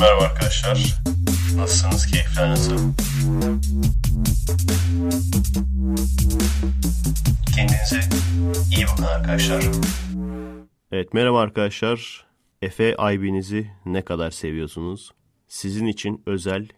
Merhaba arkadaşlar. Nasılsınız? Keyifler nasıl? Kendinize iyi bakın arkadaşlar. Evet merhaba arkadaşlar. Efe IB'nizi ne kadar seviyorsunuz? Sizin için özel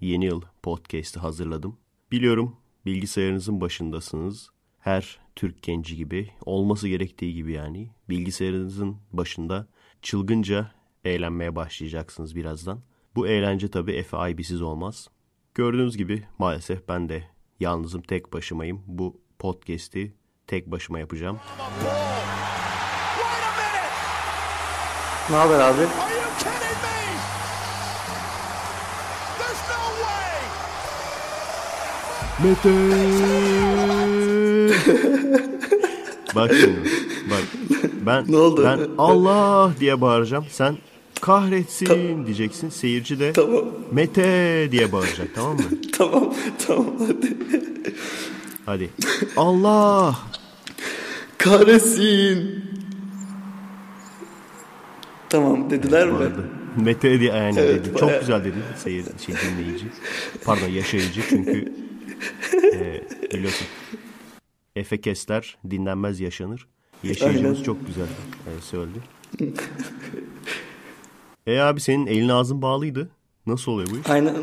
yeni yıl podcast'i hazırladım. Biliyorum bilgisayarınızın başındasınız. Her Türk genci gibi, olması gerektiği gibi yani. Bilgisayarınızın başında çılgınca eğlenmeye başlayacaksınız birazdan. Bu eğlence tabii Efe IB'siz olmaz. Gördüğünüz gibi maalesef ben de yalnızım, tek başımayım. Bu podcast'i tek başıma yapacağım. Ne haber abi? Mete! bak şimdi, bak. Ben, Ne oldu? Ben Allah diye bağıracağım. Sen kahretsin diyeceksin. Seyirci de Tamam. Mete diye bağıracak tamam mı? Tamam. Tamam hadi. Hadi. Allah! Kahretsin. Tamam dediler mi? Vardı. Mete diye yani Evet, dedi. bayağı. Çok güzel dedi seyir, şey dinleyici. Pardon yaşayıcı çünkü e, biliyorsun. Efe Kesler dinlenmez yaşanır. Yaşayıcımız Aynen. çok güzel e, söyledi. e abi senin elin ağzın bağlıydı. Nasıl oluyor bu iş? Aynen.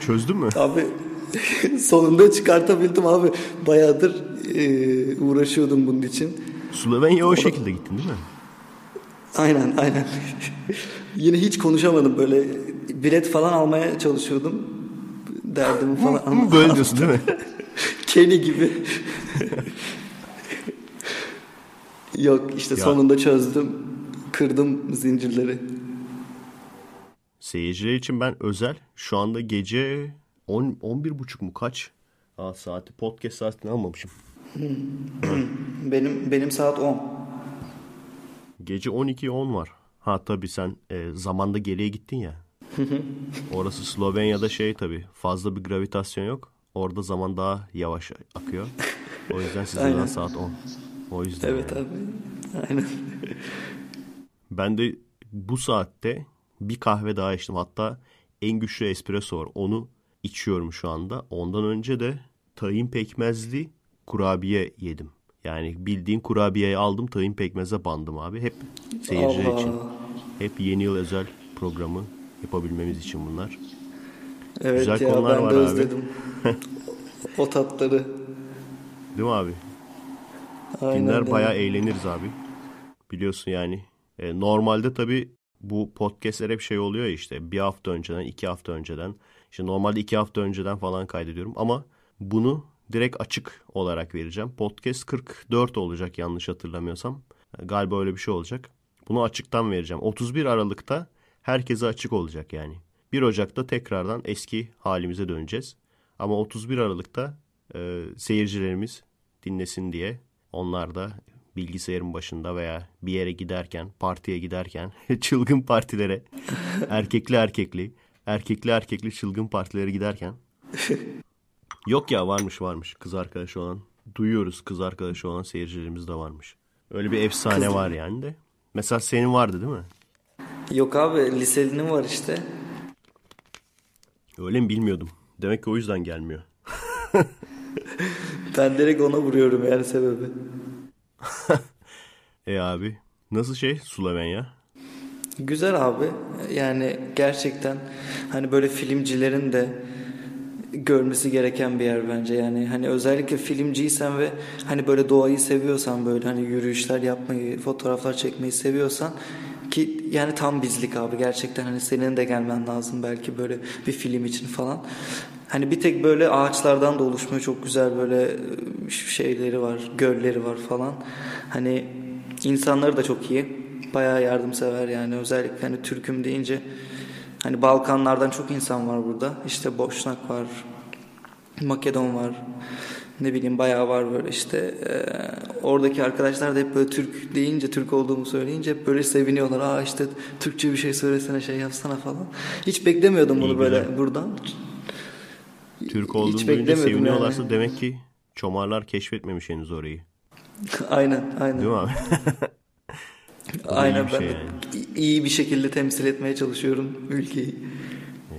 Çözdün mü? Abi sonunda çıkartabildim abi. Bayağıdır e, uğraşıyordum bunun için. Slovenya o şekilde gittin değil mi? Aynen aynen. Yine hiç konuşamadım böyle bilet falan almaya çalışıyordum. Derdimi falan ama Böyle diyorsun değil mi? Kenny gibi. Yok işte Ya. sonunda çözdüm. Kırdım zincirleri. Seyirciler için ben özel şu anda gece 10 11.30 mu kaç? Aa saati podcast saatini almamışım. Benim benim saat 10. Gece 12.10 var. Ha tabii sen e, zamanda geriye gittin ya. Orası Slovenya'da şey tabii fazla bir gravitasyon yok. Orada zaman daha yavaş akıyor. O yüzden sizin Aynen. daha saat 10. O yüzden. Evet yani. abi. Aynen. Ben de bu saatte bir kahve daha içtim. Hatta en güçlü espresso var. Onu içiyorum şu anda. Ondan önce de tahin pekmezli kurabiye yedim. Yani bildiğin kurabiyeyi aldım tahin pekmeze bandım abi. Hep seyirciler Allah. için. Hep yeni yıl özel programı yapabilmemiz için bunlar. Evet Güzel ya konular ben var de abi. özledim. o tatları. Değil mi abi? Aynen öyle. bayağı eğleniriz abi. Biliyorsun yani. E, normalde tabii bu podcastler hep şey oluyor ya işte bir hafta önceden, iki hafta önceden. İşte normalde iki hafta önceden falan kaydediyorum ama bunu direkt açık olarak vereceğim. Podcast 44 olacak yanlış hatırlamıyorsam. Galiba öyle bir şey olacak. Bunu açıktan vereceğim. 31 Aralık'ta herkese açık olacak yani. 1 Ocak'ta tekrardan eski halimize döneceğiz. Ama 31 Aralık'ta e, seyircilerimiz dinlesin diye onlar da bilgisayarın başında veya bir yere giderken, partiye giderken çılgın partilere erkekli erkekli, erkekli erkekli çılgın partilere giderken yok ya varmış varmış kız arkadaşı olan duyuyoruz kız arkadaşı olan seyircilerimiz de varmış. Öyle bir efsane var yani de. Mesela senin vardı değil mi? Yok abi liselinin var işte. Öyle mi bilmiyordum. Demek ki o yüzden gelmiyor. Ben direkt ona vuruyorum yani sebebi. E abi nasıl şey Slovenya? Güzel abi. Yani gerçekten hani böyle filmcilerin de görmesi gereken bir yer bence. Yani hani özellikle filmciysen ve hani böyle doğayı seviyorsan böyle hani yürüyüşler yapmayı, fotoğraflar çekmeyi seviyorsan ki yani tam bizlik abi gerçekten hani senin de gelmen lazım belki böyle bir film için falan. Hani bir tek böyle ağaçlardan da oluşmuyor çok güzel böyle e, şeyleri var, gölleri var falan. Hani insanları da çok iyi. Bayağı yardımsever yani özellikle hani Türk'üm deyince hani Balkanlardan çok insan var burada. İşte Boşnak var, Makedon var. Ne bileyim bayağı var böyle işte Ee, oradaki arkadaşlar da hep böyle Türk deyince Türk olduğumu söyleyince hep böyle seviniyorlar. Aa işte Türkçe bir şey söylesene şey yapsana falan. Hiç beklemiyordum bunu böyle buradan. Türk olduğunu Hiç duyunca seviniyorlarsa yani. demek ki çomarlar keşfetmemiş henüz orayı. aynen aynen. Değil mi abi? Aynen bir ben şey yani. iyi bir şekilde temsil etmeye çalışıyorum ülkeyi.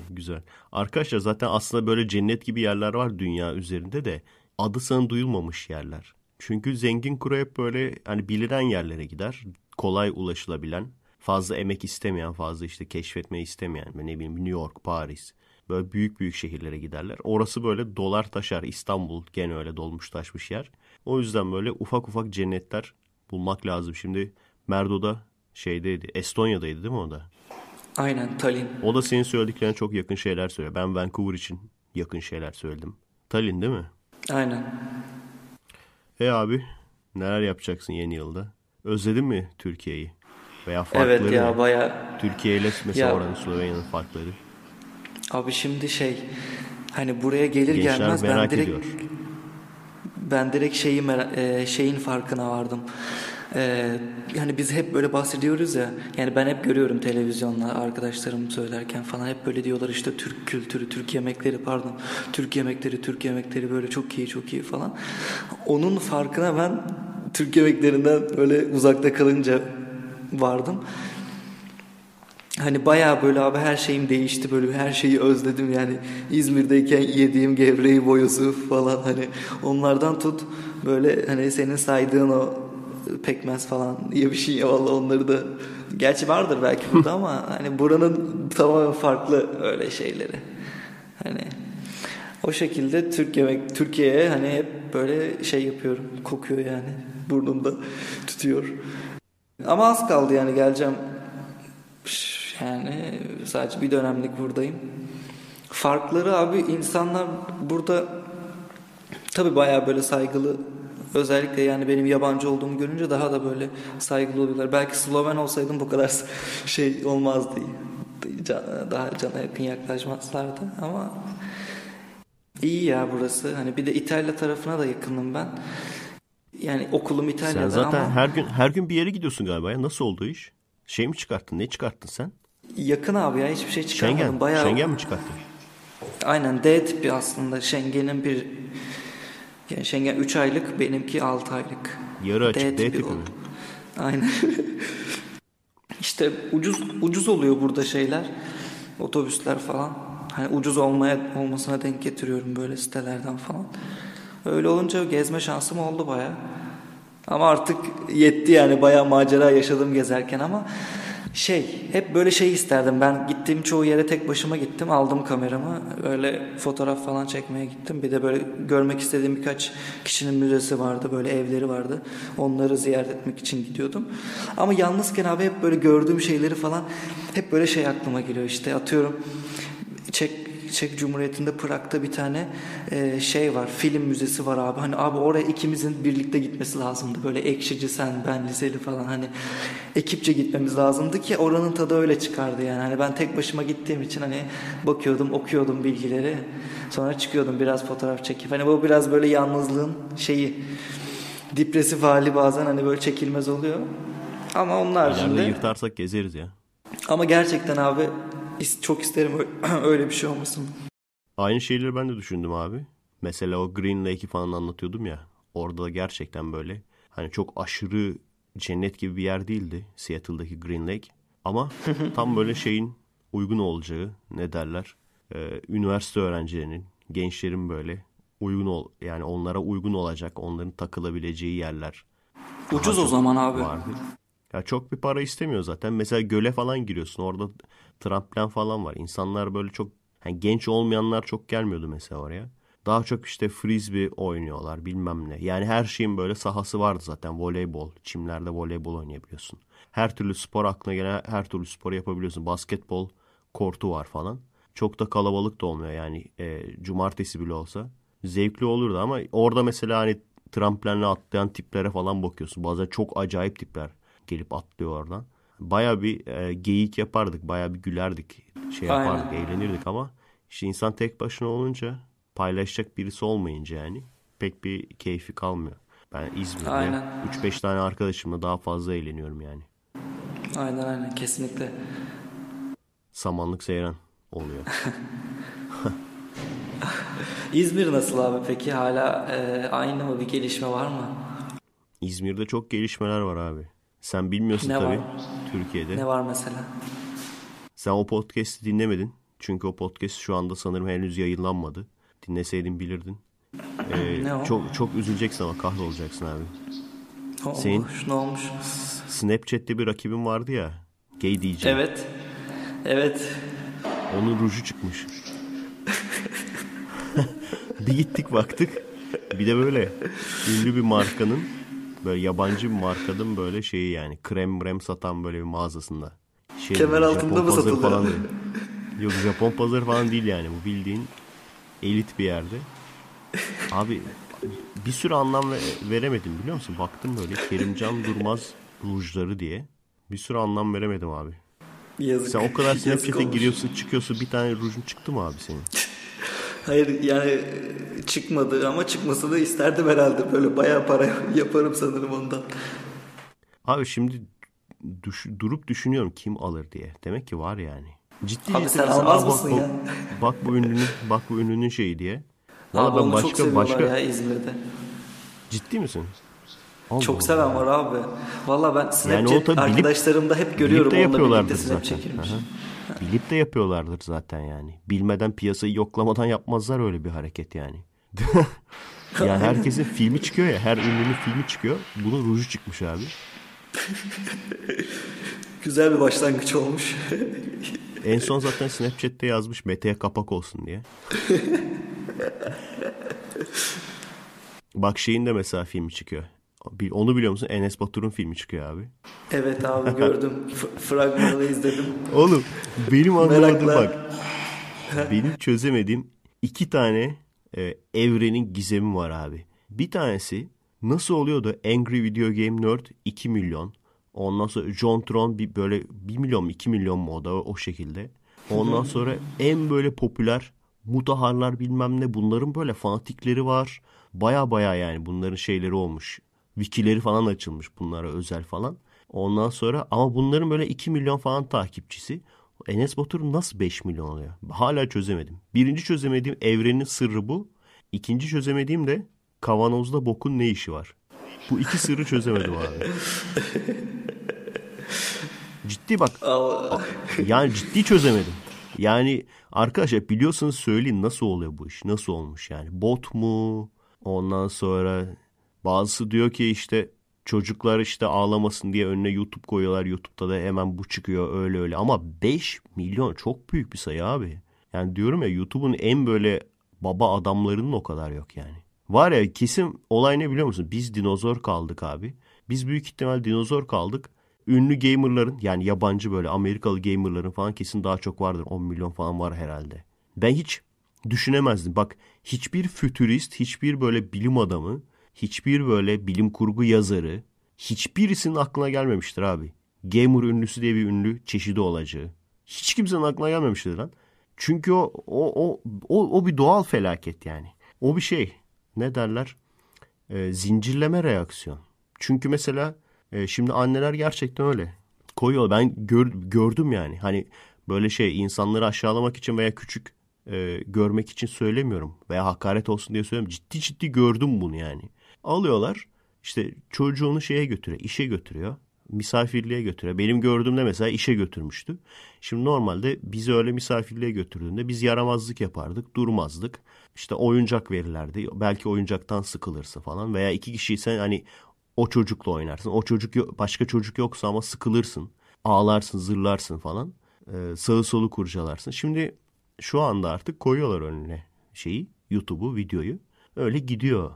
Güzel. Arkadaşlar zaten aslında böyle cennet gibi yerler var dünya üzerinde de adı sana duyulmamış yerler. Çünkü zengin kuru hep böyle hani bilinen yerlere gider. Kolay ulaşılabilen, fazla emek istemeyen, fazla işte keşfetmeyi istemeyen ne bileyim New York, Paris böyle büyük büyük şehirlere giderler. Orası böyle dolar taşar. İstanbul gene öyle dolmuş taşmış yer. O yüzden böyle ufak ufak cennetler bulmak lazım. Şimdi Merdo'da şeydeydi. Estonya'daydı değil mi o da? Aynen Tallinn. O da senin söylediklerine çok yakın şeyler söylüyor. Ben Vancouver için yakın şeyler söyledim. Tallinn değil mi? Aynen. E abi neler yapacaksın yeni yılda? Özledin mi Türkiye'yi? Veya farkları Evet ya ne? baya Türkiye ile mesela Ya- oranın Slovenya'nın farkları. Abi şimdi şey hani buraya gelir Gençler gelmez ben direkt ediyor. ben direkt şeyi e, şeyin farkına vardım. E, yani biz hep böyle bahsediyoruz ya. Yani ben hep görüyorum televizyonda arkadaşlarım söylerken falan hep böyle diyorlar işte Türk kültürü, Türk yemekleri pardon. Türk yemekleri, Türk yemekleri böyle çok iyi, çok iyi falan. Onun farkına ben Türk yemeklerinden böyle uzakta kalınca vardım. Hani bayağı böyle abi her şeyim değişti böyle her şeyi özledim. Yani İzmir'deyken yediğim gevreği boyosu falan hani onlardan tut böyle hani senin saydığın o pekmez falan diye bir şey ya vallahi onları da gerçi vardır belki burada ama hani buranın tamamen farklı öyle şeyleri. Hani o şekilde Türk yemek Türkiye'ye hani hep böyle şey yapıyorum kokuyor yani burnumda tutuyor. Ama az kaldı yani geleceğim yani sadece bir dönemlik buradayım. Farkları abi insanlar burada tabi bayağı böyle saygılı özellikle yani benim yabancı olduğumu görünce daha da böyle saygılı oluyorlar. Belki Sloven olsaydım bu kadar şey olmazdı. Daha cana yakın yaklaşmazlardı ama iyi ya burası. Hani bir de İtalya tarafına da yakınım ben. Yani okulum Sen İtalya'da zaten ama her gün her gün bir yere gidiyorsun galiba ya. Nasıl oldu iş? Şey mi çıkarttın? Ne çıkarttın sen? Yakın abi ya hiçbir şey çıkarmadım. Schengen. Bayağı Schengen mi çıkarttın? Aynen D tipi aslında Schengen'in bir yani Schengen 3 aylık benimki 6 aylık. Yarı açık D tipi oldu. mi? Aynen. işte ucuz ucuz oluyor burada şeyler. Otobüsler falan. Hani ucuz olmaya olmasına denk getiriyorum böyle sitelerden falan. Öyle olunca gezme şansım oldu baya. Ama artık yetti yani baya macera yaşadım gezerken ama şey hep böyle şey isterdim. Ben gittiğim çoğu yere tek başıma gittim. Aldım kameramı. Öyle fotoğraf falan çekmeye gittim. Bir de böyle görmek istediğim birkaç kişinin müzesi vardı. Böyle evleri vardı. Onları ziyaret etmek için gidiyordum. Ama yalnızken abi hep böyle gördüğüm şeyleri falan hep böyle şey aklıma geliyor. İşte atıyorum Çek Çek Cumhuriyeti'nde Prag'da bir tane e, şey var. Film müzesi var abi. Hani abi oraya ikimizin birlikte gitmesi lazımdı. Böyle ekşici sen ben liseli falan hani ekipçe gitmemiz lazımdı ki oranın tadı öyle çıkardı yani. Hani ben tek başıma gittiğim için hani bakıyordum, okuyordum bilgileri. Sonra çıkıyordum biraz fotoğraf çekip. Hani bu biraz böyle yalnızlığın şeyi depresif hali bazen hani böyle çekilmez oluyor. Ama İleride haricinde yırtarsak gezeriz ya. ama gerçekten abi çok isterim öyle bir şey olmasın. Aynı şeyleri ben de düşündüm abi. Mesela o Green Lake'i falan anlatıyordum ya. Orada da gerçekten böyle hani çok aşırı cennet gibi bir yer değildi Seattle'daki Green Lake. Ama tam böyle şeyin uygun olacağı ne derler e, üniversite öğrencilerinin, gençlerin böyle uygun ol yani onlara uygun olacak, onların takılabileceği yerler Ucuz o zaman abi. vardı. Ya çok bir para istemiyor zaten. Mesela göle falan giriyorsun. Orada tramplen falan var. İnsanlar böyle çok hani genç olmayanlar çok gelmiyordu mesela oraya. Daha çok işte frisbee oynuyorlar bilmem ne. Yani her şeyin böyle sahası vardı zaten. Voleybol. Çimlerde voleybol oynayabiliyorsun. Her türlü spor aklına gelen her türlü sporu yapabiliyorsun. Basketbol kortu var falan. Çok da kalabalık da olmuyor yani e, cumartesi bile olsa. Zevkli olurdu ama orada mesela hani tramplenle atlayan tiplere falan bakıyorsun. Bazen çok acayip tipler gelip atlıyor oradan. Baya bir e, geyik yapardık. Baya bir gülerdik. Şey Aynen. yapardık, eğlenirdik ama işte insan tek başına olunca paylaşacak birisi olmayınca yani pek bir keyfi kalmıyor. Ben İzmir'de Aynen. 3-5 tane arkadaşımla daha fazla eğleniyorum yani. Aynen aynen kesinlikle. Samanlık seyran oluyor. İzmir nasıl abi peki? Hala e, aynı mı bir gelişme var mı? İzmir'de çok gelişmeler var abi. Sen bilmiyorsun Ne tabii var? Türkiye'de. Ne var mesela? Sen o podcast'i dinlemedin. Çünkü o podcast şu anda sanırım henüz yayınlanmadı. Dinleseydin bilirdin. Ee, Ne o? Çok çok üzüleceksin ama kahrolacaksın abi. Ne Senin- olmuş? Ne olmuş? Snapchat'te bir rakibin vardı ya. Gay DJ. Evet. Evet. Onun ruju çıkmış. bir gittik baktık. Bir de böyle ünlü bir markanın böyle yabancı bir markanın böyle şeyi yani krem mrem satan böyle bir mağazasında. Şey, Kemer Japon altında mı satılıyor? Falan değil. Yok Japon pazarı falan değil yani. Bu bildiğin elit bir yerde. Abi bir sürü anlam ve- veremedim biliyor musun? Baktım böyle Kerimcan Durmaz rujları diye. Bir sürü anlam veremedim abi. Yazık. Sen o kadar Snapchat'e giriyorsun çıkıyorsun bir tane rujun çıktı mı abi senin? Hayır yani çıkmadı ama çıkmasını isterdim herhalde. Böyle bayağı para yaparım sanırım ondan. Abi şimdi düş- durup düşünüyorum kim alır diye. Demek ki var yani. Ciddi Abi sen almaz "Aa, mısın bak, ya?" Bak, bak bu ünlünün bak bu ünlünün şeyi diye. Valla Abi ben başka başka ya İzmir'de. ciddi misin? Allah Çok Allah. seven var abi. Valla ben Snapchat Yani arkadaşlarımda hep görüyorum. Bilip de yapıyorlardır zaten. çekilmiş. Aha. Bilip de yapıyorlardır zaten yani. Bilmeden piyasayı yoklamadan yapmazlar öyle bir hareket yani. yani herkesin filmi çıkıyor ya. Her ünlünün filmi çıkıyor. Bunun ruju çıkmış abi. Güzel bir başlangıç olmuş. En son zaten Snapchat'te yazmış Mete'ye kapak olsun diye. Bak şeyin de mesela filmi çıkıyor. Onu biliyor musun? Enes Batur'un filmi çıkıyor abi. evet abi gördüm. F- fragmanını izledim. Oğlum benim anlamadığım bak. benim çözemediğim iki tane e, evrenin gizemi var abi. Bir tanesi nasıl oluyordu Angry Video Game Nerd 2 milyon. Ondan sonra John Tron bir böyle 1 milyon mu 2 milyon mu o da o şekilde. Ondan sonra en böyle popüler mutaharlar bilmem ne bunların böyle fanatikleri var. Baya baya yani bunların şeyleri olmuş. Wikileri falan açılmış bunlara özel falan. Ondan sonra ama bunların böyle 2 milyon falan takipçisi. Enes Batur nasıl 5 milyon oluyor? Hala çözemedim. Birinci çözemediğim evrenin sırrı bu. İkinci çözemediğim de kavanozda bokun ne işi var? Bu iki sırrı çözemedim abi. Ciddi bak. Yani ciddi çözemedim. Yani arkadaşlar biliyorsanız söyleyin nasıl oluyor bu iş? Nasıl olmuş yani? Bot mu? Ondan sonra bazısı diyor ki işte çocuklar işte ağlamasın diye önüne YouTube koyuyorlar. YouTube'da da hemen bu çıkıyor öyle öyle. Ama 5 milyon çok büyük bir sayı abi. Yani diyorum ya YouTube'un en böyle baba adamlarının o kadar yok yani. Var ya kesin olay ne biliyor musun? Biz dinozor kaldık abi. Biz büyük ihtimal dinozor kaldık. Ünlü gamerların yani yabancı böyle Amerikalı gamerların falan kesin daha çok vardır. 10 milyon falan var herhalde. Ben hiç düşünemezdim. Bak hiçbir fütürist, hiçbir böyle bilim adamı, hiçbir böyle bilim kurgu yazarı, hiçbirisinin aklına gelmemiştir abi. Gamer ünlüsü diye bir ünlü çeşidi olacağı. Hiç kimsenin aklına gelmemiştir lan. Çünkü o, o, o, o, o bir doğal felaket yani. O bir şey. Ne derler? Ee, zincirleme reaksiyon. Çünkü mesela e, şimdi anneler gerçekten öyle. Koyuyor. Ben gör, gördüm yani. Hani böyle şey insanları aşağılamak için veya küçük e, görmek için söylemiyorum. Veya hakaret olsun diye söylemiyorum. Ciddi ciddi gördüm bunu yani. Alıyorlar işte çocuğunu şeye götürüyor. işe götürüyor. Misafirliğe götürüyor. Benim gördüğümde mesela işe götürmüştü. Şimdi normalde bizi öyle misafirliğe götürdüğünde biz yaramazlık yapardık, durmazdık. İşte oyuncak verirlerdi. Belki oyuncaktan sıkılırsın falan. Veya iki kişiysen hani o çocukla oynarsın. O çocuk başka çocuk yoksa ama sıkılırsın. Ağlarsın, zırlarsın falan. Ee, sağı solu kurcalarsın. Şimdi şu anda artık koyuyorlar önüne şeyi, YouTube'u, videoyu. Öyle gidiyor.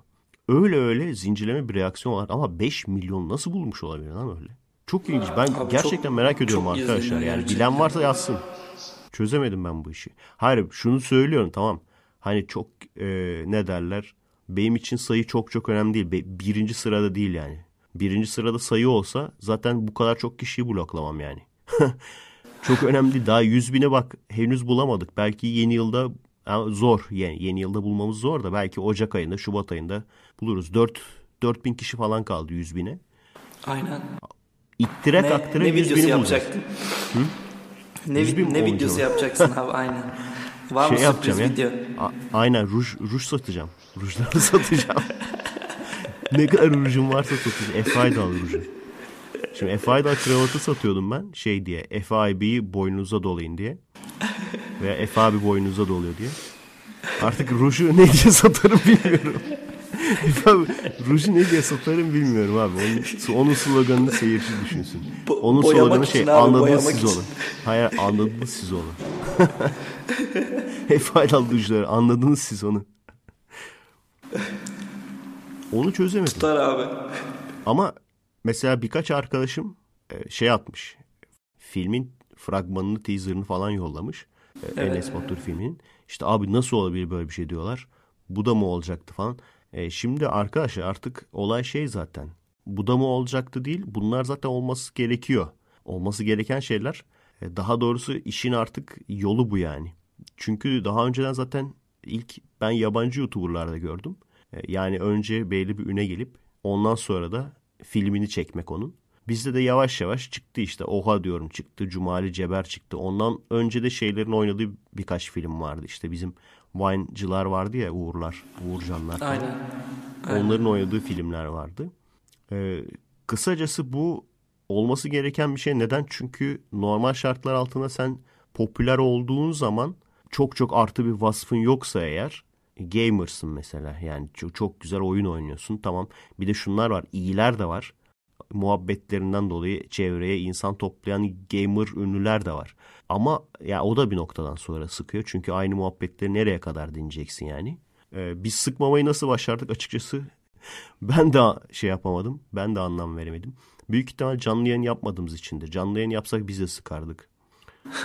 Öyle öyle zincirleme bir reaksiyon var. Ama 5 milyon nasıl bulmuş olabilir lan öyle? Çok ilginç. Ben Abi gerçekten çok- merak ediyorum çok arkadaşlar. Yani gerçekten. bilen varsa yazsın. Çözemedim ben bu işi. Hayır şunu söylüyorum tamam. Hani çok e, ne derler? Benim için sayı çok çok önemli değil. Be- birinci sırada değil yani. Birinci sırada sayı olsa zaten bu kadar çok kişiyi bloklamam yani. çok önemli değil. Daha 100 bine bak henüz bulamadık. Belki yeni yılda yani zor. Yani yeni yılda bulmamız zor da belki Ocak ayında, Şubat ayında buluruz. 4 4000 kişi falan kaldı 100 bine. Aynen. İttire Ne, kaktıra ne 100 videosu bini yapacaktın? Ne, Yüz bin ne videosu yapacaksın abi aynen. Var mı şey sürpriz yapacağım video? ya. A- aynen ruj, ruj satacağım. Rujları satacağım. ne kadar rujum varsa satacağım. Al ruju. Şimdi FI'da kravatı satıyordum ben şey diye. FIB'yi boynunuza dolayın diye. Veya F abi boynunuza doluyor diye. Artık ruju ne diye satarım bilmiyorum. Ruju ne diye satarım bilmiyorum abi. Onun, onun sloganını seyirci düşünsün. Onun boyamak sloganı şey abi, anladınız siz için. onu. Hayır anladınız siz onu. Hep faydalı rujları anladınız siz onu. Onu çözemedim. Tutar abi. Ama mesela birkaç arkadaşım e, şey atmış. Filmin fragmanını, teaserını falan yollamış. E, Enes Batur filminin. İşte abi nasıl olabilir böyle bir şey diyorlar. Bu da mı olacaktı falan. E, şimdi arkadaşlar artık olay şey zaten. Bu da mı olacaktı değil. Bunlar zaten olması gerekiyor. Olması gereken şeyler. E, daha doğrusu işin artık yolu bu yani. Çünkü daha önceden zaten ilk ben yabancı YouTuber'larda gördüm. E, Yani önce belli bir üne gelip ondan sonra da filmini çekmek onun. Bizde de yavaş yavaş çıktı işte. Oha diyorum çıktı. Cumali Ceber çıktı. Ondan önce de şeylerin oynadığı birkaç film vardı. İşte bizim Vine'cılar vardı ya Uğurlar, Uğurcanlar falan. Aynen. Onların oynadığı filmler vardı. Ee, kısacası bu olması gereken bir şey. Neden? Çünkü normal şartlar altında sen popüler olduğun zaman çok çok artı bir vasfın yoksa eğer gamersın mesela. Yani çok, çok güzel oyun oynuyorsun. Tamam. Bir de şunlar var. İyiler de var. Muhabbetlerinden dolayı çevreye insan toplayan gamer ünlüler de var. Ama ya o da bir noktadan sonra sıkıyor. Çünkü aynı muhabbetleri nereye kadar dinleyeceksin yani. Ee, biz sıkmamayı nasıl başardık açıkçası ben de şey yapamadım. Ben de anlam veremedim. Büyük ihtimal canlı yayın yapmadığımız içindir. Canlı yayın yapsak biz de sıkardık.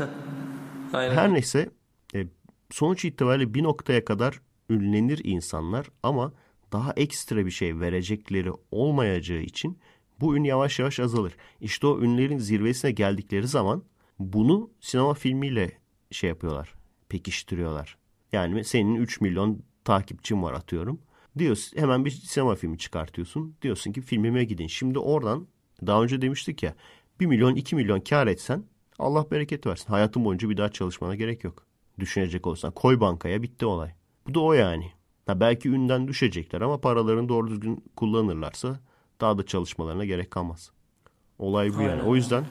Aynen. Her neyse e, sonuç itibariyle bir noktaya kadar ünlenir insanlar ama daha ekstra bir şey verecekleri olmayacağı için bu ün yavaş yavaş azalır. İşte o ünlerin zirvesine geldikleri zaman bunu sinema filmiyle şey yapıyorlar, pekiştiriyorlar. Yani senin 3 milyon takipçin var atıyorum. Diyorsun hemen bir sinema filmi çıkartıyorsun. Diyorsun ki filmime gidin. Şimdi oradan daha önce demiştik ya 1 milyon 2 milyon kar etsen Allah bereket versin. Hayatın boyunca bir daha çalışmana gerek yok. Düşünecek olsan. Koy bankaya bitti olay. Bu da o yani. Ha belki ünden düşecekler ama paralarını doğru düzgün kullanırlarsa daha da çalışmalarına gerek kalmaz. Olay bu yani. O yüzden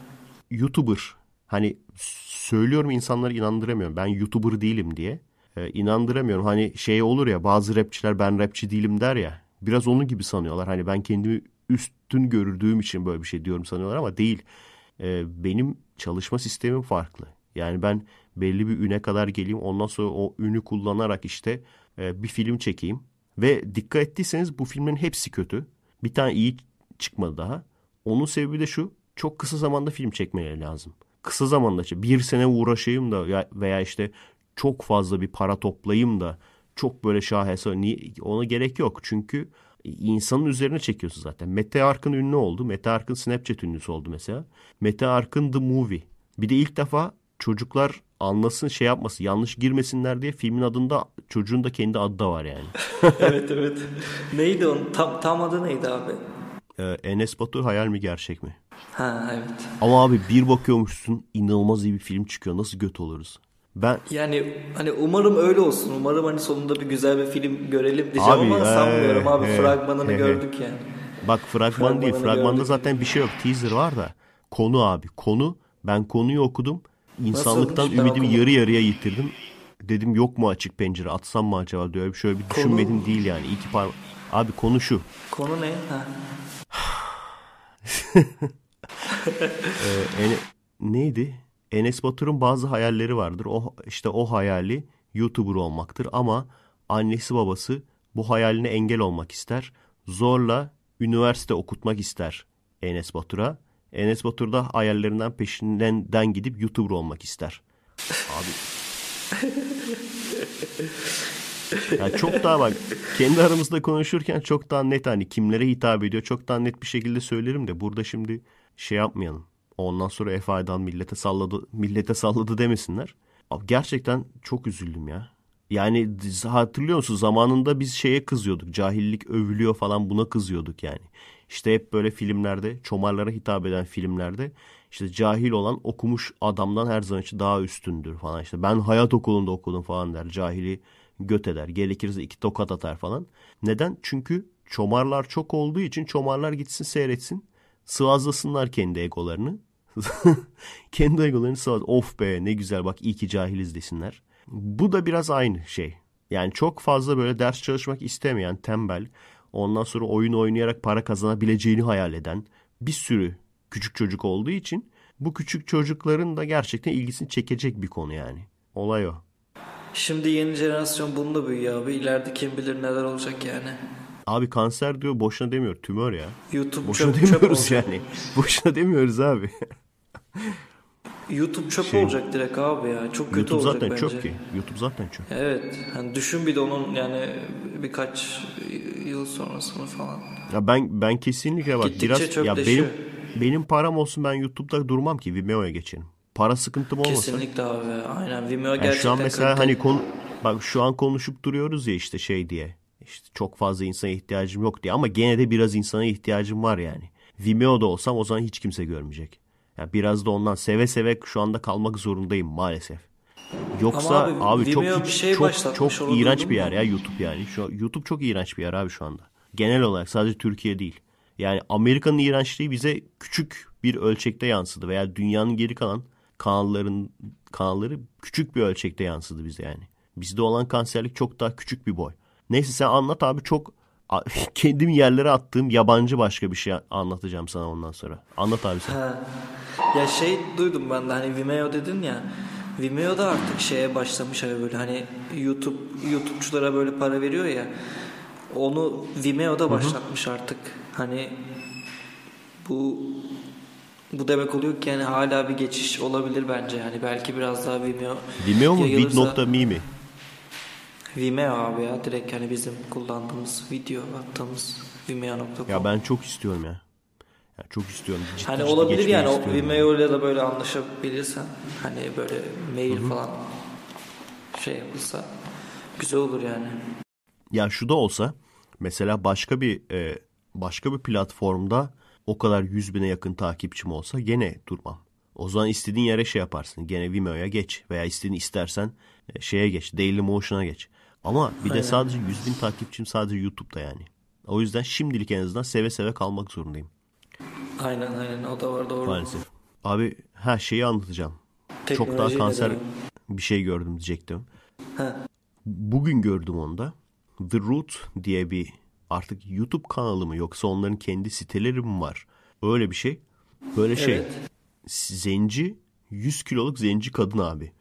YouTuber hani söylüyorum insanları inandıramıyorum. Ben YouTuber değilim diye. Ee, inandıramıyorum. Hani şey olur ya bazı rapçiler ben rapçi değilim der ya. Biraz onun gibi sanıyorlar. Hani ben kendimi üstün gördüğüm için böyle bir şey diyorum sanıyorlar ama değil. Ee, benim çalışma sistemim farklı. Yani ben belli bir üne kadar geleyim ondan sonra o ünü kullanarak işte e, bir film çekeyim. Ve dikkat ettiyseniz bu filmlerin hepsi kötü. Bir tane iyi çıkmadı daha. Onun sebebi de şu çok kısa zamanda film çekmeleri lazım. Kısa zamanda işte bir sene uğraşayım da ya- veya işte çok fazla bir para toplayayım da çok böyle şaheser ona gerek yok. Çünkü insanın üzerine çekiyorsun zaten. Mete Arkın ünlü oldu. Mete Arkın Snapchat ünlüsü oldu mesela. Mete Arkın The Movie. Bir de ilk defa çocuklar anlasın şey yapmasın yanlış girmesinler diye filmin adında çocuğun da kendi adı da var yani. evet evet. Neydi onun? Tam, tam adı neydi abi? Ee, Enes Batur hayal mi gerçek mi? Ha evet. Ama abi bir bakıyormuşsun inanılmaz iyi bir film çıkıyor. Nasıl göt oluruz? Ben Yani hani umarım öyle olsun. Umarım hani sonunda bir güzel bir film görelim diyeceğim Abi, ama sanmıyorum ee, abi. he, Fragmanını he, he. gördük yani. bak fragman değil. Fragmanını Fragmanda gördük. zaten bir şey yok. Teaser var da. Konu abi. Konu. Ben konuyu okudum. İnsanlıktan? Ben ümidimi okumadım. yarı yarıya yitirdim. Dedim yok mu açık pencere atsam mı acaba diyor. Şöyle bir düşünmedim değil yani. İki par Abi konu şu. Konu ne? Ha. Ee, Ene- neydi? Enes Batur'un bazı hayalleri vardır. O işte o hayali YouTuber olmaktır ama annesi babası bu hayaline engel olmak ister. Zorla üniversite okutmak ister Enes Batur'a. Enes Batur da hayallerinden peşinden gidip YouTuber olmak ister. Abi yani çok daha bak kendi aramızda konuşurken çok daha net hani kimlere hitap ediyor çok daha net bir şekilde söylerim de burada şimdi şey yapmayalım. Ondan sonra Efa'dan millete salladı millete salladı demesinler. Abi gerçekten çok üzüldüm ya. Yani hatırlıyor musun zamanında biz şeye kızıyorduk. Cahillik övülüyor falan buna kızıyorduk yani. İşte hep böyle filmlerde çomarlara hitap eden filmlerde işte cahil olan okumuş adamdan her zaman için daha üstündür falan. İşte ben hayat okulunda okudum falan der. Cahili göt eder. Gerekirse iki tokat atar falan. Neden? Çünkü çomarlar çok olduğu için çomarlar gitsin seyretsin. Sıvazlasınlar kendi egolarını. kendi egolarını sıvaz. Of be ne güzel bak iyi ki cahiliz desinler. Bu da biraz aynı şey. Yani çok fazla böyle ders çalışmak istemeyen, tembel, ondan sonra oyun oynayarak para kazanabileceğini hayal eden bir sürü küçük çocuk olduğu için bu küçük çocukların da gerçekten ilgisini çekecek bir konu yani. Olay o. Şimdi yeni jenerasyon bununla büyüyor abi. İleride kim bilir neler olacak yani. Abi kanser diyor boşuna demiyor tümör ya. YouTube Boşuna çöp, çöp demiyoruz olacak. yani. Boşuna demiyoruz abi. YouTube çöp Şey- olacak direkt abi ya. Çok kötü YouTube olacak zaten bence. çöp ki. YouTube zaten çöp. Evet. Hani düşün bir de onun yani birkaç yıl sonrasını falan. Ya ben ben kesinlikle bak Gittikçe biraz ya benim benim param olsun ben YouTube'da durmam ki Vimeo'ya geçerim. Para sıkıntım olmasa. Kesinlikle abi. Aynen Vimeo Yani gerçekten şu an mesela kaliteli. hani konu bak şu an konuşup duruyoruz ya işte şey diye. İşte çok fazla insana ihtiyacım yok diye ama gene de biraz insana ihtiyacım var yani. Vimeo'da olsam o zaman hiç kimse görmeyecek. Yani biraz da ondan seve seve şu anda kalmak zorundayım maalesef. Yoksa Ama abi, abi çok bir şey çok çok iğrenç bir yer ya YouTube yani. Şu YouTube çok iğrenç bir yer abi şu anda. Genel olarak sadece Türkiye değil. Yani Amerika'nın iğrençliği bize küçük bir ölçekte yansıdı veya dünyanın geri kalan kanalların kanalları küçük bir ölçekte yansıdı bize yani. Bizde olan kanserlik çok daha küçük bir boy. Neyse sen anlat abi çok a- kendim yerlere attığım yabancı başka bir şey anlatacağım sana ondan sonra. Anlat abi sen. Ha. Ya şey duydum ben de hani Vimeo dedin ya. Vimeo da artık şeye başlamış hani böyle hani YouTube YouTube'çulara böyle para veriyor ya. Onu Vimeo da başlatmış artık. Hani bu bu demek oluyor ki yani hala bir geçiş olabilir bence yani belki biraz daha Vimeo Vimeo mu? Vid.me mi? Vimeo abi ya direkt hani bizim kullandığımız video attığımız vimeo.com. Ya ben çok istiyorum ya. ya çok istiyorum. Ciddi Hani ciddi olabilir yani o. Vimeo ile de böyle anlaşabilirsen hani böyle mail falan şey yapılsa güzel olur yani. Ya şu da olsa mesela başka bir e, başka bir platformda o kadar 100 bine yakın takipçim olsa gene durmam. O zaman istediğin yere şey yaparsın. Gene Vimeo'ya geç veya istediğini istersen e, şeye geç. Dailymotion'a geç. Ama bir de Aynen. sadece 100 bin takipçim sadece YouTube'da yani. O yüzden şimdilik en azından seve seve kalmak zorundayım. Aynen aynen o da var doğru. Maalesef. Abi her şeyi anlatacağım. Çok daha kanser de- bir şey gördüm diyecektim. Ha. Bugün gördüm onu da. The Root diye bir artık YouTube kanalı mı yoksa onların kendi siteleri mi var? Öyle bir şey. Böyle şey. Evet. Zenci 100 kiloluk zenci kadın abi.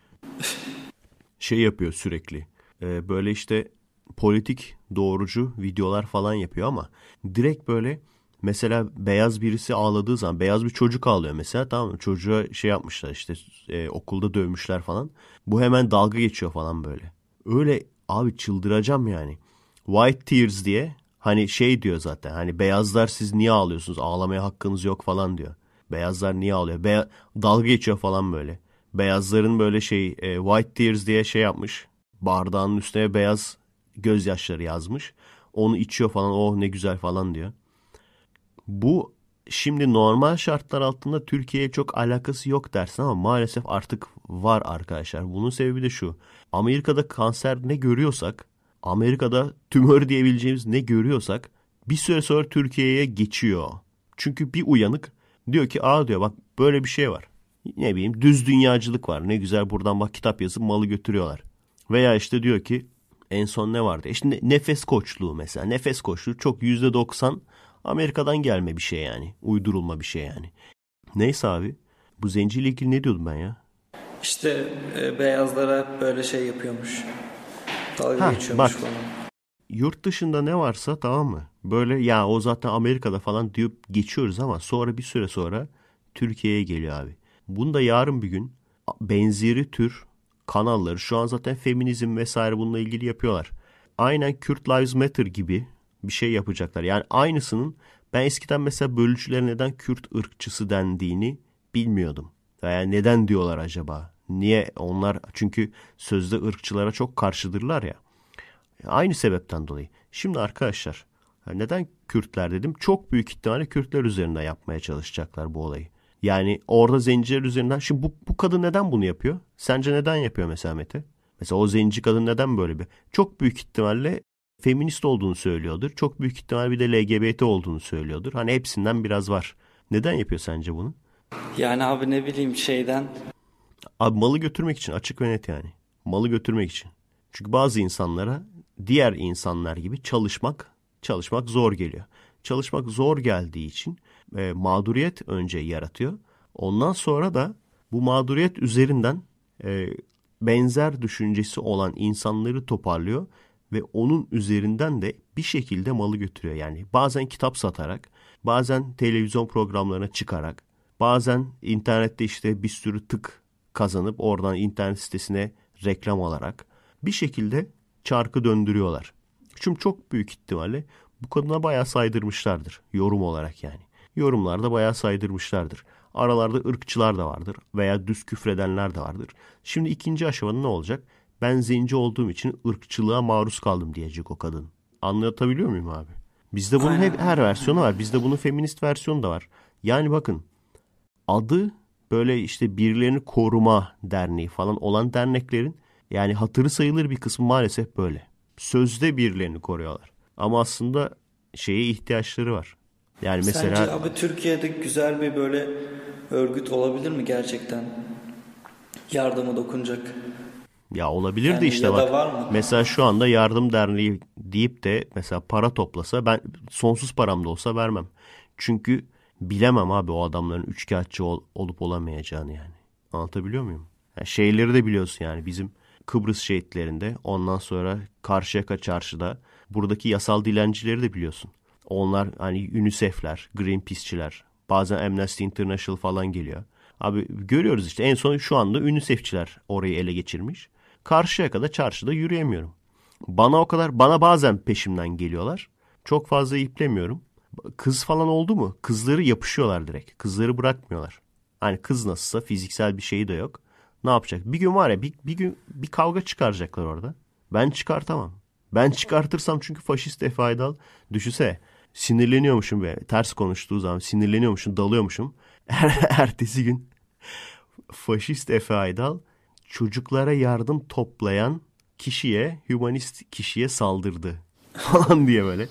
Şey yapıyor sürekli. Ee, böyle işte politik doğrucu videolar falan yapıyor ama direkt böyle mesela beyaz birisi ağladığı zaman beyaz bir çocuk ağlıyor mesela tamam mı? Çocuğa şey yapmışlar işte e, okulda dövmüşler falan. Bu hemen dalga geçiyor falan böyle. Öyle abi çıldıracağım yani. White Tears diye hani şey diyor zaten hani beyazlar siz niye ağlıyorsunuz ağlamaya hakkınız yok falan diyor. Beyazlar niye ağlıyor? Beya- dalga geçiyor falan böyle. Beyazların böyle şey e, White Tears diye şey yapmış. Bardağın üstüne beyaz gözyaşları yazmış. Onu içiyor falan oh ne güzel falan diyor. Bu şimdi normal şartlar altında Türkiye'ye çok alakası yok dersin ama maalesef artık var arkadaşlar. Bunun sebebi de şu. Amerika'da kanser ne görüyorsak, Amerika'da tümör diyebileceğimiz ne görüyorsak bir süre sonra Türkiye'ye geçiyor. Çünkü bir uyanık diyor ki aa diyor bak böyle bir şey var. Ne bileyim düz dünyacılık var. Ne güzel buradan bak kitap yazıp malı götürüyorlar. Veya işte diyor ki en son ne vardı? İşte ne- nefes koçluğu mesela. Nefes koçluğu çok yüzde doksan Amerika'dan gelme bir şey yani. Uydurulma bir şey yani. Neyse abi. Bu zenciyle ilgili ne diyordum ben ya? İşte e, beyazlara böyle şey yapıyormuş. Dalga Ha, geçiyormuş bak. falan. Yurt dışında ne varsa tamam mı? Böyle ya o zaten Amerika'da falan deyip geçiyoruz ama sonra bir süre sonra Türkiye'ye geliyor abi. Bunda yarın bir gün benzeri tür kanalları şu an zaten feminizm vesaire bununla ilgili yapıyorlar. Aynen Kürt Lives Matter gibi bir şey yapacaklar. Yani aynısının ben eskiden mesela bölücülere neden Kürt ırkçısı dendiğini bilmiyordum. Veya neden diyorlar acaba? Niye onlar çünkü sözde ırkçılara çok karşıdırlar ya. Aynı sebepten dolayı. Şimdi arkadaşlar neden Kürtler dedim? Çok büyük ihtimalle Kürtler üzerinde yapmaya çalışacaklar bu olayı. Yani orada zenciler üzerinden. Şimdi bu, bu kadın neden bunu yapıyor? Sence neden yapıyor mesela Mete? Mesela o zenci kadın neden böyle bir? Çok büyük ihtimalle feminist olduğunu söylüyordur. Çok büyük ihtimal bir de LGBT olduğunu söylüyordur. Hani hepsinden biraz var Neden yapıyor sence bunu? Yani abi ne bileyim şeyden Abi malı götürmek için açık ve net yani. Malı götürmek için. Çünkü bazı insanlara diğer insanlar gibi çalışmak çalışmak zor geliyor. Çalışmak zor geldiği için e, mağduriyet önce yaratıyor. Ondan sonra da bu mağduriyet üzerinden e, benzer düşüncesi olan insanları toparlıyor ve onun üzerinden de bir şekilde malı götürüyor. Yani bazen kitap satarak, bazen televizyon programlarına çıkarak, bazen internette işte bir sürü tık kazanıp oradan internet sitesine reklam alarak bir şekilde çarkı döndürüyorlar. Çünkü çok büyük ihtimalle bu kadına bayağı saydırmışlardır yorum olarak yani. Yorumlarda bayağı saydırmışlardır. Aralarda ırkçılar da vardır veya düz küfredenler de vardır. Şimdi ikinci aşamada ne olacak? Ben zenci olduğum için ırkçılığa maruz kaldım diyecek o kadın. Anlatabiliyor muyum abi? Bizde bunun hep her versiyonu var. Bizde bunun feminist versiyonu da var. Yani bakın adı böyle işte birilerini koruma derneği falan olan derneklerin yani hatırı sayılır bir kısmı maalesef böyle. Sözde birilerini koruyorlar. Ama aslında şeye ihtiyaçları var. Yani mesela Sence abi Türkiye'de güzel bir böyle örgüt olabilir mi gerçekten? Yardıma dokunacak. ya olabilir de Yani işte ya da bak. var mı? Mesela şu anda yardım derneği deyip de mesela para toplasa ben sonsuz param da olsa vermem. Çünkü bilemem abi o adamların üçkağıtçı ol- olup olamayacağını yani. Anlatabiliyor muyum? Yani şeyleri de biliyorsun yani bizim Kıbrıs şehitlerinde ondan sonra Karşıyaka çarşıda buradaki yasal dilencileri de biliyorsun. Onlar hani UNICEF'ler, Greenpeace'çiler, bazen Amnesty International falan geliyor. Abi görüyoruz işte en son şu anda UNICEF'çiler orayı ele geçirmiş. Karşıyaka'da çarşıda yürüyemiyorum. Bana o kadar bana bazen peşimden geliyorlar. Çok fazla iplemiyorum. Kız falan oldu mu? Kızları yapışıyorlar direkt. Kızları bırakmıyorlar. Hani kız nasılsa fiziksel bir şeyi de yok. Ne yapacak? Bir gün var ya bir, bir gün bir kavga çıkaracaklar orada. Ben çıkartamam. Ben çıkartırsam çünkü faşist Efe Aydal düşünse sinirleniyormuşum ve ters konuştuğu zaman sinirleniyormuşum dalıyormuşum. Ertesi gün faşist Efe Aydal çocuklara yardım toplayan kişiye, hümanist kişiye saldırdı falan diye böyle.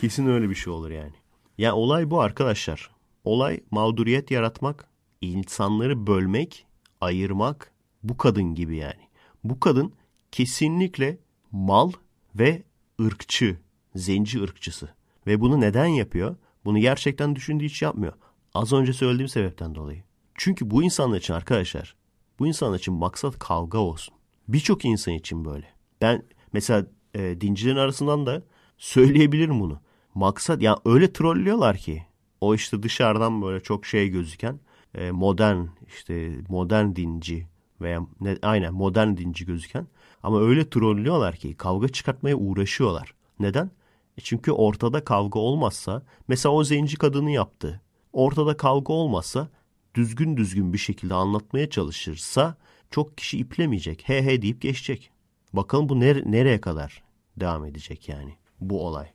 Kesin öyle bir şey olur yani. Ya olay bu arkadaşlar. Olay mağduriyet yaratmak, insanları bölmek, ayırmak bu kadın gibi yani. Bu kadın kesinlikle mal ve ırkçı, zenci ırkçısı. Ve bunu neden yapıyor? Bunu gerçekten düşündüğü hiç yapmıyor. Az önce söylediğim sebepten dolayı. Çünkü bu insanlar için arkadaşlar, bu insanlar için maksat kavga olsun. Birçok insan için böyle. Ben mesela e, dincilerin arasından da söyleyebilirim bunu. Maksat ya öyle trollüyorlar ki o işte dışarıdan böyle çok şey gözüken e, modern işte modern dinci veya ne, aynen modern dinci gözüken ama öyle trollüyorlar ki kavga çıkartmaya uğraşıyorlar. Neden? E çünkü ortada kavga olmazsa mesela o zenci kadını yaptı. Ortada kavga olmazsa düzgün düzgün bir şekilde anlatmaya çalışırsa çok kişi iplemeyecek. He he deyip geçecek. Bakalım bu nere- nereye kadar devam edecek yani bu olay.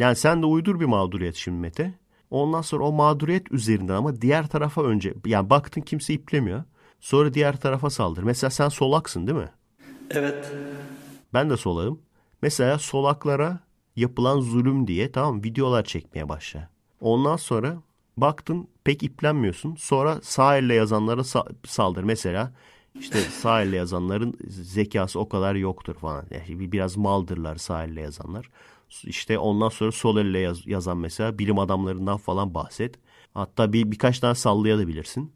Yani sen de uydur bir mağduriyet şimdi Mete. Ondan sonra o mağduriyet üzerinden ama diğer tarafa önce yani baktın kimse iplemiyor. Sonra diğer tarafa saldır. Mesela sen solaksın değil mi? Evet. Ben de solağım. Mesela solaklara yapılan zulüm diye tamam videolar çekmeye başla. Ondan sonra baktın pek iplenmiyorsun. Sonra sağ elle yazanlara sa- saldır. Mesela işte sağ elle yazanların zekası o kadar yoktur falan. Yani biraz maldırlar sağ elle yazanlar. İşte ondan sonra sol elle yaz- yazan mesela bilim adamlarından falan bahset. Hatta bir birkaç tane sallayabilirsin.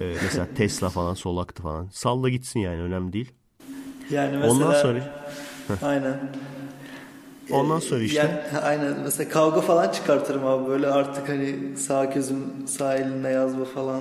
Ee, mesela Tesla falan solaktı falan. Salla gitsin yani önemli değil. Yani mesela Ondan sonra aynen. Ondan sonra işte Yani, aynen mesela kavga falan çıkartırım abi böyle artık hani sağ gözüm sağ elinle yazma falan.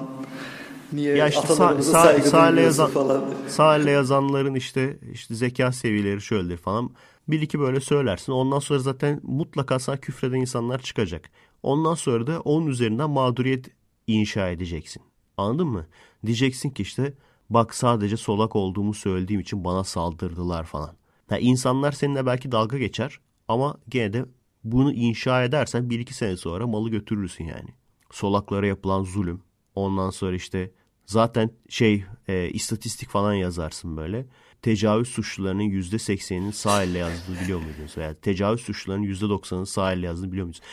Niye Ya işte sağ, sağ, sağ elle yazan, falan. sağ elle yazanların işte işte zeka seviyeleri şöyledir falan. Bir iki böyle söylersin. Ondan sonra zaten mutlaka sana küfreden insanlar çıkacak. Ondan sonra da onun üzerinden mağduriyet inşa edeceksin. Anladın mı? Diyeceksin ki işte bak sadece solak olduğumu söylediğim için bana saldırdılar falan. Ha, insanlar seninle belki dalga geçer ama gene de bunu inşa edersen bir iki sene sonra malı götürürsün yani. Solaklara yapılan zulüm. Ondan sonra işte zaten şey e, istatistik falan yazarsın böyle. Tecavüz suçlularının yüzde sekseninin sağ elle yazdığını biliyor muydunuz? Veya tecavüz suçlularının yüzde doksanının sağ elle yazdığını biliyor muydunuz?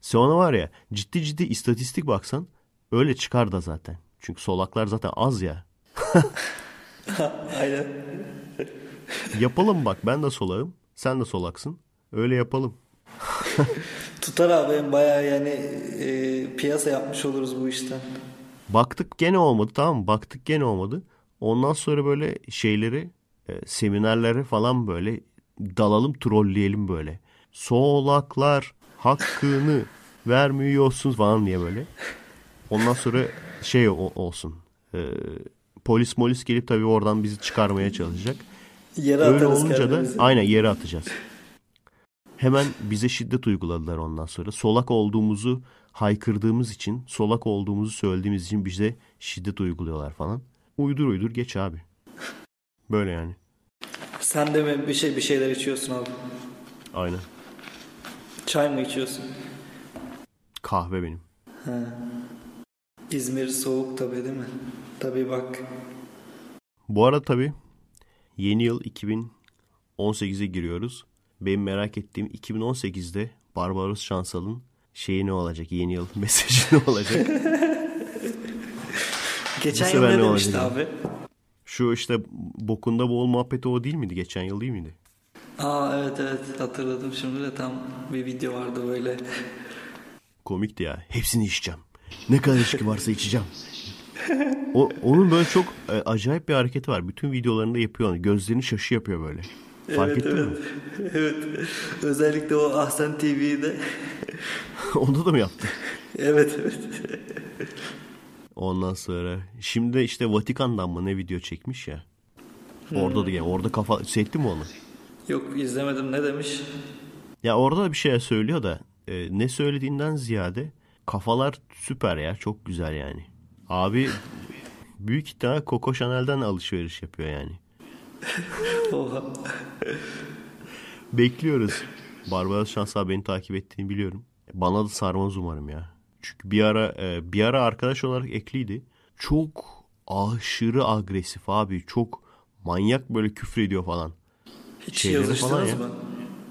Sen ona var ya ciddi ciddi istatistik baksan öyle çıkar da zaten. Çünkü solaklar zaten az ya. Aynen. Yapalım bak ben de solağım. Sen de solaksın. Öyle yapalım. Tutar abi hem bayağı yani e, piyasa yapmış oluruz bu işten. Baktık gene olmadı tamam mı? Baktık gene olmadı. Ondan sonra böyle şeyleri e, seminerlere falan böyle dalalım trolleyelim böyle. Solaklar hakkını vermiyorsunuz falan diye böyle. Ondan sonra şey o- olsun. e, polis molis gelip tabii oradan bizi çıkarmaya çalışacak. Yere Öyle atarız olunca da aynen yere atacağız. Hemen bize şiddet uyguladılar ondan sonra. Solak olduğumuzu haykırdığımız için, solak olduğumuzu söylediğimiz için bize şiddet uyguluyorlar falan. Uydur uydur geç abi. Böyle yani. Sen de mi bir şey bir şeyler içiyorsun abi? Aynen. Çay mı içiyorsun? Kahve benim. İzmir soğuk tabii değil mi? Tabii bak. Bu arada tabii yeni yıl 2018'e giriyoruz. Benim merak ettiğim 2018'de Barbaros Şansal'ın şeyi ne olacak? Yeni yıl mesajı ne olacak? Geçen yıl ne demişti abi? Şu işte bokunda boğul muhabbeti o değil miydi? Geçen yıl değil miydi? Aa evet evet hatırladım şimdi de tam bir video vardı böyle. Komikti ya. Hepsini içeceğim. Ne kadar içki varsa içeceğim. O, onun böyle çok e, acayip bir hareketi var. Bütün videolarında yapıyor onu. Gözlerini şaşı yapıyor böyle. Fark Evet, ettin mi? evet. evet. Özellikle o Ahsen TV'de. Onda da mı yaptı? evet evet. Ondan sonra şimdi işte Vatikan'dan mı ne video çekmiş ya. Orada da yani orada kafa seyretti mi onu? Yok izlemedim ne demiş? Ya orada da bir şeyler söylüyor da e, ne söylediğinden ziyade kafalar süper ya çok güzel yani. Abi büyük ihtimal Coco Chanel'den alışveriş yapıyor yani. Oha. Bekliyoruz. Barbaros Şansal beni takip ettiğini biliyorum. Bana da sarmaz umarım ya. Çünkü bir ara e, bir ara arkadaş olarak ekliydi. Çok aşırı agresif abi. Çok manyak böyle küfür ediyor falan. Hiç Şeyleri falan yazıştınız ya. mı?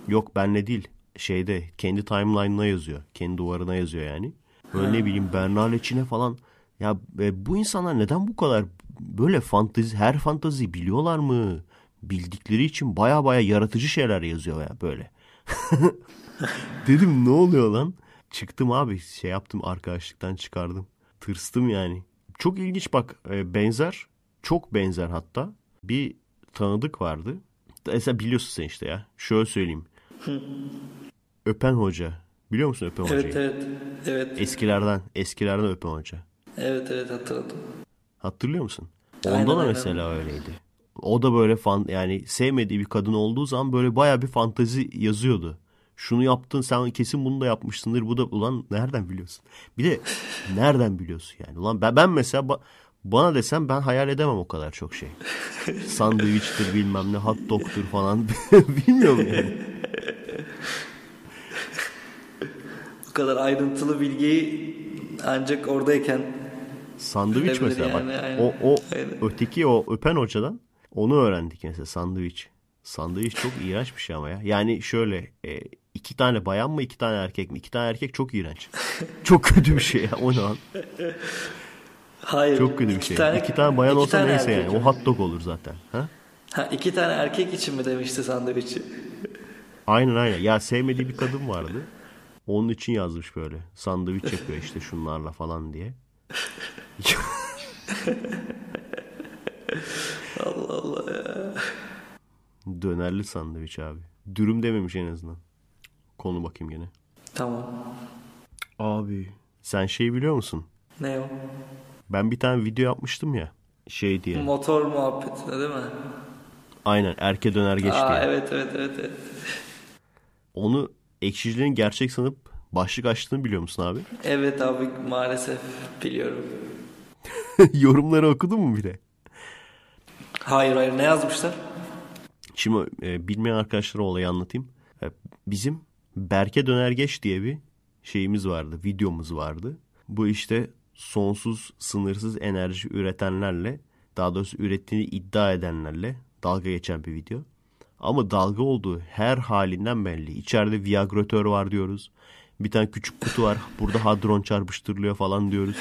Yok benle değil. Şeyde kendi timeline'ına yazıyor. Kendi duvarına yazıyor yani. Böyle ne bileyim Berna Leçin'e falan. Ya e, bu insanlar neden bu kadar böyle fantezi her fantaziyi biliyorlar mı? Bildikleri için baya baya yaratıcı şeyler yazıyor ya böyle. Dedim ne oluyor lan? Çıktım abi şey yaptım arkadaşlıktan çıkardım. Tırstım yani. Çok ilginç bak e, benzer çok benzer hatta bir tanıdık vardı. Mesela biliyorsun sen işte ya. Şöyle söyleyeyim. Öpen Hoca. Biliyor musun Öpen Hoca'yı? Evet evet. Evet. Eskilerden, eskilerden Öpen Hoca. Evet evet hatırladım. Hatırlıyor musun? Aynen, Onda da aynen. mesela öyleydi. O da böyle fan yani sevmediği bir kadın olduğu zaman böyle baya bir fantezi yazıyordu. Şunu yaptın sen kesin bunu da yapmışsındır. Bu da ulan nereden biliyorsun? Bir de nereden biliyorsun yani? Ulan ben, ben mesela ba- bana desem ben hayal edemem o kadar çok şey. Sandviçtir bilmem ne hot dog'tur falan. Bilmiyorum yani. Bu kadar ayrıntılı bilgiyi ancak oradayken Sandviç mesela yani, bak. aynen. O, o Aynen. öteki o öpen hocadan onu öğrendik mesela sandviç. Sandviç çok iğrenç bir şey ama ya. Yani şöyle e, iki tane bayan mı iki tane erkek mi? İki tane erkek çok iğrenç. çok kötü bir şey ya o lan? hayır. Çok kötü bir şey. Tane, iki tane bayan iki olsa tane neyse yani. O hot dog olur zaten. Ha? Ha, iki tane erkek için mi demişti sandviçi? Aynen aynen. Ya sevmediği bir kadın vardı. Onun için yazmış böyle. Sandviç yapıyor işte şunlarla falan diye. Allah Allah ya. Dönerli sandviç abi. Dürüm dememiş en azından. Konu bakayım gene. Tamam. Abi sen şey biliyor musun? Ne o? Ben bir tane video yapmıştım ya. Şey diye. Motor muhabbetine değil mi? Aynen erke döner geç Aa, diye. evet evet evet. evet. Onu ekşicilerin gerçek sanıp başlık açtığını biliyor musun abi? Evet abi maalesef biliyorum. Yorumları okudun mu bir de? Hayır hayır ne yazmışlar? Şimdi e, bilmeyen arkadaşlara olayı anlatayım. E, bizim Berke Döner Geç diye bir şeyimiz vardı, videomuz vardı. Bu işte sonsuz, sınırsız enerji üretenlerle, daha doğrusu ürettiğini iddia edenlerle dalga geçen bir video. Ama dalga olduğu her halinden belli. İçeride Viagratör var diyoruz. Bir tane küçük kutu var. Burada hadron çarpıştırılıyor falan diyoruz.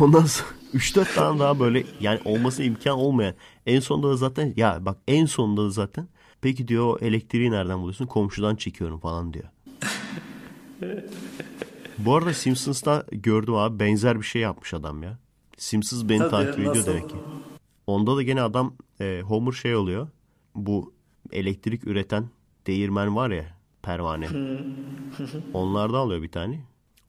Ondan sonra 3-4 tane daha böyle yani olması imkan olmayan. En sonunda da zaten ya bak en sonunda da zaten peki diyor elektriği nereden buluyorsun? Komşudan çekiyorum falan diyor. Bu arada Simpsons'ta gördüm abi benzer bir şey yapmış adam ya. Simpsons beni Tabii, takip ediyor nasıl? demek ki. Onda da gene adam e, Homer şey oluyor. Bu elektrik üreten değirmen var ya pervane. Onlardan alıyor bir tane.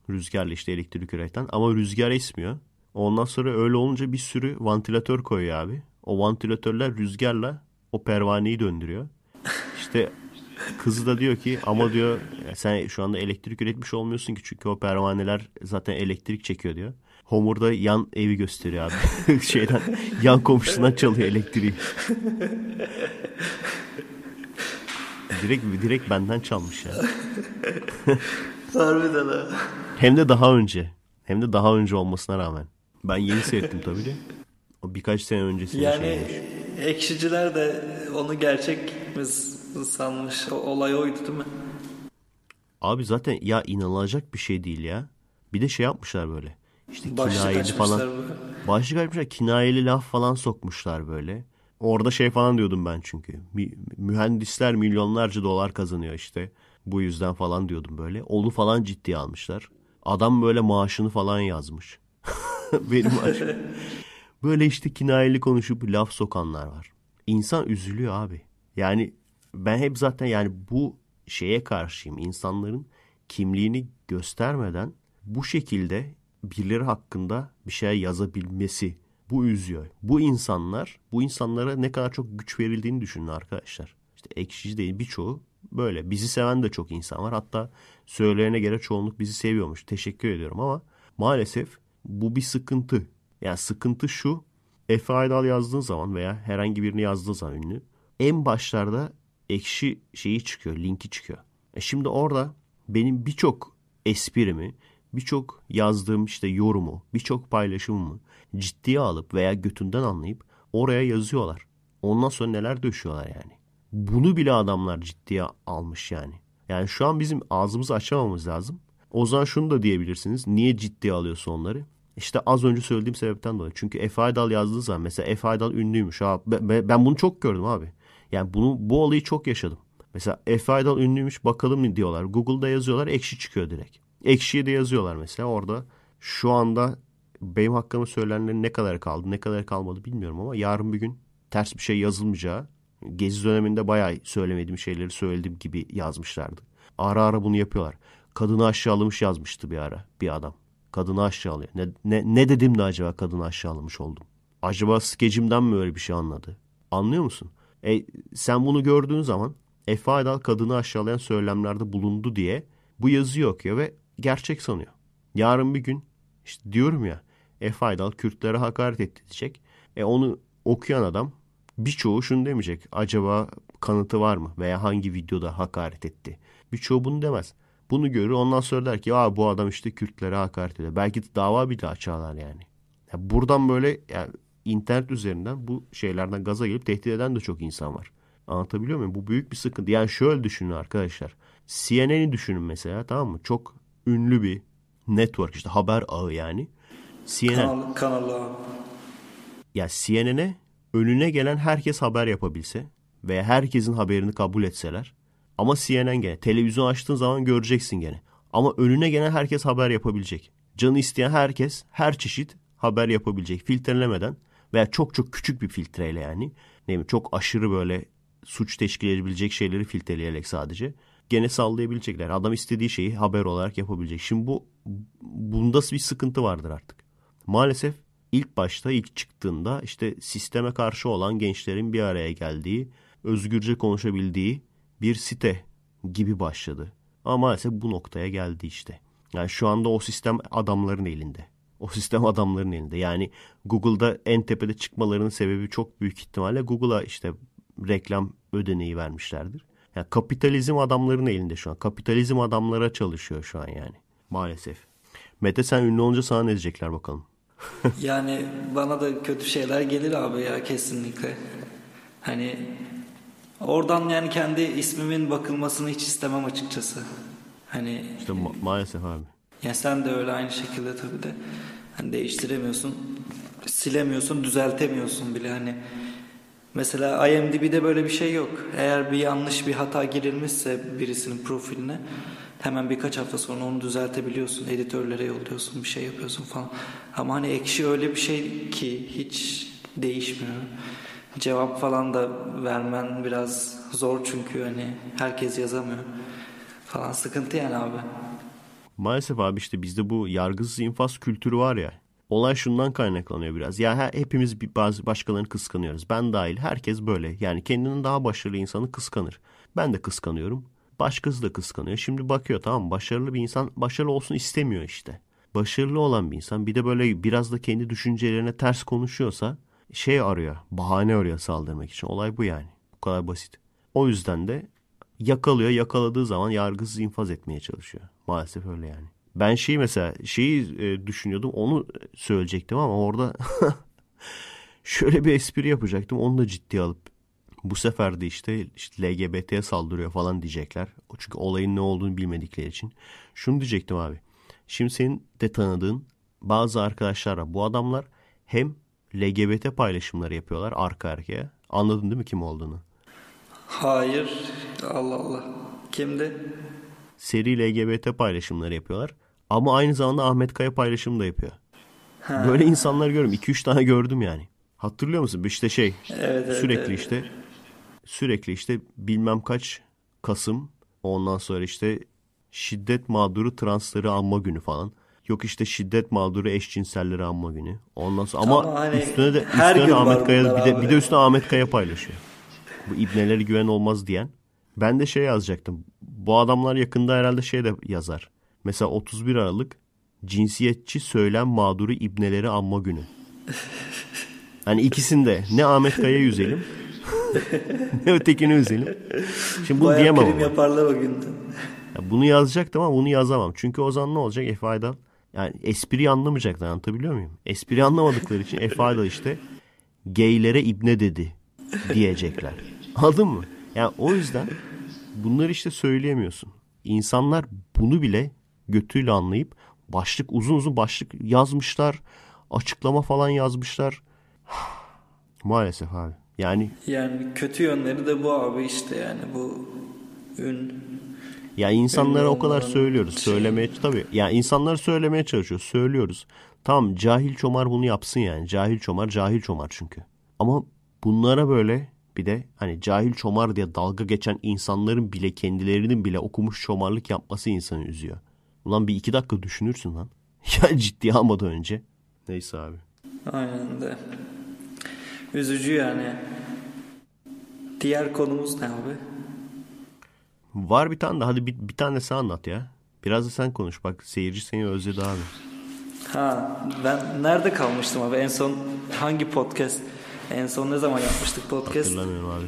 Rüzgarla işte elektrik üreten ama rüzgar esmiyor. Ondan sonra öyle olunca bir sürü vantilatör koyuyor abi. O vantilatörler rüzgarla o pervaneyi döndürüyor. İşte kızı da diyor ki ama diyor sen şu anda elektrik üretmiş olmuyorsun ki çünkü o pervaneler zaten elektrik çekiyor diyor. Homer da yan evi gösteriyor abi. Şeyden yan komşusundan çalıyor elektriği. direkt direkt benden çalmış ya. Harbiden ha. Hem de daha önce. Hem de daha önce olmasına rağmen. Ben yeni seyrettim tabii de. O birkaç sene öncesinin Yani şeyiymiş. ekşiciler de onu gerçek sanmış? O, olay oydu değil mi? Abi zaten ya inanılacak bir şey değil ya. Bir de şey yapmışlar böyle. İşte Başlık kinayeli falan. böyle. Başlık açmışlar. Kinayeli laf falan sokmuşlar böyle. Orada şey falan diyordum ben çünkü. Mü- mühendisler milyonlarca dolar kazanıyor işte. Bu yüzden falan diyordum böyle. Onu falan ciddiye almışlar. Adam böyle maaşını falan yazmış. Benim maaşım. Böyle işte kinayeli konuşup laf sokanlar var. İnsan üzülüyor abi. Yani ben hep zaten yani bu şeye karşıyım. İnsanların kimliğini göstermeden bu şekilde birileri hakkında bir şey yazabilmesi bu üzüyor. Bu insanlar, bu insanlara ne kadar çok güç verildiğini düşünün arkadaşlar. İşte ekşici değil birçoğu böyle. Bizi seven de çok insan var. Hatta söyleyene göre çoğunluk bizi seviyormuş. Teşekkür ediyorum ama maalesef bu bir sıkıntı. Yani sıkıntı şu. Efe Aydal yazdığın zaman veya herhangi birini yazdığın zaman ünlü en başlarda ekşi şeyi çıkıyor, linki çıkıyor. E şimdi orada benim birçok esprimi, birçok yazdığım işte yorumu, birçok paylaşımımı ciddiye alıp veya götünden anlayıp oraya yazıyorlar. Ondan sonra neler döşüyorlar yani. Bunu bile adamlar ciddiye almış yani. Yani şu an bizim ağzımızı açamamız lazım. O zaman şunu da diyebilirsiniz. Niye ciddiye alıyorsun onları? İşte az önce söylediğim sebepten dolayı. Çünkü Efe Aydal yazdığı zaman mesela Efe Aydal ünlüymüş. Ha, ben bunu çok gördüm abi. Yani bunu bu olayı çok yaşadım. Mesela Efe Aydal ünlüymüş bakalım mı diyorlar. Google'da yazıyorlar ekşi çıkıyor direkt. Ekşiye de yazıyorlar mesela orada. Şu anda benim hakkımda söylenenlerin ne kadar kaldı ne kadar kalmadı bilmiyorum ama yarın bir gün ters bir şey yazılmayacağı Gezi döneminde bayağı söylemediğim şeyleri söylediğim gibi yazmışlardı. Ara ara bunu yapıyorlar. Kadını aşağılamış yazmıştı bir ara bir adam. Kadını aşağılıyor. Ne, ne, ne dedim de acaba kadını aşağılamış oldum? Acaba skecimden mi öyle bir şey anladı? Anlıyor musun? E, sen bunu gördüğün zaman Efe Aydal kadını aşağılayan söylemlerde bulundu diye bu yazıyı okuyor ve gerçek sanıyor. Yarın bir gün işte diyorum ya Efe Aydal Kürtlere hakaret etti diyecek. E onu okuyan adam birçoğu şunu demeyecek. Acaba kanıtı var mı? Veya hangi videoda hakaret etti? Birçoğu bunu demez. Bunu görür ondan sonra der ki Aa, bu adam işte Kürtlere hakaret ediyor. Belki de dava bile açarlar yani. Ya buradan böyle yani internet üzerinden bu şeylerden gaza gelip tehdit eden de çok insan var. Anlatabiliyor muyum? Bu büyük bir sıkıntı. Yani şöyle düşünün arkadaşlar. CNN'i düşünün mesela tamam mı? Çok ünlü bir network işte haber ağı yani. CNN. Kanal, kanalı. Ya CNN'e önüne gelen herkes haber yapabilse veya herkesin haberini kabul etseler ama CNN gene televizyon açtığın zaman göreceksin gene. Ama önüne gelen herkes haber yapabilecek. Canı isteyen herkes her çeşit haber yapabilecek filtrelemeden veya çok çok küçük bir filtreyle yani. Ne bileyim çok aşırı böyle suç teşkil edebilecek şeyleri filtreleyerek sadece gene sallayabilecekler. Adam istediği şeyi haber olarak yapabilecek. Şimdi bu bunda bir sıkıntı vardır artık. Maalesef ilk başta ilk çıktığında işte sisteme karşı olan gençlerin bir araya geldiği, özgürce konuşabildiği bir site gibi başladı. Ama maalesef bu noktaya geldi işte. Yani şu anda o sistem adamların elinde. O sistem adamların elinde. Yani Google'da en tepede çıkmalarının sebebi çok büyük ihtimalle Google'a işte reklam ödeneği vermişlerdir. Yani kapitalizm adamların elinde şu an. Kapitalizm adamlara çalışıyor şu an yani. Maalesef. Mete sen ünlü olunca sana ne diyecekler bakalım. Yani bana da kötü şeyler gelir abi ya kesinlikle. Hani oradan yani kendi ismimin bakılmasını hiç istemem açıkçası. Hani İşte ma- maalesef abi. ya sen de öyle aynı şekilde tabii de hani değiştiremiyorsun, silemiyorsun, düzeltemiyorsun bile hani. Mesela IMDb'de böyle bir şey yok. Eğer bir yanlış bir hata girilmişse birisinin profiline hemen birkaç hafta sonra onu düzeltebiliyorsun. Editörlere yolluyorsun, bir şey yapıyorsun falan. Ama hani ekşi öyle bir şey ki hiç değişmiyor. Cevap falan da vermen biraz zor çünkü hani herkes yazamıyor falan sıkıntı yani abi. Maalesef abi işte bizde bu yargısız infaz kültürü var ya. Olay şundan kaynaklanıyor biraz. Ya he- hepimiz bazı başkalarını kıskanıyoruz. Ben dahil herkes böyle. Yani kendinin daha başarılı insanı kıskanır. Ben de kıskanıyorum. Başkası da kıskanıyor. Şimdi bakıyor tamam başarılı bir insan başarılı olsun istemiyor işte. Başarılı olan bir insan bir de böyle biraz da kendi düşüncelerine ters konuşuyorsa şey arıyor. Bahane arıyor saldırmak için. Olay bu yani. Bu kadar basit. O yüzden de yakalıyor. Yakaladığı zaman yargısız infaz etmeye çalışıyor. Maalesef öyle yani. Ben şeyi mesela şeyi e, düşünüyordum. Onu söyleyecektim ama orada şöyle bir espri yapacaktım. Onu da ciddiye alıp bu sefer de işte, işte LGBT'ye saldırıyor falan diyecekler. Çünkü olayın ne olduğunu bilmedikleri için. Şunu diyecektim abi. Şimdi senin de tanıdığın bazı arkadaşlar var. Bu adamlar hem LGBT paylaşımları yapıyorlar arka arkaya. Anladın değil mi kim olduğunu? Hayır. Allah Allah. Kimdi? Seri LGBT paylaşımları yapıyorlar. Ama aynı zamanda Ahmet Kaya paylaşımı da yapıyor. Böyle insanlar görüyorum. 2-3 tane gördüm yani. Hatırlıyor musun? İşte şey Evet, evet, sürekli evet. işte sürekli işte bilmem kaç Kasım ondan sonra işte şiddet mağduru transları anma günü falan. Yok işte şiddet mağduru eşcinselleri anma günü. Ondan sonra ama, Ama hani üstüne de her üstüne de Ahmet Kaya bir de, abi. bir de üstüne Ahmet Kaya paylaşıyor. Bu ibnelere güven olmaz diyen. Ben de şey yazacaktım. Bu adamlar yakında herhalde şey de yazar. Mesela 31 Aralık cinsiyetçi söylem mağduru ibneleri anma günü. Hani ikisinde ne Ahmet Kaya üzelim ne ötekini üzelim. Şimdi bunu Bayağı diyemem yaparlar o günde. Ya bunu yazacaktım ama bunu yazamam. Çünkü o zaman ne olacak Aydal? Yani espriyi anlamayacaklar anlatabiliyor muyum? Espriyi anlamadıkları için Aydal işte geylere ibne dedi diyecekler. Anladın mı? Yani o yüzden bunları işte söyleyemiyorsun. İnsanlar bunu bile götüyle anlayıp başlık uzun uzun başlık yazmışlar. Açıklama falan yazmışlar. Maalesef abi. Yani Yani kötü yönleri de bu abi işte yani bu ün. Ya insanlara o kadar söylüyoruz. olmanın Söylemeye tabii. Ya insanlara söylemeye çalışıyoruz. Söylüyoruz. Tamam cahil çomar bunu yapsın yani. Cahil çomar cahil çomar çünkü. Ama bunlara böyle bir de hani cahil çomar diye dalga geçen insanların bile kendilerinin bile okumuş çomarlık yapması insanı üzüyor. Ulan bir iki dakika düşünürsün lan. Ya ciddiye almadan önce. Neyse abi. Aynen de. Üzücü yani. Diğer konumuz ne abi? Var bir tane de hadi bir, bir tane sen anlat ya. Biraz da sen konuş. Bak seyirci seni özledi abi. Ha ben nerede kalmıştım abi? En son hangi podcast? En son ne zaman yapmıştık podcast? Hatırlamıyorum abi.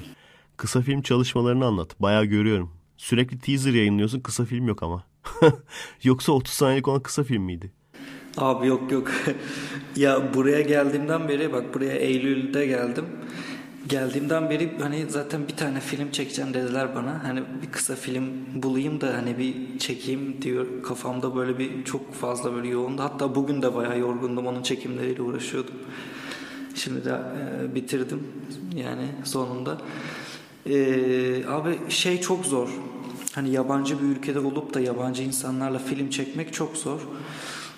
Kısa film çalışmalarını anlat. Bayağı görüyorum. Sürekli teaser yayınlıyorsun. Kısa film yok ama. Yoksa 30 saniyelik olan kısa film miydi? Abi yok yok. ya buraya geldiğimden beri bak buraya Eylül'de geldim. Geldiğimden beri hani zaten bir tane film çekeceğim dediler bana. Hani bir kısa film bulayım da hani bir çekeyim diyor. Kafamda böyle bir çok fazla böyle yoğundu. Hatta bugün de bayağı yorgundum. Onun çekimleriyle uğraşıyordum. Şimdi de e, bitirdim yani sonunda. E, abi şey çok zor. Hani yabancı bir ülkede olup da yabancı insanlarla film çekmek çok zor.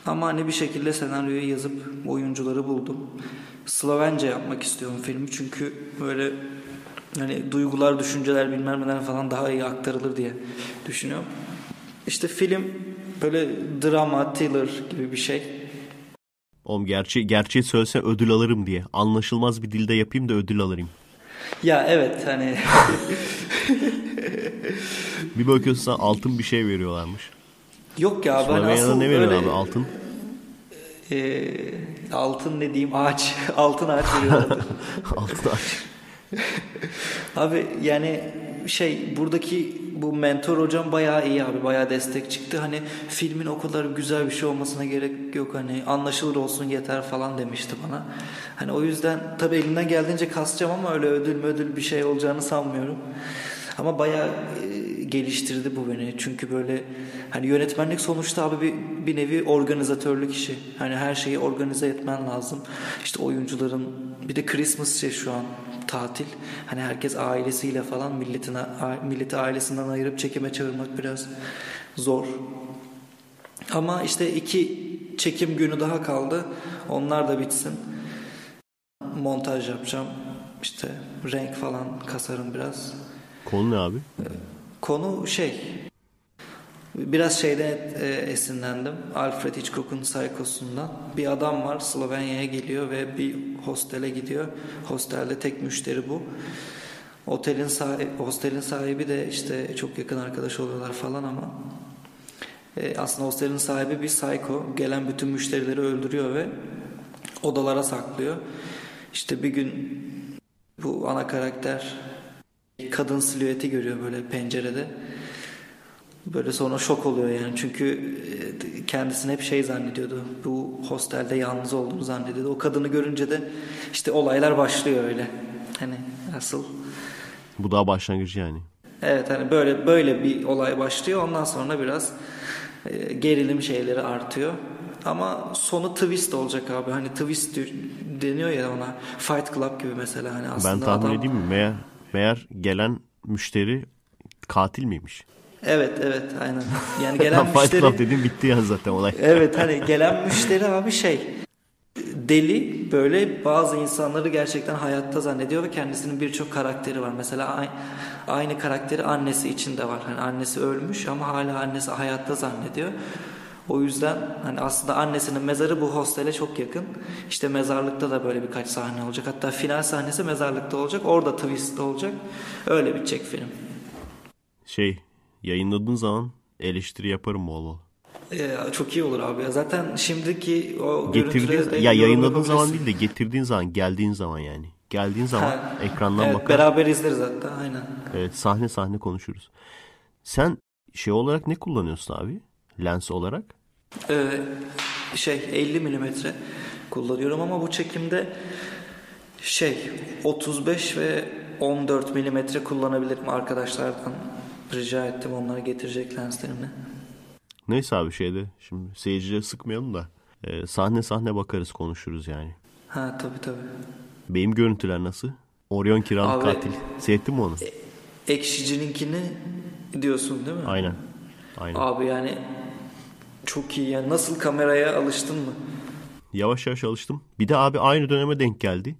Ama hani bir şekilde senaryoyu yazıp oyuncuları buldum. Slovence yapmak istiyorum filmi çünkü böyle hani duygular, düşünceler bilmem neler falan daha iyi aktarılır diye düşünüyorum. İşte film böyle drama, thriller gibi bir şey. Oğlum gerçeği, gerçeği söylesen ödül alırım diye. Anlaşılmaz bir dilde yapayım da ödül alırım. Ya evet hani Bir bakıyorsun altın bir şey veriyorlarmış. Yok ya ben Slovenya'da asıl ne böyle abi altın? e, altın ne diyeyim ağaç altın ağaç altın aç. Abi yani şey buradaki bu mentor hocam bayağı iyi abi bayağı destek çıktı. Hani filmin o kadar güzel bir şey olmasına gerek yok hani anlaşılır olsun yeter falan demişti bana. Hani o yüzden tabii elimden geldiğince kasacağım ama öyle ödül ödül bir şey olacağını sanmıyorum. Ama bayağı e, geliştirdi bu beni. Çünkü böyle hani yönetmenlik sonuçta abi bir, bir nevi organizatörlük işi. Hani her şeyi organize etmen lazım. İşte oyuncuların bir de Christmas şey şu an tatil. Hani herkes ailesiyle falan milletine milleti ailesinden ayırıp çekime çağırmak biraz zor. Ama işte iki çekim günü daha kaldı. Onlar da bitsin. Montaj yapacağım. İşte renk falan kasarım biraz. Konu ne abi? Konu şey biraz şeyde e, esinlendim. Alfred Hitchcock'un Psycho'sundan. Bir adam var Slovenya'ya geliyor ve bir hostele gidiyor. Hostelde tek müşteri bu. Otelin sahibi, hostelin sahibi de işte çok yakın arkadaş oluyorlar falan ama e, aslında hostelin sahibi bir psycho. Gelen bütün müşterileri öldürüyor ve odalara saklıyor. İşte bir gün bu ana karakter kadın silüeti görüyor böyle pencerede. Böyle sonra şok oluyor yani çünkü e, kendisini hep şey zannediyordu. Bu hostelde yalnız olduğunu zannediyordu. O kadını görünce de işte olaylar başlıyor öyle. Hani asıl Bu daha başlangıcı yani. Evet hani böyle böyle bir olay başlıyor. Ondan sonra biraz e, gerilim şeyleri artıyor. Ama sonu twist olacak abi. Hani twist deniyor ya ona. Fight Club gibi mesela hani aslında Ben tahmin adam... edeyim mi? Meğer, meğer gelen müşteri katil miymiş? Evet evet aynen. Yani gelen Fight müşteri Club dedim bitti ya zaten olay. Evet hani gelen müşteri abi şey deli böyle bazı insanları gerçekten hayatta zannediyor ve kendisinin birçok karakteri var. Mesela aynı, aynı karakteri annesi içinde var. Hani annesi ölmüş ama hala annesi hayatta zannediyor. O yüzden hani aslında annesinin mezarı bu hostele çok yakın. İşte mezarlıkta da böyle birkaç sahne olacak. Hatta final sahnesi mezarlıkta olacak. Orada twist olacak. Öyle bitecek film. Şey yayınladığın zaman eleştiri yaparım bol bol. Ee, çok iyi olur abi. Zaten şimdiki o Getirdiğin, ya yayınladığın zaman değil de getirdiğin zaman geldiğin zaman yani. Geldiğin zaman Ha, ekrandan evet, bakar. beraber izleriz hatta aynen. Evet sahne sahne konuşuruz. Sen şey olarak ne kullanıyorsun abi? Lens olarak? Ee, şey 50 milimetre kullanıyorum ama bu çekimde şey 35 ve 14 milimetre kullanabilirim arkadaşlardan rica ettim onlara getirecek lenslerini. Neyse abi şeyde şimdi seyirciye sıkmayalım da e, sahne sahne bakarız konuşuruz yani. Ha tabi tabi. Benim görüntüler nasıl? Orion Kiralık Abi- Katil. Seyrettin mi onu? Ekşicininkini diyorsun değil mi? Aynen. Aynen. Abi yani çok iyi yani nasıl kameraya alıştın mı? Yavaş yavaş alıştım. Bir de abi aynı döneme denk geldi.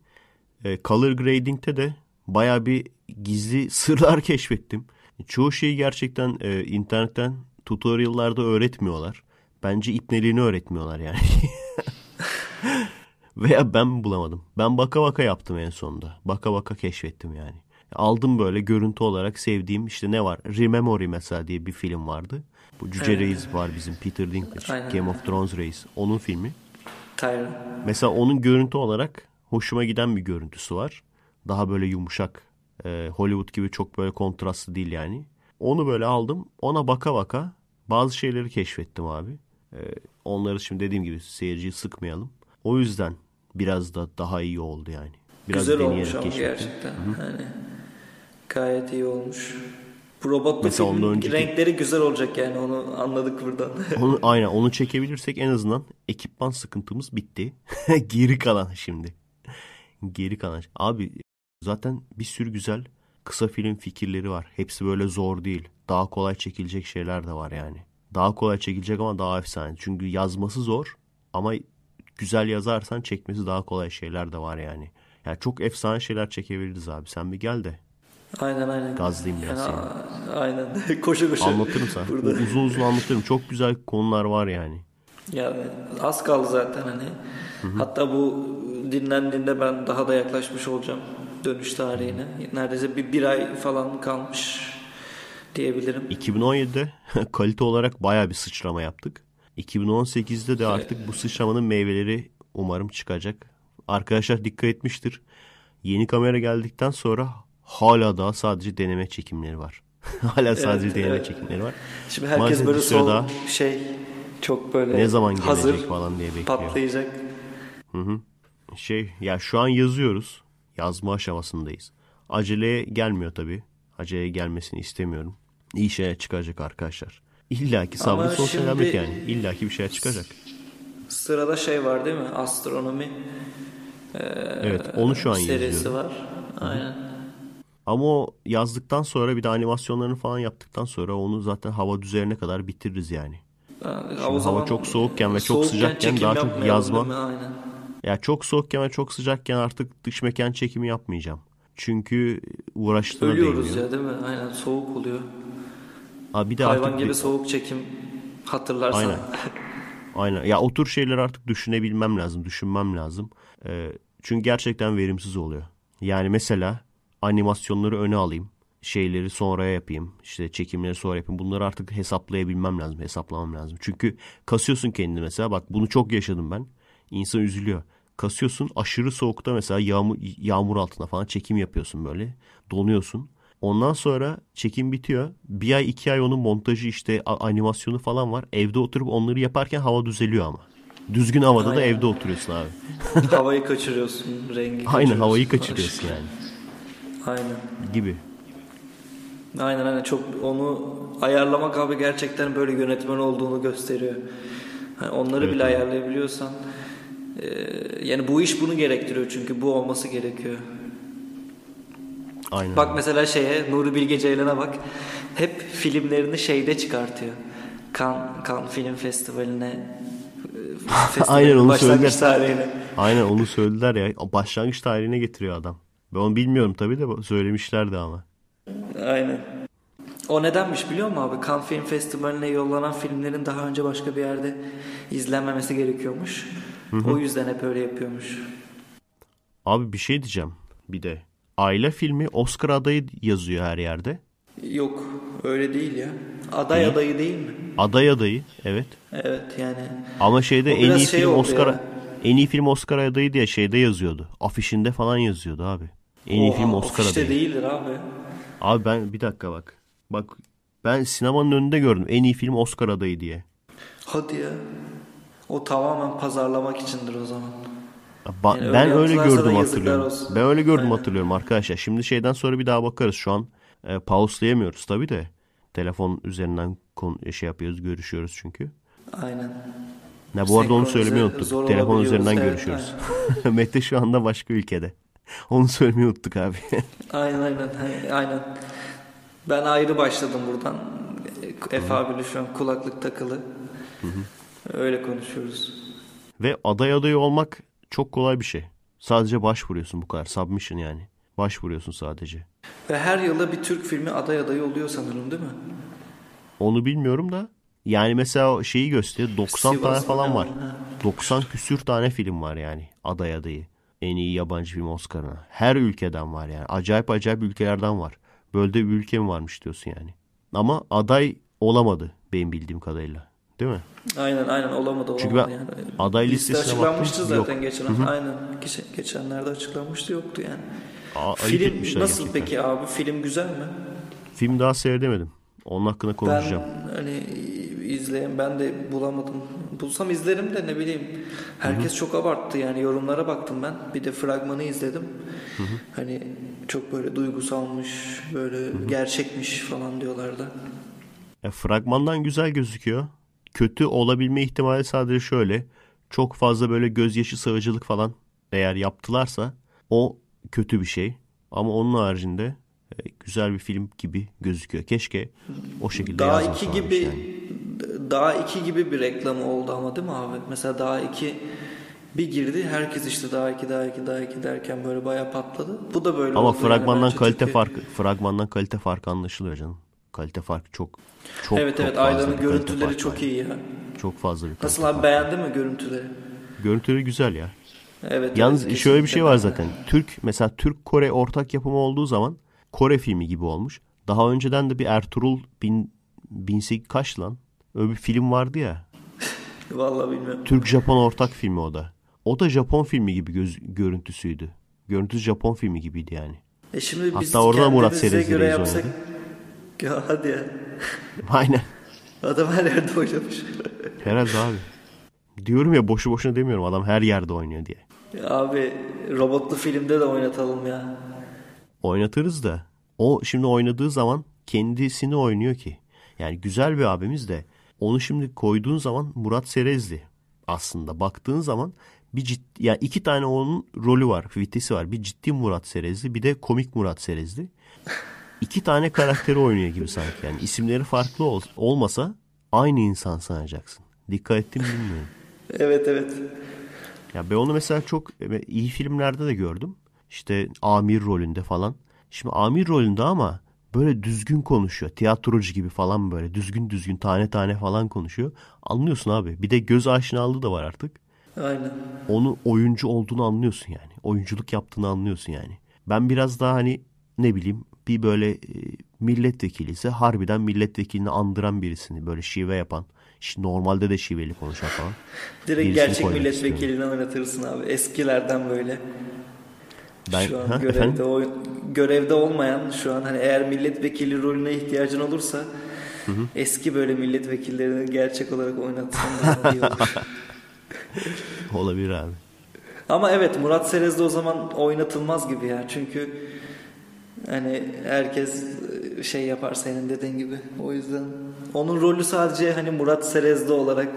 E, color grading'te de baya bir gizli sırlar keşfettim. Çoğu şeyi gerçekten e, internetten tutorial'larda öğretmiyorlar. Bence ipneliğini öğretmiyorlar yani. Veya ben bulamadım? Ben baka baka yaptım en sonunda. Baka baka keşfettim yani. Aldım böyle görüntü olarak sevdiğim işte ne var? Rememory mesela diye bir film vardı. Bu Cüce Reis var bizim Peter Dinklage. Aynen. Game of Thrones Reis. Onun filmi. Tyron. Mesela onun görüntü olarak hoşuma giden bir görüntüsü var. Daha böyle yumuşak. e, Hollywood gibi çok böyle kontrastlı değil yani. Onu böyle aldım. Ona baka baka bazı şeyleri keşfettim abi. E, onları şimdi dediğim gibi seyirciyi sıkmayalım. O yüzden biraz da daha iyi oldu yani. Biraz Güzel olmuş ama keşfettim. gerçekten. Hani gayet iyi olmuş. Bu robotlu Mesela filmin ondan önceki- renkleri güzel olacak yani onu anladık buradan. Onu, aynen onu çekebilirsek en azından ekipman sıkıntımız bitti. Geri kalan şimdi. Geri kalan. Abi zaten bir sürü güzel kısa film fikirleri var. Hepsi böyle zor değil. Daha kolay çekilecek şeyler de var yani. Daha kolay çekilecek ama daha efsane. Çünkü yazması zor ama güzel yazarsan çekmesi daha kolay şeyler de var yani. Yani çok efsane şeyler çekebiliriz abi. Sen bir gel de aynen aynen. Gazlayayım biraz Yani, seni. a- aynen. koşa koşa. anlatırım sana. Burada. Uzun uzun anlatırım. Çok güzel konular var yani. Yani az kaldı zaten hani. Hatta bu dinlendiğinde ben daha da yaklaşmış olacağım dönüş tarihine. Neredeyse bir, bir ay falan kalmış diyebilirim. 2017'de kalite olarak baya bir sıçrama yaptık. 2018'de de artık bu sıçramanın meyveleri umarım çıkacak. Arkadaşlar dikkat etmiştir. Yeni kamera geldikten sonra hala daha sadece deneme çekimleri var. hala sadece Evet, deneme evet. çekimleri var. Şimdi herkes Maalesef böyle sol daha şey çok böyle ne zaman gelecek hazır falan diye bekliyor. patlayacak. Şey ya şu an yazıyoruz. Yazma aşamasındayız. Aceleye gelmiyor tabii. Aceleye gelmesini istemiyorum. iyi şeyler çıkacak arkadaşlar. İlla ki sabrı son selamet yani. İlla ki bir şeyler çıkacak. Sırada şey var değil mi? Astronomi Evet onu şu an serisi yazıyorum. var. Aynen. Ama o yazdıktan sonra bir de animasyonlarını falan yaptıktan sonra onu zaten hava düzeyine kadar bitiririz yani. Şimdi o hava çok soğukken ve çok soğukken sıcakken çekim daha çok yazma. mi? Aynen. Ya çok soğukken ve çok sıcakken artık dış mekan çekimi yapmayacağım. Çünkü uğraştığına Ölüyoruz değmiyor. ya değil mi? Aynen soğuk oluyor. Ha, bir de Hayvan artık gibi bir- soğuk çekim hatırlarsan. Aynen. Aynen. Ya o tür şeyleri artık düşünebilmem lazım, düşünmem lazım. Ee, çünkü gerçekten verimsiz oluyor. Yani mesela animasyonları öne alayım. Şeyleri sonraya yapayım. İşte çekimleri sonra yapayım. Bunları artık hesaplayabilmem lazım, hesaplamam lazım. Çünkü kasıyorsun kendini mesela. Bak bunu çok yaşadım ben. İnsan üzülüyor. Kasıyorsun aşırı soğukta mesela yağmur, yağmur altında falan çekim yapıyorsun böyle. Donuyorsun. Ondan sonra çekim bitiyor. Bir ay iki ay onun montajı işte animasyonu falan var. Evde oturup onları yaparken hava düzeliyor ama. Düzgün havada da Aynen. evde oturuyorsun abi. Havayı kaçırıyorsun, rengi Aynen kaçırıyorsun. havayı kaçırıyorsun yani. Aynen. Gibi. Aynen aynen çok onu ayarlamak abi gerçekten böyle yönetmen olduğunu gösteriyor. Hani onları Evet, bile evet. ayarlayabiliyorsan e, yani bu iş bunu gerektiriyor çünkü bu olması gerekiyor. Aynen. Bak mesela şeye Nuri Bilge Ceylan'a bak. Hep filmlerini şeyde çıkartıyor. Kan Kan Film Festivali'ne e, Aynen, onu söylediler. tarihine. Aynen onu söylediler ya. Başlangıç tarihine getiriyor adam. Ben onu bilmiyorum tabii de söylemişlerdi ama. Aynen. O nedenmiş biliyor musun abi? Cannes Film Festivali'ne yollanan filmlerin daha önce başka bir yerde izlenmemesi gerekiyormuş. O yüzden hep öyle yapıyormuş. Abi bir şey diyeceğim bir de. Aile filmi Oscar adayı yazıyor her yerde. Yok öyle değil ya. Aday İyi. adayı değil mi? Aday adayı evet. Evet yani. Ama şeyde en iyi şey film Oscar ya. en iyi film Oscar adayı diye şeyde yazıyordu. Afişinde falan yazıyordu abi. En iyi Oha, film Oscar adayı. değildir abi. Abi ben bir dakika bak. Bak ben sinemanın önünde gördüm en iyi film Oscar adayı diye. Hadi ya. O tamamen pazarlamak içindir o zaman. Ba- Yani öyle ben öyle da gördüm hatırlıyorum. olsun. Ben öyle gördüm Aynen. hatırlıyorum arkadaşlar. Şimdi şeyden sonra bir daha bakarız. Şu an e, pauselayamıyoruz tabii de. Telefon üzerinden kon- şey yapıyoruz, görüşüyoruz çünkü. Aynen. Ne bu arada onu söylemeyi unuttuk. Telefon üzerinden evet, görüşüyoruz. Mete şu anda başka ülkede. Onu söylemeyi unuttuk abi. Aynen aynen. Aynen. Ben ayrı başladım buradan. Efe abiyle şu an kulaklık takılı. Öyle konuşuyoruz. Ve aday adayı olmak çok kolay bir şey. Sadece başvuruyorsun bu kadar. Submission yani. Başvuruyorsun sadece. Ve her yılda bir Türk filmi aday adayı oluyor sanırım değil mi? Onu bilmiyorum da. Yani mesela şeyi göster 90 Sivas tane falan var? Ha. 90 küsür tane film var yani aday adayı. En iyi yabancı film Oscar'ına. Her ülkeden var yani. Acayip acayip ülkelerden var. Böyle bir ülke mi varmış diyorsun yani. Ama aday olamadı benim bildiğim kadarıyla. Değil mi? Aynen aynen olamadı Çünkü olamadı ben yani. aday Liste listesine açıklanmıştı baktım, zaten yok. geçen hafta. Aynen. Geçen, geçenlerde açıklanmıştı yoktu yani. Aa, Film nasıl gerçekten. peki abi? Film güzel mi? Film daha seyredemedim. Onun hakkında konuşacağım. Ben hani izleyen ben de bulamadım. Bulsam izlerim de ne bileyim. Herkes çok abarttı yani yorumlara baktım ben. Bir de fragmanı izledim. Hani çok böyle duygusalmış, böyle gerçekmiş falan diyorlardı. Ya, fragmandan güzel gözüküyor. Kötü olabilme ihtimali sadece şöyle. Çok fazla böyle gözyaşı sığıcılık falan eğer yaptılarsa o kötü bir şey. Ama onun haricinde e, güzel bir film gibi gözüküyor. Keşke o şekilde Daha iki gibi yani. Daha iki gibi bir reklamı oldu ama değil mi abi? Mesela daha iki bir girdi herkes işte daha iki daha iki daha iki derken böyle bayağı patladı. Bu da böyle Ama yani fragmandan bence kalite çünkü- farkı fragmandan kalite farkı anlaşılıyor canım. Kalite farkı çok çok evet çok evet kalite görüntüleri çok iyi ya. Çok fazla bir Nasıl abi farkı. beğendin mi görüntüleri? Görüntüleri güzel ya. Evet. Yalnız evet, şöyle bir şey var zaten. Türk mesela Türk Kore ortak yapımı olduğu zaman Kore filmi gibi olmuş. Daha önceden de bir Ertuğrul bin, bin kaç lan? Öyle bir film vardı ya. Vallahi bilmiyorum. Türk Japon ortak filmi o da. O da Japon filmi gibi göz, görüntüsüydü. Görüntüsü Japon filmi gibiydi yani. E şimdi biz Hatta orada da Murat kendimize Serezli göre Reis yapsak... oynadı. Ya hadi ya. Aynen. Adam her yerde oynamış. Herhalde abi. Diyorum ya boşu boşuna demiyorum adam her yerde oynuyor diye. Ya abi robotlu filmde de oynatalım ya. Oynatırız da o şimdi oynadığı zaman kendisini oynuyor ki. Yani güzel bir abimiz de onu şimdi koyduğun zaman Murat Serezli aslında baktığın zaman bir ciddi, yani iki tane onun rolü var, vitesi var. Bir ciddi Murat Serezli, bir de komik Murat Serezli. İki tane karakteri oynuyor gibi sanki. Yani isimleri farklı ol, olmasa aynı insan sanacaksın. Dikkat ettim bilmiyorum. Evet evet. Ya ben onu mesela çok iyi filmlerde de gördüm. İşte amir rolünde falan. Şimdi amir rolünde ama böyle düzgün konuşuyor. Tiyatrocu gibi falan böyle düzgün düzgün tane tane falan konuşuyor. Anlıyorsun abi. Bir de göz aşinalığı da var artık. Aynen. Onu oyuncu olduğunu anlıyorsun yani. Oyunculuk yaptığını anlıyorsun yani. Ben biraz daha hani ne bileyim bir böyle e, milletvekili ise harbiden milletvekilini andıran birisini böyle şive yapan. Normalde de şiveli konuşan falan. Direkt birisini gerçek milletvekilini oynatırsın abi. Eskilerden böyle. Ben, şu an Ha, görevde efendim? oy- görevde olmayan şu an hani eğer milletvekili rolüne ihtiyacın olursa eski böyle milletvekillerini gerçek olarak oynatsan daha iyi olur. Olabilir abi. Ama evet Murat Serez de o zaman oynatılmaz gibi ya. Çünkü hani herkes şey yapar senin dediğin gibi. O yüzden onun rolü sadece hani Murat Serez'de olarak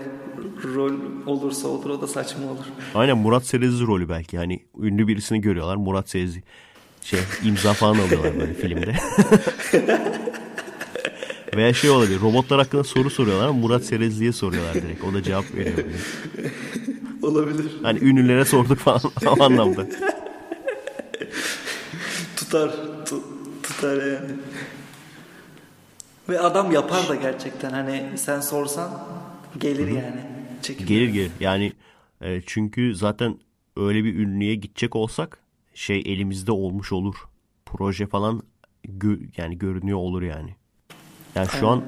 rol olursa olur o da saçma olur. Aynen Murat Serezli rolü belki. Hani ünlü birisini görüyorlar. Murat Serezli şey imza falan alıyorlar böyle filmde. Veya şey olabilir. Robotlar hakkında soru soruyorlar ama Murat Serezli'ye soruyorlar direkt. O da cevap veriyor. böyle. Olabilir. Hani ünlülere sorduk falan o anlamda. Tutar. tu- tutar yani. Ve adam yapar da gerçekten hani sen sorsan gelir yani. Çekim. Gelir gelir. Yani e, çünkü zaten öyle bir ünlüye gidecek olsak şey elimizde olmuş olur. Proje falan gö- yani görünüyor olur yani. Yani şu an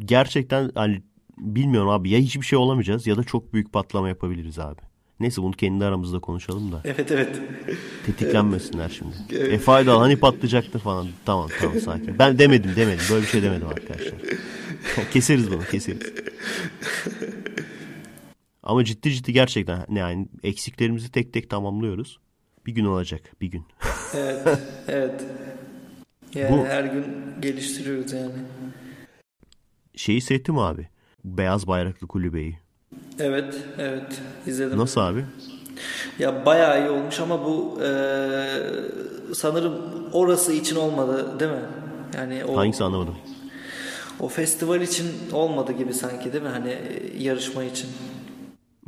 gerçekten hani bilmiyorum abi ya hiçbir şey olamayacağız ya da çok büyük patlama yapabiliriz abi. Neyse bunu kendi aramızda konuşalım da Evet evet. tetiklenmesinler şimdi. E faydalı hani patlayacaktır falan. Tamam tamam sakin. Ben demedim demedim. Böyle bir şey demedim arkadaşlar. keseriz bunu keseriz. Ama ciddi ciddi gerçekten yani eksiklerimizi tek tek tamamlıyoruz. Bir gün olacak bir gün. Evet. evet. Yani Bu- her gün geliştiriyoruz yani. Şeyi seyrettim abi. Beyaz Bayraklı Kulübeyi. Evet, evet. izledim. Nasıl abi? Ya bayağı iyi olmuş ama bu eee, sanırım orası için olmadı değil mi? Yani o Hangisi anlamadım. O festival için olmadı gibi sanki değil mi? Hani e, yarışma için.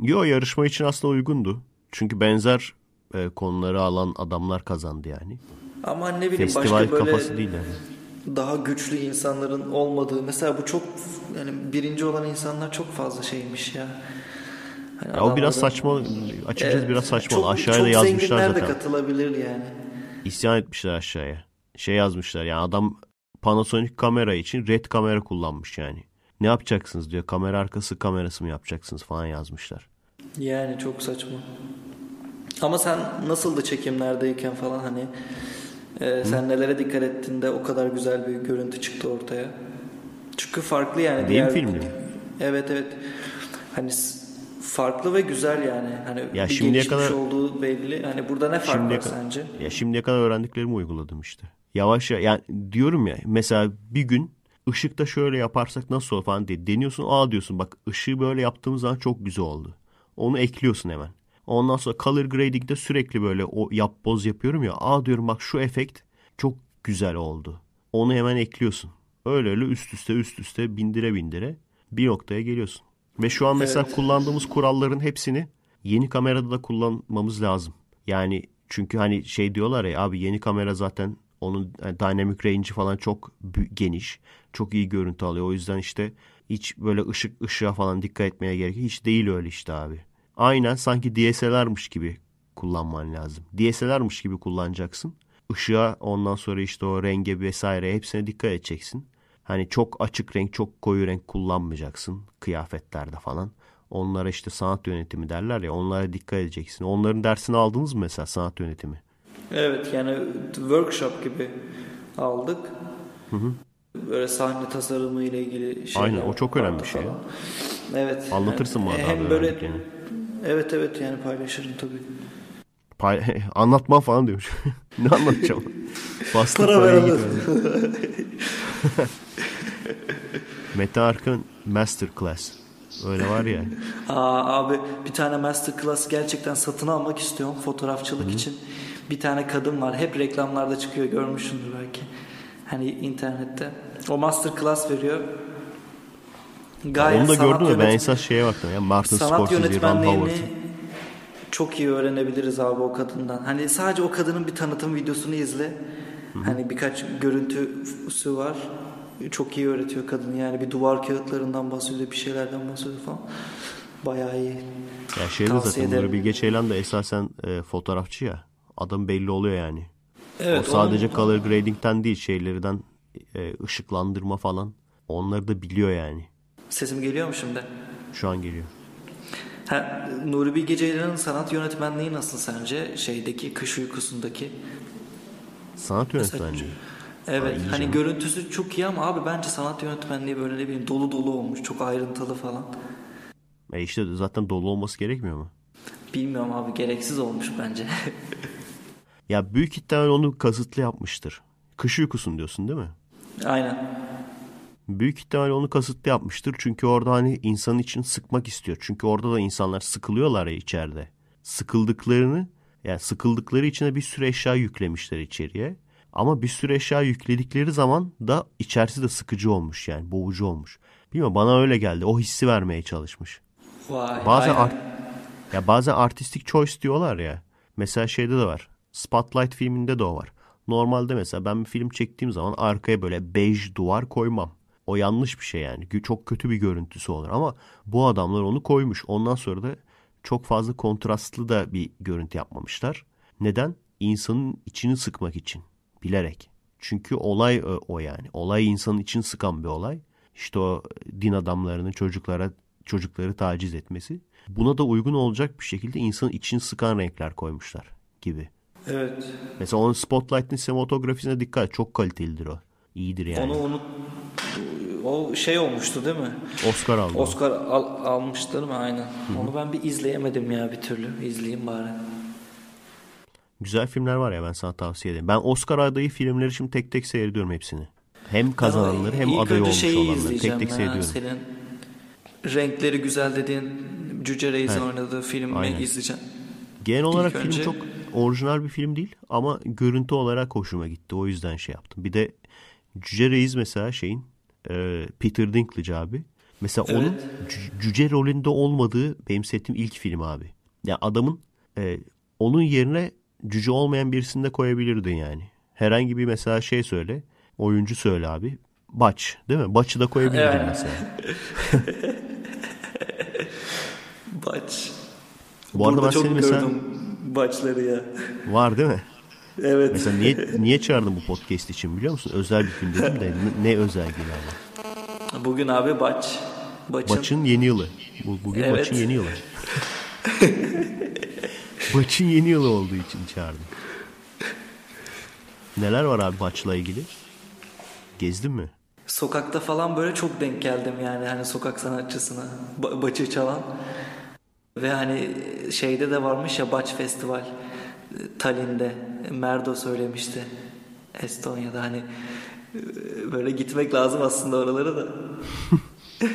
Yo yarışma için aslında uygundu. Çünkü benzer e, konuları alan adamlar kazandı yani. Ama ne bileyim Festival başka böyle kafası değil yani. daha güçlü insanların olmadığı. Mesela bu çok yani birinci olan insanlar çok fazla şeymiş ya. Hani Ya o biraz saçma. Açıkçası Evet, biraz saçma. Çok, Aşağıya da çok yazmışlar zenginler de zaten. katılabilir yani. İsyan etmişler aşağıya. Şey yazmışlar yani adam Panasonic kamera için red kamera kullanmış yani. Ne yapacaksınız diyor. Kamera arkası kamerası mı yapacaksınız falan yazmışlar. Yani çok saçma. Ama sen nasıldı çekimlerdeyken falan hani e, sen nelere dikkat ettiğinde o kadar güzel bir görüntü çıktı ortaya. Çünkü farklı yani. Benim diğer- filmim. Evet evet. Hani farklı ve güzel yani. Hani Ya bir şimdiye kadar- olduğu belli. Hani burada ne fark var sence? Ya şimdiye kadar öğrendiklerimi uyguladım işte. Yavaş ya yani diyorum ya mesela bir gün ışıkta şöyle yaparsak nasıl olur falan diye deniyorsun. Aa diyorsun bak ışığı böyle yaptığımız zaman çok güzel oldu. Onu ekliyorsun hemen. Ondan sonra color grading'de sürekli böyle o yap boz yapıyorum ya. Aa diyorum bak şu efekt çok güzel oldu. Onu hemen ekliyorsun. Öyle öyle üst üste üst üste bindire bindire bir noktaya geliyorsun. Ve şu an mesela Evet. kullandığımız kuralların hepsini yeni kamerada da kullanmamız lazım. Yani çünkü hani şey diyorlar ya abi yeni kamera zaten onun yani dynamic range'i falan çok geniş. Çok iyi görüntü alıyor. O yüzden işte hiç böyle ışık ışığa falan dikkat etmeye gerek yok. Hiç değil öyle işte abi. Aynen sanki DSLR'mış gibi kullanman lazım. DSLR'mış gibi kullanacaksın. Işığa ondan sonra işte o renge vesaire hepsine dikkat edeceksin. Hani çok açık renk, çok koyu renk kullanmayacaksın kıyafetlerde falan. Onlara işte sanat yönetimi derler ya onlara dikkat edeceksin. Onların dersini aldınız mı mesela sanat yönetimi? Evet yani workshop gibi aldık. Böyle sahne tasarımı ile ilgili şeyler. Aynen, o çok önemli bir şey. falan. Evet. Anlatırsın Yani bana Hem böyle öğrendiklerini. Evet evet yani paylaşırım tabii. Pay- anlatma falan demiş. ne anlatacağım? Bastı Para paraya. Mete Arkın Masterclass. Öyle var ya. Aa, abi bir tane masterclass gerçekten satın almak istiyorum fotoğrafçılık için. Bir tane kadın var. Hep reklamlarda çıkıyor. Görmüşsündür belki. Hani internette. O masterclass veriyor. Gayet Onu da gördüm de ben esas şeye baktım. Ya Martin sanat Scorsese, yönetmenliğini çok iyi öğrenebiliriz abi o kadından. Hani sadece o kadının bir tanıtım videosunu izle. Hani birkaç görüntüsü var. Çok iyi öğretiyor kadın. Yani bir duvar kağıtlarından bahsediyor, bir şeylerden bahsediyor falan. Bayağı iyi. Ya Tavsiye zaten. Nuri Bilge Ceylan da esasen e, fotoğrafçı ya. Adam belli oluyor yani. Evet, o sadece onun- color grading'den değil şeylerden e, ışıklandırma falan. Onları da biliyor yani. Sesim geliyor mu şimdi? Şu an geliyor. Ha, Nuri Bilge Ceylan'ın sanat yönetmenliği nasıl sence? Şeydeki kış uykusundaki. Sanat yönetmenliği. Evet iyi hani canım. görüntüsü çok iyi ama abi bence sanat yönetmenliği böyle ne bileyim dolu dolu olmuş. Çok ayrıntılı falan. E işte zaten dolu olması gerekmiyor mu? Bilmiyorum abi gereksiz olmuş bence. Ya büyük ihtimal onu kasıtlı yapmıştır. Kış uykusun diyorsun değil mi? Aynen. Büyük ihtimal onu kasıtlı yapmıştır. Çünkü orada hani insanın için sıkmak istiyor. Çünkü orada da insanlar sıkılıyorlar ya içeride. Sıkıldıklarını yani sıkıldıkları için de bir sürü eşya yüklemişler içeriye. Ama bir sürü eşya yükledikleri zaman da içerisi de sıkıcı olmuş yani boğucu olmuş. Bilmiyorum bana öyle geldi. O hissi vermeye çalışmış. Vay. Bazen aynen. art, ya bazen artistik choice diyorlar ya. Mesela şeyde de var. Spotlight filminde de o var. Normalde mesela ben bir film çektiğim zaman arkaya böyle bej duvar koymam. O yanlış bir şey yani. Çok kötü bir görüntüsü olur ama bu adamlar onu koymuş. Ondan sonra da çok fazla kontrastlı da bir görüntü yapmamışlar. Neden? İnsanın içini sıkmak için. Bilerek. Çünkü olay o, o yani. Olay insanın için sıkan bir olay. İşte o din adamlarının çocuklara çocukları taciz etmesi. Buna da uygun olacak bir şekilde insanın içini sıkan renkler koymuşlar gibi. Evet. Mesela onun Spotlight'ın sinematografisine dikkat. Çok kalitelidir o. İyidir yani. Onu unut. O şey olmuştu değil mi? Oscar aldı. Oscar al, almıştı değil mi? Aynen. Onu ben bir izleyemedim ya bir türlü. İzleyeyim bari. Güzel filmler var ya ben sana tavsiye ederim. Ben Oscar adayı filmleri şimdi tek tek seyrediyorum hepsini. Hem kazananları hem İlk aday olmuş olanları tek tek seyrediyorum. Senin renkleri güzel dediğin Cüce Reis'in oynadığı filmi Aynen. izleyeceğim. Genel olarak İlk film önce- çok orijinal bir film değil ama görüntü olarak hoşuma gitti. O yüzden şey yaptım. Bir de Cüce Reis mesela şeyin e, Peter Dinklage abi. Mesela Evet. onun cü- cüce rolünde olmadığı benim seyrettiğim ilk film abi. Yani adamın e, onun yerine cüce olmayan birisini de koyabilirdin yani. Herhangi bir mesela şey söyle. Oyuncu söyle abi. Baç değil mi? Baç'ı da koyabilirdin mesela. Baç. Bu arada Burada ben çok seni mesela- gördüm baçları ya. Var değil mi? Evet. Mesela niye niye çağırdım bu podcast için biliyor musun? Özel bir gün dedim de ne, ne özel gün ama. Bugün abi baç. Baçın. Baç'ın yeni yılı. Bu, bugün Evet. Baç'ın yeni yılı. Baç'ın yeni yılı olduğu için çağırdım. Neler var abi Baç'la ilgili? Gezdin mi? Sokakta falan böyle çok denk geldim yani hani sokak sanatçısına ba- baçı çalan. Ve hani şeyde de varmış ya Baç Festival e, Tallinn'de Merdo söylemişti Estonya'da hani e, böyle gitmek lazım aslında oralara da.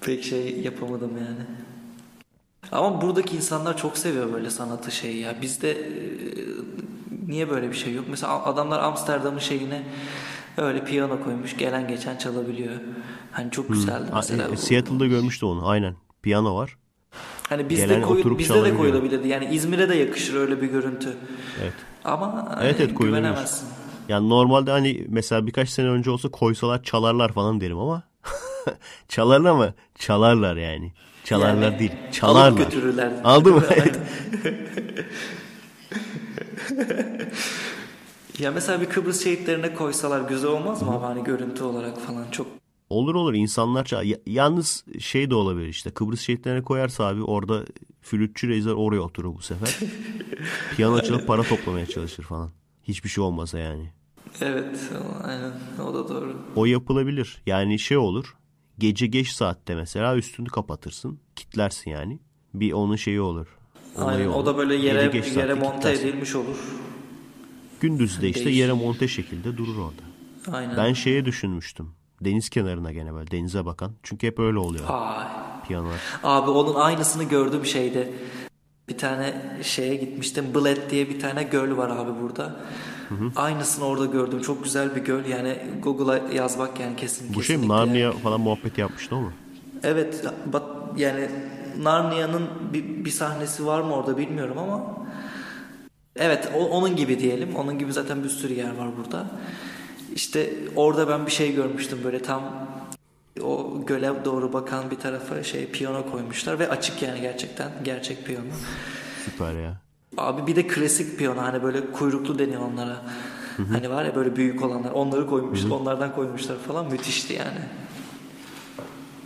Pek şey yapamadım yani. Ama buradaki insanlar çok seviyor böyle sanatı şey ya. Bizde e, niye böyle bir şey yok? Mesela adamlar Amsterdam'ın şeyine öyle piyano koymuş. Gelen geçen çalabiliyor. Hani çok güzeldi A- mesela. e. Seattle'da görmüştüm onu. Aynen. Piyano var. Hani bizde gelen koy, oturup bizde de koyulabilirdi. Yani İzmir'e de yakışır öyle bir görüntü. Evet. Ama Evet hani evet koyulabilir. güvenemezsin. Yani normalde hani mesela birkaç sene önce olsa koysalar çalarlar falan derim ama çalarlar mı? Çalarlar yani. Çalarlar Yani değil. alıp Çalarlar. götürürler. Aldın mı? Evet. Ya mesela bir Kıbrıs şehitlerine koysalar güzel olmaz mı? Ama hani görüntü olarak falan çok Olur olur insanlar Ya- yalnız şey de olabilir işte Kıbrıs şehitlerine koyarsa abi orada flütçü reisler oraya oturur bu sefer. Piyano çalıp para toplamaya çalışır falan. Hiçbir şey olmasa yani. Evet, o- aynen. O da doğru. O yapılabilir. Yani şey olur. Gece geç saatte mesela üstünü kapatırsın. Kitlersin yani. Bir onun şeyi olur. Aynen, o olur. da böyle yere yere monte kilitlersin. edilmiş olur. Gündüz de işte Değişik. yere monte şekilde durur orada. Aynen. Ben şeye düşünmüştüm. Deniz kenarına gene böyle denize bakan. Çünkü hep öyle oluyor Ay. piyanolar. Abi onun aynısını gördüm şeyde. Bir tane şeye gitmiştim. Bled diye bir tane göl var abi burada. Aynısını orada gördüm. Çok güzel bir göl. Yani Google'a yazmak yani kesin. Bu şey mi? Narnia falan muhabbet yapmıştı o mu? Evet. Bat, yani Narnia'nın bir, bir sahnesi var mı orada bilmiyorum ama Evet o- onun gibi diyelim. Onun gibi zaten bir sürü yer var burada. İşte orada ben bir şey görmüştüm böyle tam o göle doğru bakan bir tarafa şey piyano koymuşlar ve açık yani gerçekten gerçek piyano. Süper ya. Abi bir de klasik piyano hani böyle kuyruklu deniyor onlara. Hani var ya böyle büyük olanlar onları koymuşlar onlardan koymuşlar falan müthişti yani.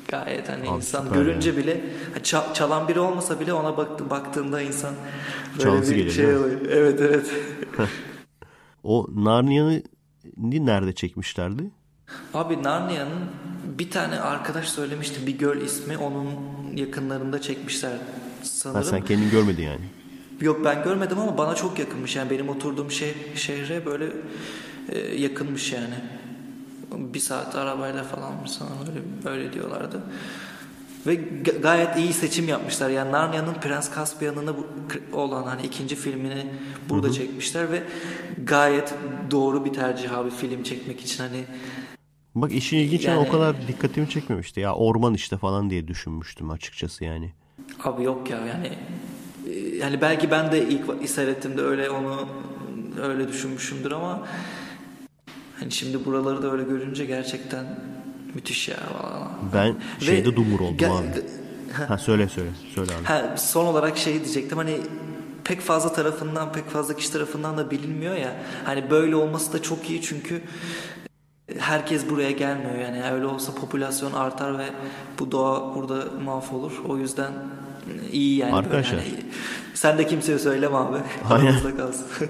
Gayet hani Abi insan görünce bile ha, ça- çalan biri olmasa bile ona baktı, baktığında insan böyle Çalısı bir gelir, şey oluyor. Evet evet. O Narnia'yı nerede çekmişlerdi? Abi Narnia'nın bir tane arkadaş söylemişti bir göl ismi onun yakınlarında çekmişler sanırım. Ha, sen kendin görmedin yani. Yok ben görmedim ama bana çok yakınmış yani benim oturduğum şey, şehre böyle e, yakınmış yani. Bir saat arabayla falan sanırım öyle, öyle diyorlardı. Ve ga- gayet iyi seçim yapmışlar. Yani Narnia'nın Prens Caspian'ını olan hani ikinci filmini burada çekmişler ve gayet doğru bir tercih abi film çekmek için hani Bak işin ilginç Yani- o kadar dikkatimi çekmemişti. Ya orman işte falan diye düşünmüştüm açıkçası yani. Abi yok ya yani e, yani belki ben de ilk seyrettiğimde öyle onu öyle düşünmüşümdür ama hani şimdi buraları da öyle görünce gerçekten müthiş ya valla. Ben Ve şeyde dumur oldum abi. Ha söyle söyle. Söyle abi. Ha, son olarak şey diyecektim hani pek fazla tarafından pek fazla kişi tarafından da bilinmiyor ya. Hani böyle olması da çok iyi çünkü herkes buraya gelmiyor yani öyle olsa popülasyon artar ve bu doğa burada mahvolur. O yüzden iyi yani. böyle Arkadaşlar. hani. Sen de kimseye söyleme abi. Aramızda kalsın.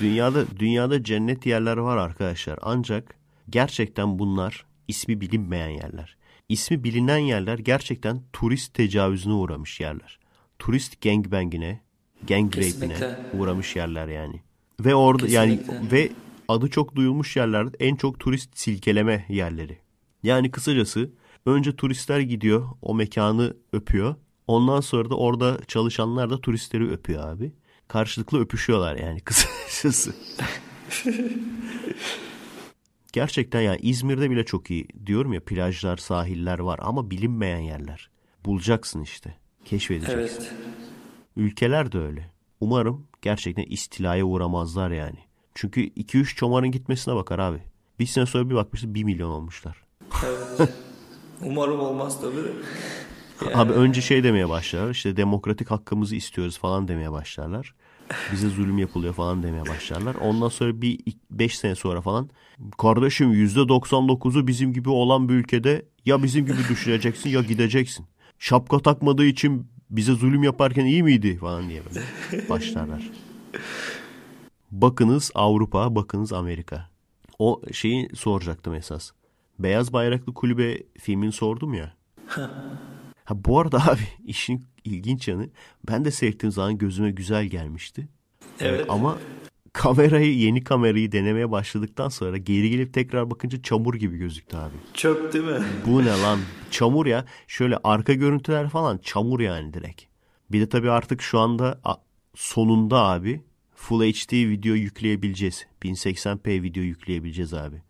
Dünyada dünyada cennet yerler var arkadaşlar. Ancak gerçekten bunlar ismi bilinmeyen yerler. İsmi bilinen yerler gerçekten turist tecavüzüne uğramış yerler. Turist gangbangine, gang rape'ine uğramış yerler yani. Ve orada yani ve adı çok duyulmuş yerler en çok turist silkeleme yerleri. Yani kısacası önce turistler gidiyor o mekanı öpüyor. Ondan sonra da orada çalışanlar da turistleri öpüyor abi. Karşılıklı öpüşüyorlar yani kısacası. Gerçekten yani İzmir'de bile çok iyi. Diyorum ya plajlar, sahiller var ama bilinmeyen yerler. Bulacaksın işte. Keşfedeceksin. evet. Ülkeler de öyle. Umarım gerçekten istilaya uğramazlar yani. Çünkü 2-3 çomarın gitmesine bakar abi. Bir sene sonra bir bakmışız 1 milyon olmuşlar. evet. Umarım olmaz tabii. de. Yani- Abi önce şey demeye başlarlar. İşte demokratik hakkımızı istiyoruz falan demeye başlarlar. Bize zulüm yapılıyor falan demeye başlarlar. Ondan sonra bir 5 sene sonra falan kardeşim %99'u bizim gibi olan bir ülkede ya bizim gibi düşüneceksin ya gideceksin. Şapka takmadığı için bize zulüm yaparken iyi miydi falan diye böyle başlarlar. Bakınız Avrupa, bakınız Amerika. O şeyi soracaktım esas. Beyaz Bayraklı Kulübe filmini sordum ya. Ha bu arada abi işin ilginç yanı ben de seyrettiğim zaman gözüme güzel gelmişti. Evet. Ama kamerayı yeni kamerayı denemeye başladıktan sonra geri gelip tekrar bakınca çamur gibi gözüktü abi. Çöp değil mi? Bu ne lan? Çamur ya. Şöyle arka görüntüler falan çamur yani direkt. Bir de tabii artık şu anda sonunda abi Full HD video yükleyebileceğiz. 1080p video yükleyebileceğiz abi.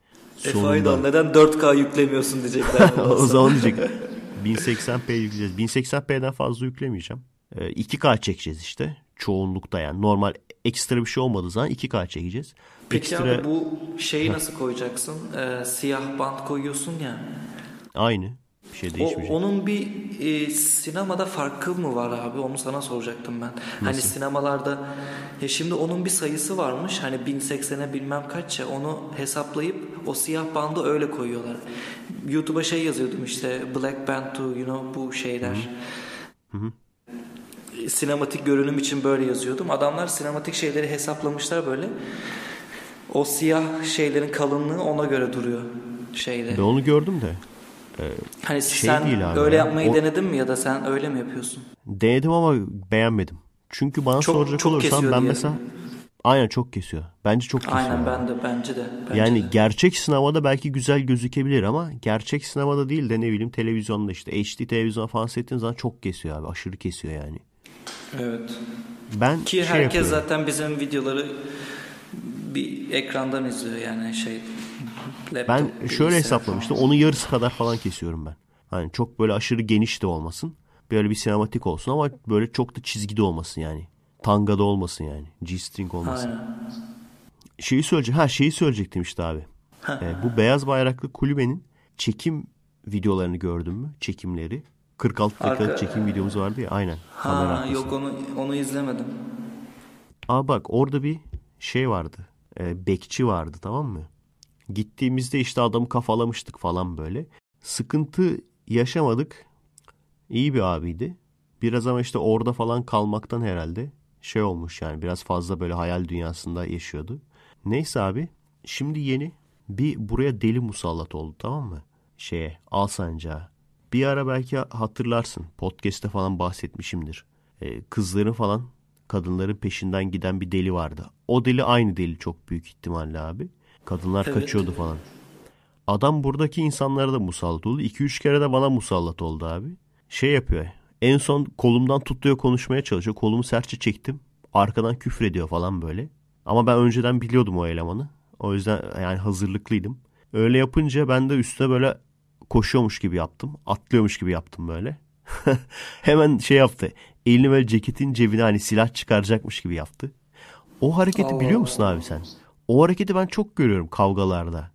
Efe Aydın neden 4K yüklemiyorsun diyecekler. o zaman diyecek 1080p yükleyeceğiz. 1080p'den fazla yüklemeyeceğim. Ee, 2K çekeceğiz işte. Çoğunlukta yani. Normal ekstra bir şey olmadığı zaman 2K çekeceğiz. Peki ekstra abi bu şeyi nasıl koyacaksın? Ee, siyah bant koyuyorsun ya. aynı. Bir şey O, değişmeyecek. onun bir e, sinemada farkı mı var abi? Onu sana soracaktım ben. Hani sinemalarda ya şimdi onun bir sayısı varmış. Hani 1080'e bilmem kaç ya onu hesaplayıp o siyah bandı öyle koyuyorlar. YouTube'a şey yazıyordum işte Black Band to you know bu şeyler. Sinematik görünüm için böyle yazıyordum. Adamlar sinematik şeyleri hesaplamışlar böyle. O siyah şeylerin kalınlığı ona göre duruyor şeyde. Ben onu gördüm de. Hani Şey sen değil abi öyle ya. yapmayı O- denedin mi ya da sen öyle mi yapıyorsun? Denedim ama beğenmedim. Çünkü bana Çok- soracak çok olursan ben diyelim. mesela aynen çok kesiyor. Bence çok kesiyor. Aynen yani. ben de bence de. Bence Yani de. gerçek sinemada belki güzel gözükebilir ama gerçek sinemada değil de ne bileyim televizyonda işte HD televizyon falan seyrettiğin zaman çok kesiyor abi. Aşırı kesiyor yani. Evet. Ben Ki şey herkes yapıyorum. zaten bizim videoları bir ekrandan izliyor yani şey. Ben şöyle hesaplamıştım. Onun yarısı kadar falan kesiyorum ben. Hani çok böyle aşırı geniş de olmasın. Böyle bir sinematik olsun ama böyle çok da çizgide olmasın yani. Tangada olmasın yani. G-string olmasın. Aynen. Şeyi söyleyeceğim. Ha şeyi söyleyecektim işte abi. Ee, bu beyaz bayraklı kulübenin çekim videolarını gördün mü? Çekimleri. 46 dakikalık Arka- çekim videomuz vardı ya aynen. Ha yok onu onu izlemedim. Aa bak orada bir şey vardı. Ee, bekçi vardı tamam mı? Gittiğimizde işte adamı kafalamıştık falan böyle. Sıkıntı yaşamadık. İyi bir abiydi. Biraz ama işte orada falan kalmaktan herhalde şey olmuş yani biraz fazla böyle hayal dünyasında yaşıyordu. Neyse abi şimdi yeni bir buraya deli musallat oldu tamam mı? Şeye Alsancak'a. Bir ara belki hatırlarsın podcast'te falan bahsetmişimdir. Ee, kızların falan kadınların peşinden giden bir deli vardı. O deli aynı deli çok büyük ihtimalle abi. Kadınlar Evet. kaçıyordu falan. Adam buradaki insanlara da musallat oldu. 2-3 kere de bana musallat oldu abi. Şey yapıyor. En son kolumdan tutuyor konuşmaya çalışıyor. Kolumu sertçe çektim. Arkadan küfür ediyor falan böyle. Ama ben önceden biliyordum o elemanı. O yüzden yani hazırlıklıydım. Öyle yapınca ben de üstüne böyle koşuyormuş gibi yaptım. Atlıyormuş gibi yaptım böyle. Hemen şey yaptı. Elini böyle ceketin cebine hani silah çıkaracakmış gibi yaptı. O hareketi Allah biliyor musun abi sen? O hareketi ben çok görüyorum kavgalarda.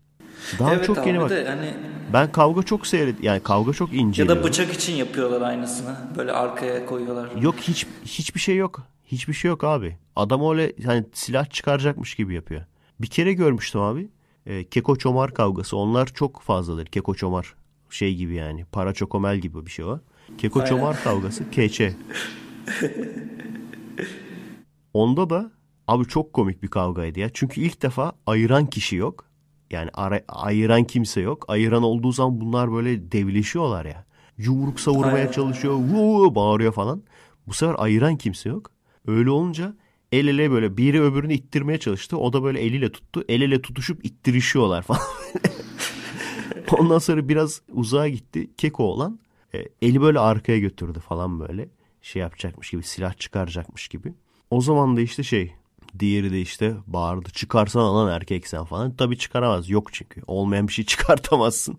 Daha evet çok abi yeni bak. de hani Ben kavga çok seyret yani kavga çok ya inceliyorum. da bıçak için yapıyorlar aynısını. Böyle arkaya koyuyorlar. Yok hiç hiçbir şey yok. Hiçbir şey yok abi. Adam öyle hani silah çıkaracakmış gibi yapıyor. Bir kere görmüştüm abi. E, Keko Çomar kavgası. Onlar çok fazladır. Keko Çomar şey gibi yani. Para Çokomel gibi bir şey o. Keko Aynen. Çomar kavgası. Keçe. Onda da abi çok komik bir kavgaydı ya. Çünkü ilk defa ayıran kişi yok. Yani ara- ayıran kimse yok. Ayıran olduğu zaman bunlar böyle devleşiyorlar ya. Yumruk savurmaya Aynen. çalışıyor. Vuu bağırıyor falan. Bu sefer ayıran kimse yok. Öyle olunca el ele böyle biri öbürünü ittirmeye çalıştı. O da böyle eliyle tuttu. El ele tutuşup ittirişiyorlar falan. Ondan sonra biraz uzağa gitti. Keko olan e, eli böyle arkaya götürdü falan böyle. Şey yapacakmış gibi silah çıkaracakmış gibi. O zaman da işte şey diğeri de işte bağırdı. Çıkarsana lan erkek sen falan. Tabii çıkaramaz. Yok çünkü. Olmayan bir şey çıkartamazsın.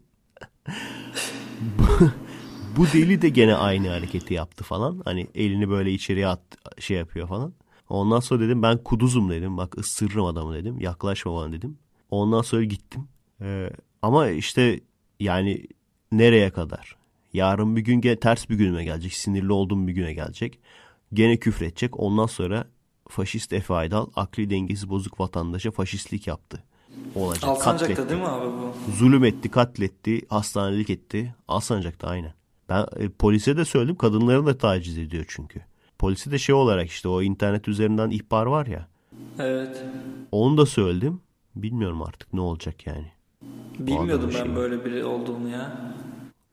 bu, deli de gene aynı hareketi yaptı falan. Hani elini böyle içeriye at şey yapıyor falan. Ondan sonra dedim ben kuduzum dedim. Bak ısırırım adamı dedim. Yaklaşma bana dedim. Ondan sonra gittim. Ee, ama işte yani nereye kadar? Yarın bir gün ters bir günüme gelecek. Sinirli olduğum bir güne gelecek. Gene küfredecek. Ondan sonra faşist Efe Aydal akli dengesi bozuk vatandaşa faşistlik yaptı. Olacak. Alsancak'ta katletti. değil mi abi bu? Zulüm etti, katletti, hastanelik etti. Alsancak'ta aynen. Ben e, polise de söyledim. Kadınları da taciz ediyor çünkü. Polise de şey olarak işte o internet üzerinden ihbar var ya. Evet. Onu da söyledim. Bilmiyorum artık ne olacak yani. Bilmiyordum ben şey. böyle biri olduğunu ya.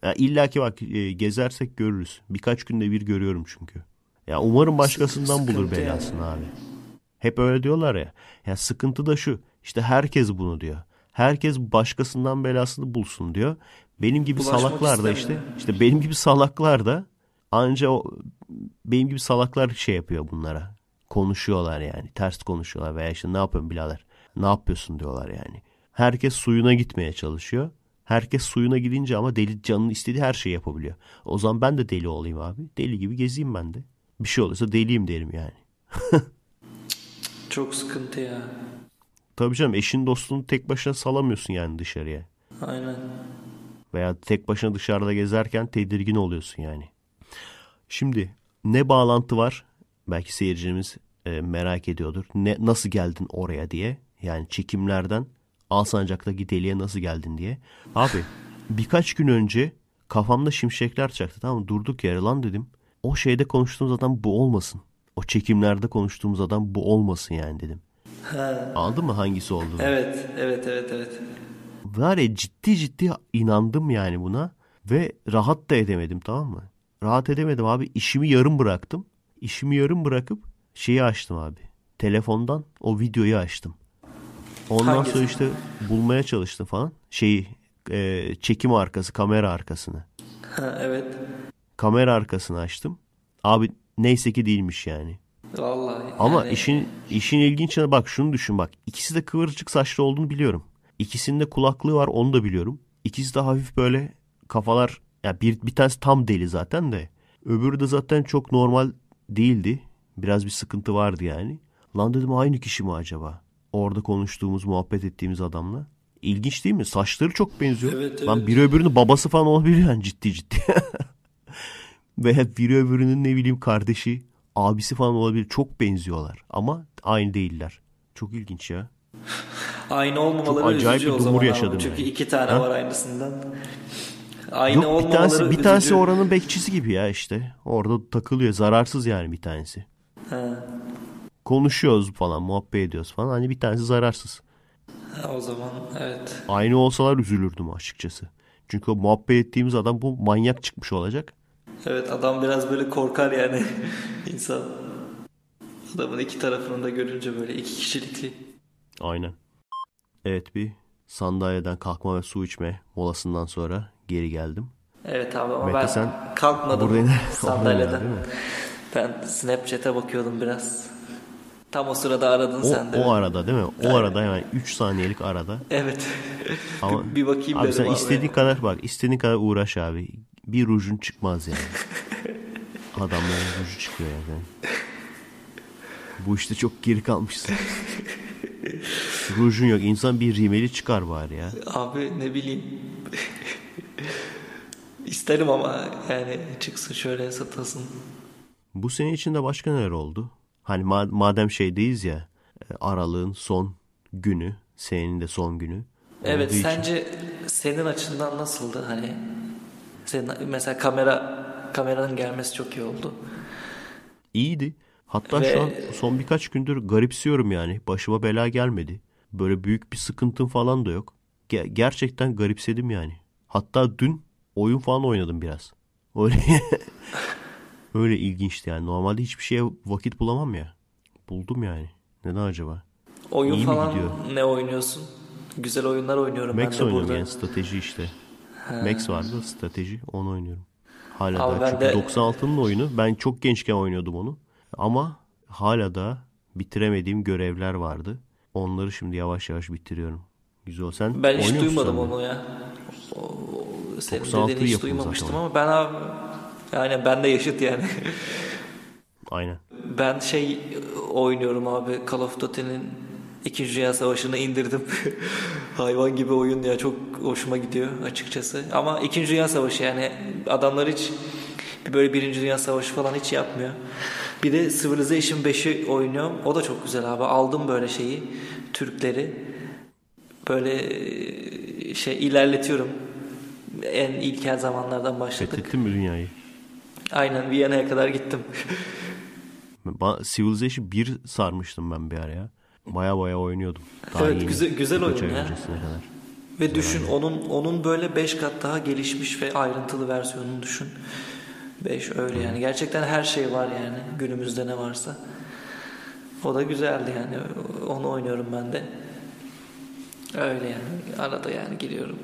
Ya illa ki bak e, gezersek görürüz. Birkaç günde bir görüyorum çünkü. Ya umarım başkasından bulur sıkıntı belasını abi. Hep öyle diyorlar ya. Ya sıkıntı da şu. İşte herkes bunu diyor. Herkes başkasından belasını bulsun diyor. Benim gibi Bulaşmak salaklar da işte işte benim gibi salaklar da anca o benim gibi salaklar şey yapıyor bunlara. Konuşuyorlar yani. Ters konuşuyorlar veya işte ne yapıyorsun birader? Ne yapıyorsun diyorlar yani. Herkes suyuna gitmeye çalışıyor. Herkes suyuna gidince ama deli canının istediği her şeyi yapabiliyor. O zaman ben de deli olayım abi. Deli gibi gezeyim ben de. Bir şey olursa deliyim derim yani. Çok sıkıntı ya. Tabii canım eşin dostunu tek başına salamıyorsun yani dışarıya. Aynen. Veya tek başına dışarıda gezerken tedirgin oluyorsun yani. Şimdi ne bağlantı var? Belki seyircimiz e, merak ediyordur. Ne nasıl geldin oraya diye. Yani çekimlerden Alsancak'taki deliğe nasıl geldin diye. Abi birkaç gün önce kafamda şimşekler çaktı tamam mı? Durduk yere lan dedim. O şeyde konuştuğumuz adam bu olmasın. O çekimlerde konuştuğumuz adam bu olmasın yani dedim. Ha. Anladın mı hangisi olduğunu? Evet, evet, evet, evet. Var ya ciddi ciddi inandım yani buna ve rahat da edemedim tamam mı? Rahat edemedim abi işimi yarım bıraktım. İşimi yarım bırakıp şeyi açtım abi. Telefondan o videoyu açtım. Ondan Hangisi? sonra işte bulmaya çalıştım falan. Şeyi e, çekim arkası, kamera arkasını. Ha, evet. Kamera arkasını açtım. Abi neyse ki değilmiş yani. Vallahi. Ama yani- işin işin ilginç yanı bak şunu düşün bak. İkisi de kıvırcık saçlı olduğunu biliyorum. İkisinde kulaklığı var onu da biliyorum. İkisi de hafif böyle kafalar ya bir, bir tanesi tam deli zaten de. Öbürü de zaten çok normal değildi. Biraz bir sıkıntı vardı yani. Lan dedim aynı kişi mi acaba? Orada konuştuğumuz, muhabbet ettiğimiz adamla. İlginç değil mi? Saçları çok benziyor. Evet, Lan evet. biri öbürünün babası falan olabilir yani ciddi ciddi. Veya biri öbürünün ne bileyim kardeşi, abisi falan olabilir. Çok benziyorlar ama aynı değiller. Çok ilginç ya. Aynı olmamaları Çok acayip üzücü bir o dumur yaşadım Çünkü yani. iki tane Ha? var aynısından. Aynı Yok bir olmamaları tanesi, bir tanesi üzücü. oranın bekçisi gibi ya işte. Orada takılıyor. Zararsız yani bir tanesi. Ha. Konuşuyoruz falan, muhabbet ediyoruz falan. Hani bir tanesi zararsız. Ha, o zaman evet. Aynı olsalar üzülürdüm açıkçası. Çünkü o muhabbet ettiğimiz adam bu manyak çıkmış olacak. Evet adam biraz böyle korkar yani insan. Adamın iki tarafını da görünce böyle iki kişilikli. Aynen. Evet bir sandalyeden kalkma ve su içme molasından sonra geri geldim. Evet abi ama Mete ben sen kalkmadım burada yine- sandalyeden. Ben Snapchat'e bakıyordum biraz. Tam o sırada aradın O, sen de. o arada değil mi? O arada hemen 3 saniyelik arada. Evet. Ama bir, bir bakayım abi sen abi. istediğin kadar bak istediğin kadar uğraş abi. Bir rujun çıkmaz yani. Adamların ruju çıkıyor yani. Bu işte çok geri kalmışsın. Rujun yok. İnsan bir rimeli çıkar bari ya. Abi ne bileyim. İsterim ama yani çıksın şöyle satılsın. Bu sene içinde başka neler oldu? Hani ma- madem şeydeyiz ya e, aralığın son günü, senenin de son günü. Evet olduğu için- sence senin açından nasıldı hani? Mesela kamera kameranın gelmesi çok iyi oldu. İyiydi. Hatta Ve- şu an son birkaç gündür garipsiyorum yani. Başıma bela gelmedi. Böyle büyük bir sıkıntım falan da yok. Ge- gerçekten garipsedim yani. Hatta dün oyun falan oynadım biraz. Öyle öyle ilginçti yani. Normalde hiçbir şeye vakit bulamam ya. Buldum yani. Neden acaba? Oyun İyi falan ne oynuyorsun? Güzel oyunlar oynuyorum Max ben de oynuyorum burada. yani strateji işte. Max vardı strateji onu oynuyorum. Hala Abi da çünkü de- 96'nın oyunu ben çok gençken oynuyordum onu. Ama hala da bitiremediğim görevler vardı. Onları şimdi yavaş yavaş bitiriyorum. Güzel sen Ben hiç duymadım sen onu ya. O, senin 96 dediğini hiç duymamıştım zaten o. ama ben abi yani ben de yaşıt yani. Aynen. Ben şey oynuyorum abi Call of Duty'nin İkinci Dünya Savaşı'nı indirdim. Hayvan gibi oyun ya çok hoşuma gidiyor açıkçası. Ama İkinci Dünya Savaşı yani adamlar hiç böyle Birinci Dünya Savaşı falan hiç yapmıyor. Bir de Civilization 5'i oynuyorum. O da çok güzel abi. Aldım böyle şeyi Türkleri. Böyle e, şey ilerletiyorum. En ilkel zamanlardan başladık. Fethettin mi dünyayı? Aynen Viyana'ya kadar gittim. Civilization 1 sarmıştım ben bir ara ya. Baya baya oynuyordum. Daha Evet, yeni, güzel- güzel oyun ya. kadar. Ve düşün onun onun böyle 5 kat daha gelişmiş ve ayrıntılı versiyonunu düşün. 5 öyle yani. Gerçekten her şey var yani günümüzde ne varsa. O da güzeldi yani. Onu oynuyorum ben de. Öyle yani. Arada yani giriyorum.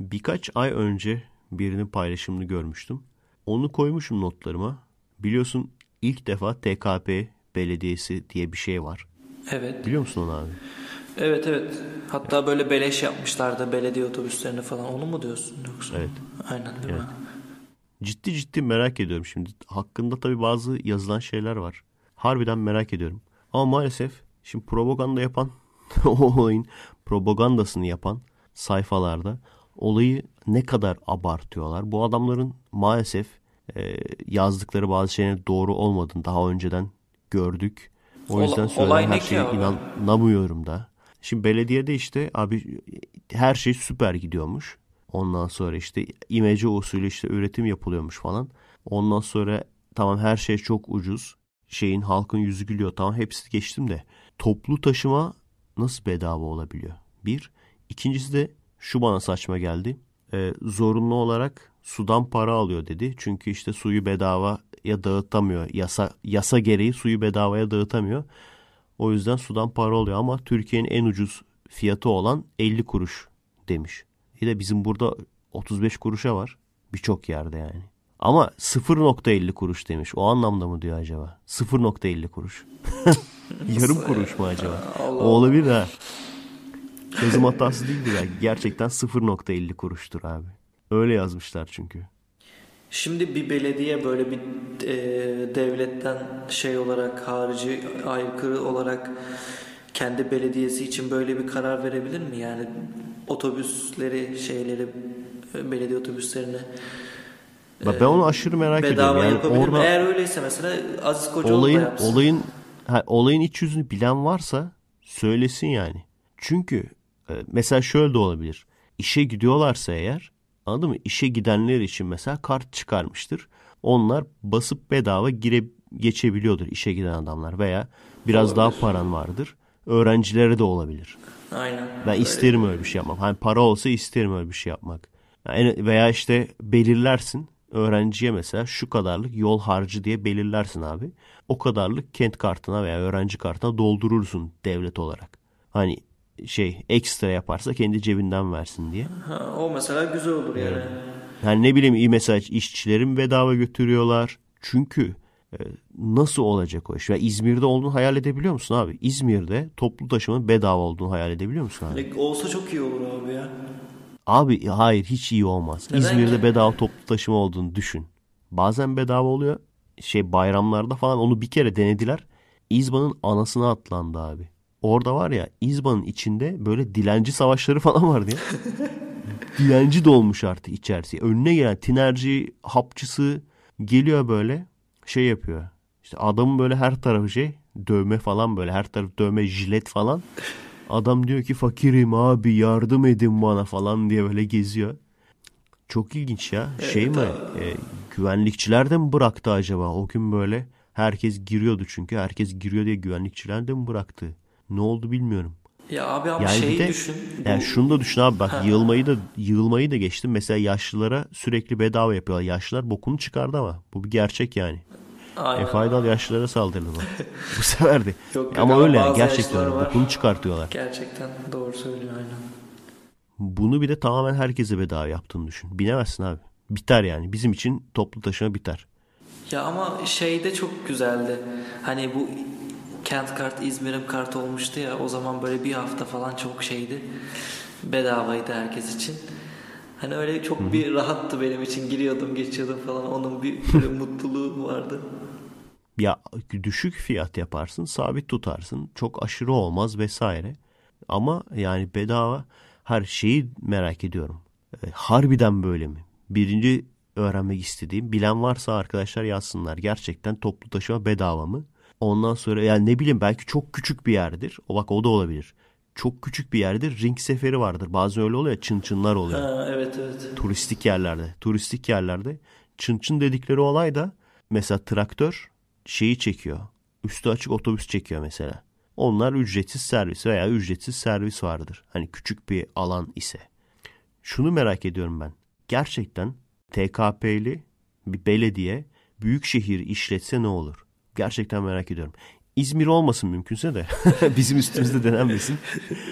Birkaç ay önce birinin paylaşımını görmüştüm. Onu koymuşum notlarıma. Biliyorsun ilk defa TKP Belediyesi diye bir şey var. Evet. Biliyor musun onu abi? Evet evet. Hatta böyle beleş yapmışlardı belediye otobüslerini falan. Onu mu diyorsun yoksa? Evet. Aynen değil mi? Ciddi ciddi merak ediyorum şimdi. Hakkında tabii bazı yazılan şeyler var. Harbiden merak ediyorum. Ama maalesef şimdi propaganda yapan o olayın propagandasını yapan sayfalarda olayı ne kadar abartıyorlar. Bu adamların maalesef e, yazdıkları bazı şeylerin doğru olmadığını daha önceden gördük. O yüzden olay söylenen ne her şeye inanamıyorum da. Şimdi belediyede işte abi her şey süper gidiyormuş. Ondan sonra işte imece usulü işte üretim yapılıyormuş falan. Ondan sonra tamam her şey çok ucuz. Şeyin halkın yüzü gülüyor tamam hepsi geçtim de. Toplu taşıma nasıl bedava olabiliyor? Bir. İkincisi de şu bana saçma geldi. Ee, zorunlu olarak sudan para alıyor dedi. Çünkü işte suyu bedavaya dağıtamıyor. Yasa yasa gereği suyu bedavaya dağıtamıyor. O yüzden sudan para alıyor ama Türkiye'nin en ucuz fiyatı olan 50 kuruş demiş. Bir de bizim burada 35 kuruşa var. Birçok yerde yani. Ama 0.50 kuruş demiş. O anlamda mı diyor acaba? 0.50 kuruş. Yarım kuruş mu acaba? Allah o olabilir ha. Yazım hatası değildir belki. Gerçekten 0.50 kuruştur abi. Öyle yazmışlar çünkü. Şimdi bir belediye böyle bir e, devletten şey olarak harici aykırı olarak kendi belediyesi için böyle bir karar verebilir mi? Yani otobüsleri şeyleri e, belediye otobüslerine Bak ben onu aşırı merak ediyorum. bedava Yani yapabilir mi? orada Eğer öyleyse mesela Aziz Kocaoğlu olayın yapsın. olayın ha, olayın iç yüzünü bilen varsa söylesin yani. Çünkü e, mesela şöyle de olabilir. İşe gidiyorlarsa eğer anladın mı? İşe gidenler için mesela kart çıkarmıştır. Onlar basıp bedava gire geçebiliyordur işe giden adamlar veya biraz daha paran vardır. Öğrencilere de olabilir. Aynen. Ben Öyle. isterim öyle bir şey yapmak. Hani para olsa isterim öyle bir şey yapmak. Yani veya işte belirlersin öğrenciye mesela şu kadarlık yol harcı diye belirlersin abi. O kadarlık kent kartına veya öğrenci kartına doldurursun devlet olarak. Hani şey ekstra yaparsa kendi cebinden versin diye. Ha, o mesela güzel olur yani. Yani ne bileyim iyi mesela işçilerin bedava götürüyorlar. Çünkü e, nasıl olacak o iş? Ya İzmir'de olduğunu hayal edebiliyor musun abi? İzmir'de toplu taşımanın bedava olduğunu hayal edebiliyor musun abi? Olsa çok iyi olur abi ya. Abi hayır hiç iyi olmaz. Neden İzmir'de ki? bedava toplu taşıma olduğunu düşün. Bazen bedava oluyor. Şey bayramlarda falan onu bir kere denediler. İzban'ın anasına atlandı abi. Orada var ya İzban'ın içinde böyle dilenci savaşları falan vardı ya. dilenci dolmuş artık içerisi. Önüne gelen tinerci, hapçısı geliyor böyle şey yapıyor. İşte adamın böyle her tarafı şey dövme falan böyle her tarafı dövme jilet falan. Adam diyor ki fakirim abi yardım edin bana falan diye böyle geziyor. Çok ilginç ya. Şey mi? e, güvenlikçiler de mi bıraktı acaba? O gün böyle herkes giriyordu çünkü. Herkes giriyor diye güvenlikçiler de mi bıraktı? Ne oldu bilmiyorum. Ya abi ama Yani şeyi de düşün. yani Bu- şunu da düşün abi bak yığılmayı da yığılmayı da geçtim. Mesela yaşlılara sürekli bedava yapıyorlar. Yaşlılar bokunu çıkardı ama bu bir gerçek yani. Aynen. E faydalı yaşlılara saldırdı bu. bu seferdi. Yok, ama ama öyle yani gerçekten bokunu çıkartıyorlar. Gerçekten doğru söylüyor aynen. Bunu bir de tamamen herkese bedava yaptığını düşün. Binemezsin abi. Biter yani. Bizim için toplu taşıma biter. Ya ama şey de çok güzeldi. Hani bu kent kart İzmir'im kart olmuştu ya o zaman böyle bir hafta falan çok şeydi. Bedavaydı herkes için. Hani öyle çok bir rahattı benim için. Giriyordum geçiyordum falan. Onun bir mutluluğu vardı. Ya düşük fiyat yaparsın, sabit tutarsın. Çok aşırı olmaz vesaire. Ama yani bedava her şeyi merak ediyorum. E, harbiden böyle mi? Birinci öğrenmek istediğim bilen varsa arkadaşlar yazsınlar. Gerçekten toplu taşıma bedava mı? Ondan sonra yani ne bileyim belki çok küçük bir yerdir. O bak o da olabilir. Çok küçük bir yerdir. Ring seferi vardır. Bazen öyle oluyor ya çın çınlar oluyor. Ha, evet evet. turistik yerlerde. Turistik yerlerde çın çın dedikleri olay da mesela traktör şeyi çekiyor. Üstü açık otobüs çekiyor mesela. Onlar ücretsiz servis veya ücretsiz servis vardır. Hani küçük bir alan ise. Şunu merak ediyorum ben. Gerçekten TKP'li bir belediye büyük şehir işletse ne olur? Gerçekten merak ediyorum. İzmir olmasın mümkünse de bizim üstümüzde denenmesin.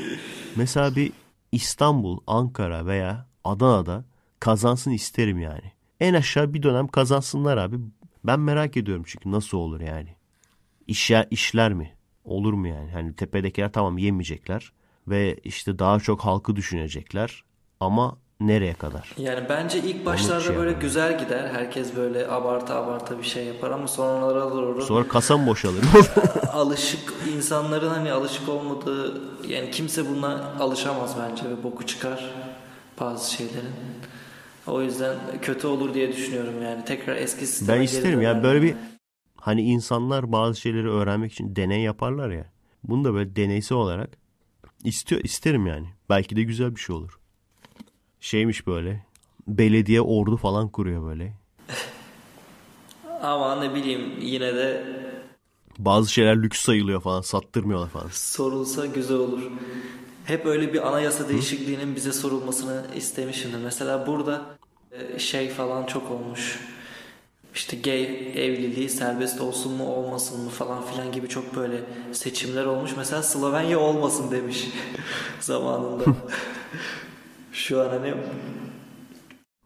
Mesela bir İstanbul, Ankara veya Adana'da kazansın isterim yani. En aşağı bir dönem kazansınlar abi. Ben merak ediyorum çünkü nasıl olur yani. İşler, işler mi? Olur mu yani? Hani tepedekiler tamam yemeyecekler ve işte daha çok halkı düşünecekler ama nereye kadar? Yani bence ilk başlarda şey böyle yapalım. güzel gider. Herkes böyle abarta abarta bir şey yapar ama sonralara doğru Sonra kasa mı boşalır? alışık insanların hani alışık olmadığı yani kimse buna alışamaz bence ve boku çıkar bazı şeylerin. O yüzden kötü olur diye düşünüyorum yani. Tekrar eski sisteme ben isterim ya döner. böyle bir hani insanlar bazı şeyleri öğrenmek için deney yaparlar ya. Bunu da böyle deneysel olarak istiyor isterim yani. Belki de güzel bir şey olur. Şeymiş böyle. Belediye ordu falan kuruyor böyle. Ama ne bileyim yine de Bazı şeyler lüks sayılıyor falan. Sattırmıyorlar falan. sorulsa güzel olur. Hep öyle bir anayasa değişikliğinin bize sorulmasını istemişimdir. Mesela burada Ee, Şey falan çok olmuş. İşte gay evliliği serbest olsun mu olmasın mı falan filan gibi çok böyle seçimler olmuş. Mesela Slovenya olmasın demiş zamanında. Şu an hani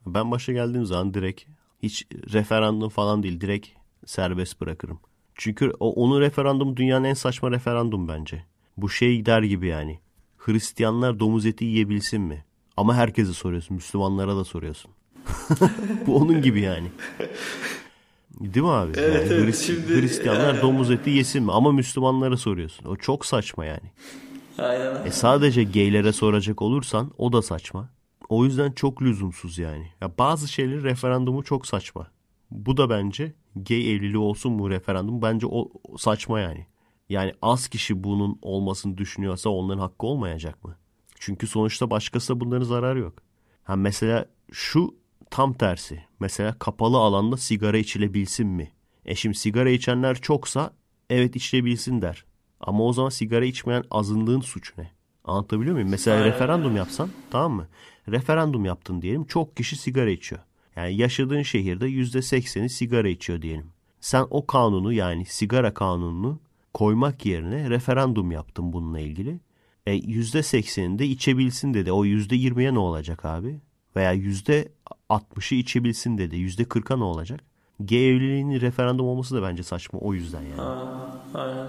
Ben başa geldiğim zaman direkt hiç referandum falan değil direkt serbest bırakırım. Çünkü o, onun referandumu dünyanın en saçma referandum bence. Bu şey der gibi yani. Hristiyanlar domuz eti yiyebilsin mi? Ama herkese soruyorsun. Müslümanlara da soruyorsun. Bu onun gibi yani. Değil mi abi? Evet, Yani evet. Hris- Şimdi- Hristiyanlar yani- domuz eti yesin mi? Ama Müslümanlara soruyorsun. O çok saçma yani. Aynen E sadece gaylere soracak olursan o da saçma. O yüzden çok lüzumsuz yani. Ya bazı şeylerin referandumu çok saçma. Bu da bence gay evliliği olsun mu referandum bence o saçma yani. Yani az kişi bunun olmasını düşünüyorsa onların hakkı olmayacak mı? Çünkü sonuçta başkası bunların zararı yok. Ha mesela şu tam tersi. Mesela kapalı alanda sigara içilebilsin mi? E şimdi sigara içenler çoksa evet içilebilsin der. Ama o zaman sigara içmeyen azınlığın suçu ne? Anlatabiliyor muyum? Mesela referandum yapsan tamam mı? Referandum yaptın diyelim çok kişi sigara içiyor. Yani yaşadığın şehirde yüzde sekseni sigara içiyor diyelim. Sen o kanunu yani sigara kanununu koymak yerine referandum yaptın bununla ilgili. E, yüzde sekseninde içebilsin dedi. O yüzde yirmiye ne olacak abi? Veya yüzde altmışı içebilsin dedi. Yüzde kırka ne olacak? Gay evliliğinin referandum olması da bence saçma o yüzden yani. Aynen.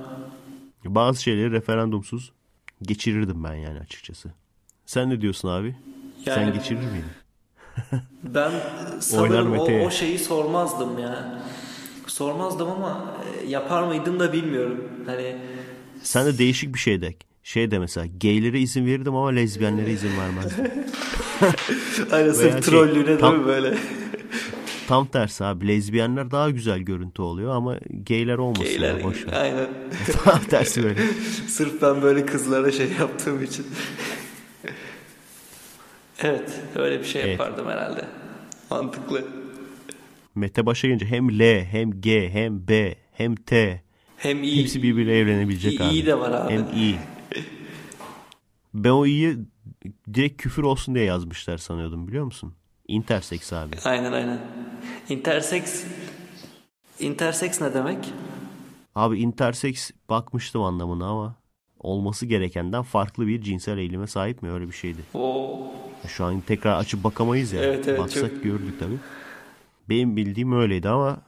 Bazı şeyleri referandumsuz geçirirdim ben yani açıkçası. Sen ne diyorsun abi? Sen Yani- geçirir miydin? Ben sanırım o, o şeyi sormazdım ya. Sormazdım ama e, yapar mıydım da bilmiyorum. Hani Sen de değişik bir şey de. Şey de mesela gaylere izin verirdim ama lezbiyenlere izin vermezdim. Aynen sırf şey, trollüğüne değil tam- mi böyle? Tam tersi abi lezbiyenler daha güzel görüntü oluyor ama gayler olmasın. Geyler boş ver. aynen. Tam tersi böyle. Sırf ben böyle kızlara şey yaptığım için. evet öyle bir şey Evet. yapardım herhalde. Mantıklı. Mete başa gelince hem L hem G hem B hem T Hem iyi. hepsi birbiriyle evlenebilecek İyi- abi. iyi de var abi. Hem iyi. Ben o iyiyi direkt küfür olsun diye yazmışlar sanıyordum biliyor musun? Intersex abi. Aynen aynen. Intersex Intersex ne demek? Abi intersex bakmıştım anlamına ama olması gerekenden farklı bir cinsel eğilime sahip mi öyle bir şeydi. O Şu an tekrar açıp bakamayız ya. Evet, evet, Baksak çok- gördük tabii. Benim bildiğim öyleydi ama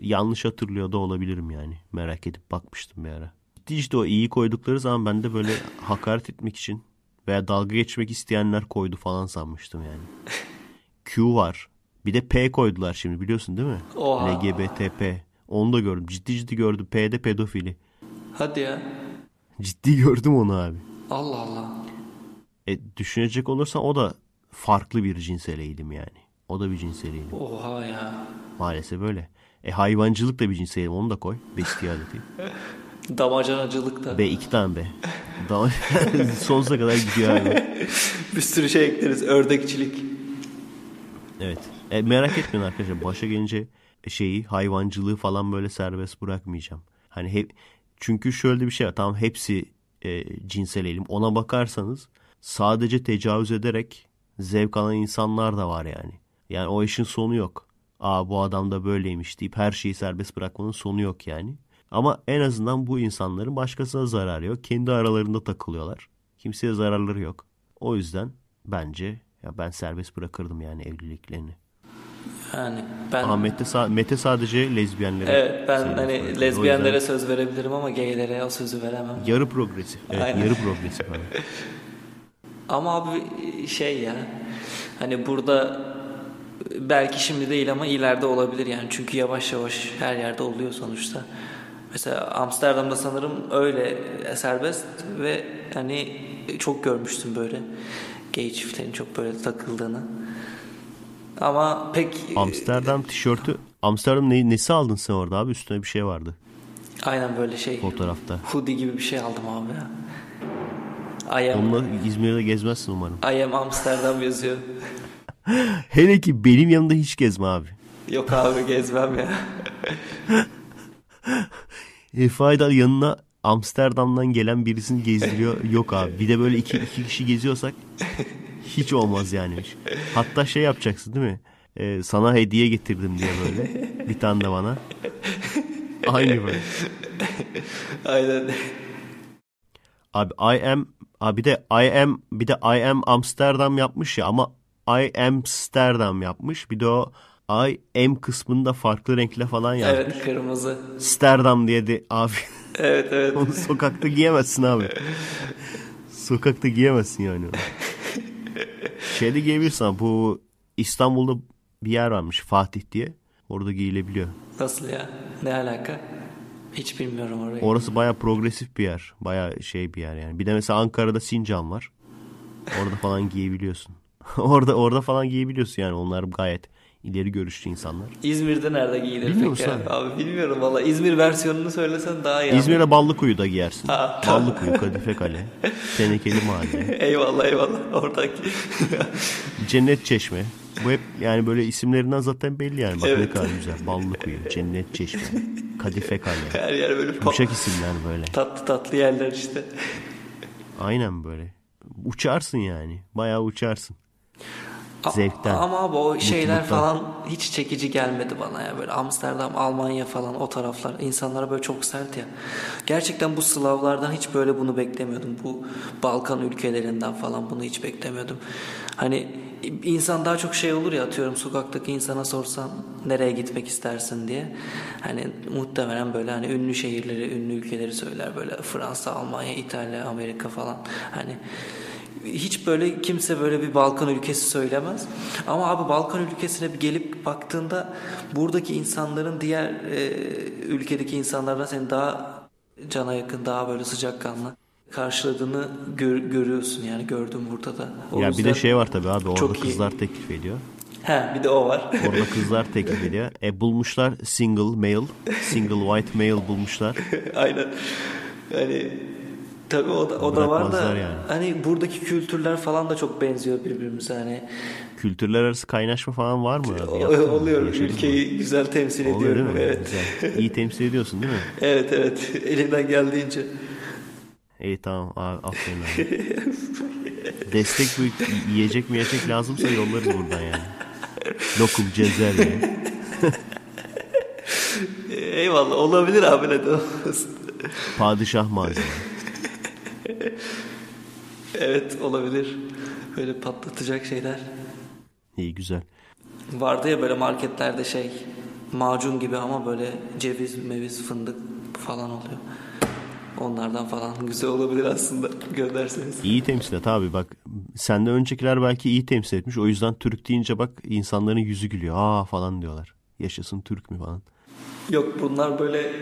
yanlış hatırlıyor da olabilirim yani. Merak edip bakmıştım bir ara. İşte o iyi koydukları zaman ben de böyle hakaret etmek için veya dalga geçmek isteyenler koydu falan sanmıştım yani. Q var. Bir de P koydular şimdi biliyorsun değil mi? Oha. LGBTP. Onu da gördüm. Ciddi ciddi gördüm. P'de pedofili. hadi ya. Ciddi gördüm onu abi. Allah Allah. E, düşünecek olursan o da farklı bir cinsel eğilim yani. O da bir cinsel eğilim. Oha ya. Maalesef öyle. E hayvancılık da bir cinsel eğilim. Onu da koy. Bestiyality. Damacanacılık da. B iki tane B. Daha sonsuza kadar gidiyor abi. Bir sürü şey ekleriz. Ördekçilik. Evet. E, merak etmeyin arkadaşlar. Başa gelince şeyi hayvancılığı falan böyle serbest bırakmayacağım. Hani hep çünkü şöyle bir şey var. Tamam hepsi e, cinsel eğilim. Ona bakarsanız sadece tecavüz ederek zevk alan insanlar da var yani. Yani o işin sonu yok. Aa bu adam da böyleymiş deyip her şeyi serbest bırakmanın sonu yok yani. Ama en azından bu insanların başkasına zararı yok. Kendi aralarında takılıyorlar. Kimseye zararları yok. O yüzden bence ya ben serbest bırakırdım yani evliliklerini. Yani ben Ama Mete, Mete sadece lezbiyenlere evet ben hani lezbiyenlere yüzden söz verebilirim ama gaylere o sözü veremem. yarı progresif. Evet, Aynen. yarı progresif abi. Ama abi şey ya hani burada belki şimdi değil ama ileride olabilir yani çünkü yavaş yavaş her yerde oluyor sonuçta. Mesela Amsterdam'da sanırım öyle serbest ve hani çok görmüştüm böyle gay çiftlerin çok böyle takıldığını. Ama pek Amsterdam tişörtü Amsterdam ne, nesi aldın sen orada abi? Üstüne bir şey vardı aynen böyle şey fotoğrafta. hoodie gibi bir şey aldım abi ya. I am, Onunla İzmir'de gezmezsin umarım. I am Amsterdam yazıyor. Hele ki benim yanımda hiç gezme abi. Yok abi gezmem ya. E, Faydal yanına Amsterdam'dan gelen birisini gezdiriyor. Yok abi. Bir de böyle iki, iki kişi geziyorsak hiç olmaz yani. Hatta şey yapacaksın değil mi? e, sana hediye getirdim diye böyle. bir tane de bana. Aynı böyle. Aynen. Abi I am abi de I am bir de I am Amsterdam yapmış ya ama I am Amsterdam yapmış. Bir de o I am kısmında farklı renkle falan yazmış. Evet kırmızı. Amsterdam diye de abi Evet evet. onu sokakta giyemezsin abi. Sokakta giyemezsin yani. Şeyde giyebilirsin bu İstanbul'da bir yer varmış Fatih diye. Orada giyilebiliyor. Nasıl ya? Ne alaka? Hiç bilmiyorum orayı. Orası baya progresif bir yer. Baya şey bir yer yani. Bir de mesela Ankara'da Sincan var. Orada falan giyebiliyorsun. orada orada falan giyebiliyorsun yani. Onlar gayet ileri görüşlü insanlar. İzmir'de nerede giyilir Bilmiyor peki? musun Abi? abi bilmiyorum valla. İzmir versiyonunu söylesen daha iyi. abi. İzmir'de Ballıkuyu'da giyersin. Ha. Ballıkuyu, Kadife Kale, Tenekeli Mahalle, Eyvallah eyvallah. Oradaki. Cennet Çeşme. Bu hep yani böyle isimlerinden zaten belli yani. Bak ne Evet. kadar güzel. Ballıkuyu, Cennet Çeşme, Kadife Kale. Her yer böyle Yumuşak isimler böyle. tatlı tatlı yerler işte. Aynen böyle. Uçarsın yani. Bayağı uçarsın. A- Zevkten. Ama abi o şeyler Mutluluktan. falan hiç çekici gelmedi bana ya. Böyle Amsterdam, Almanya falan o taraflar. insanlara böyle çok sert ya. Gerçekten bu Slavlardan hiç böyle bunu beklemiyordum. Bu Balkan ülkelerinden falan bunu hiç beklemiyordum. Hani insan daha çok şey olur ya atıyorum sokaktaki insana sorsan nereye gitmek istersin diye. Hani muhtemelen böyle hani ünlü şehirleri, ünlü ülkeleri söyler böyle Fransa, Almanya, İtalya, Amerika falan. Hani hiç böyle kimse böyle bir Balkan ülkesi söylemez. Ama abi Balkan ülkesine bir gelip baktığında buradaki insanların diğer e, ülkedeki insanlardan seni daha cana yakın, daha böyle sıcakkanlı karşıladığını gör- görüyorsun yani gördüm burada da. O ya bir de şey var tabii abi orada Çok iyi. kızlar teklif ediyor. He bir de o var. Orada kızlar teklif ediyor. E bulmuşlar single male, single white male bulmuşlar. Aynen. Hani tabii o da, o da var da yani. hani buradaki kültürler falan da çok benziyor birbirimize hani. Kültürler arası kaynaşma falan var mı? O- Yaptın mı? oluyor. Mı? Ülkeyi güzel temsil Oluyor ediyorum. değil mi? Evet. Güzel. İyi temsil ediyorsun değil mi? Evet evet. Elimden geldiğince. İyi tamam abi, aferin abi. Destek bu yiyecek mi yiyecek lazımsa yollarız buradan yani. Lokum, cezerye. Eyvallah olabilir abi ne de olmasın. Padişah malzeme. Evet olabilir. Böyle patlatacak şeyler. İyi güzel. Vardı ya böyle marketlerde şey macun gibi ama böyle ceviz, meviz, fındık falan oluyor. Onlardan falan güzel olabilir aslında gönderseniz. İyi temsil et abi bak. Senden öncekiler belki iyi temsil etmiş. O yüzden Türk deyince bak insanların yüzü gülüyor. Aa falan diyorlar. Yaşasın Türk mü falan. Yok bunlar böyle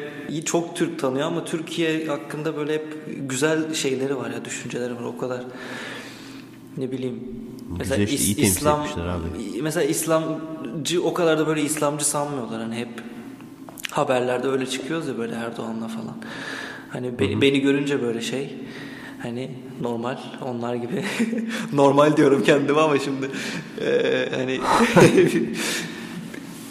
çok Türk tanıyor ama Türkiye hakkında böyle hep güzel şeyleri var ya düşünceleri var o kadar. Ne bileyim. Güzel işte, temsil etmişler abi. Mesela İslamcı o kadar da böyle İslamcı sanmıyorlar hani hep haberlerde öyle çıkıyoruz ya böyle Erdoğan'la falan. Hani be- beni görünce böyle şey hani normal onlar gibi normal diyorum kendime ama şimdi eee, hani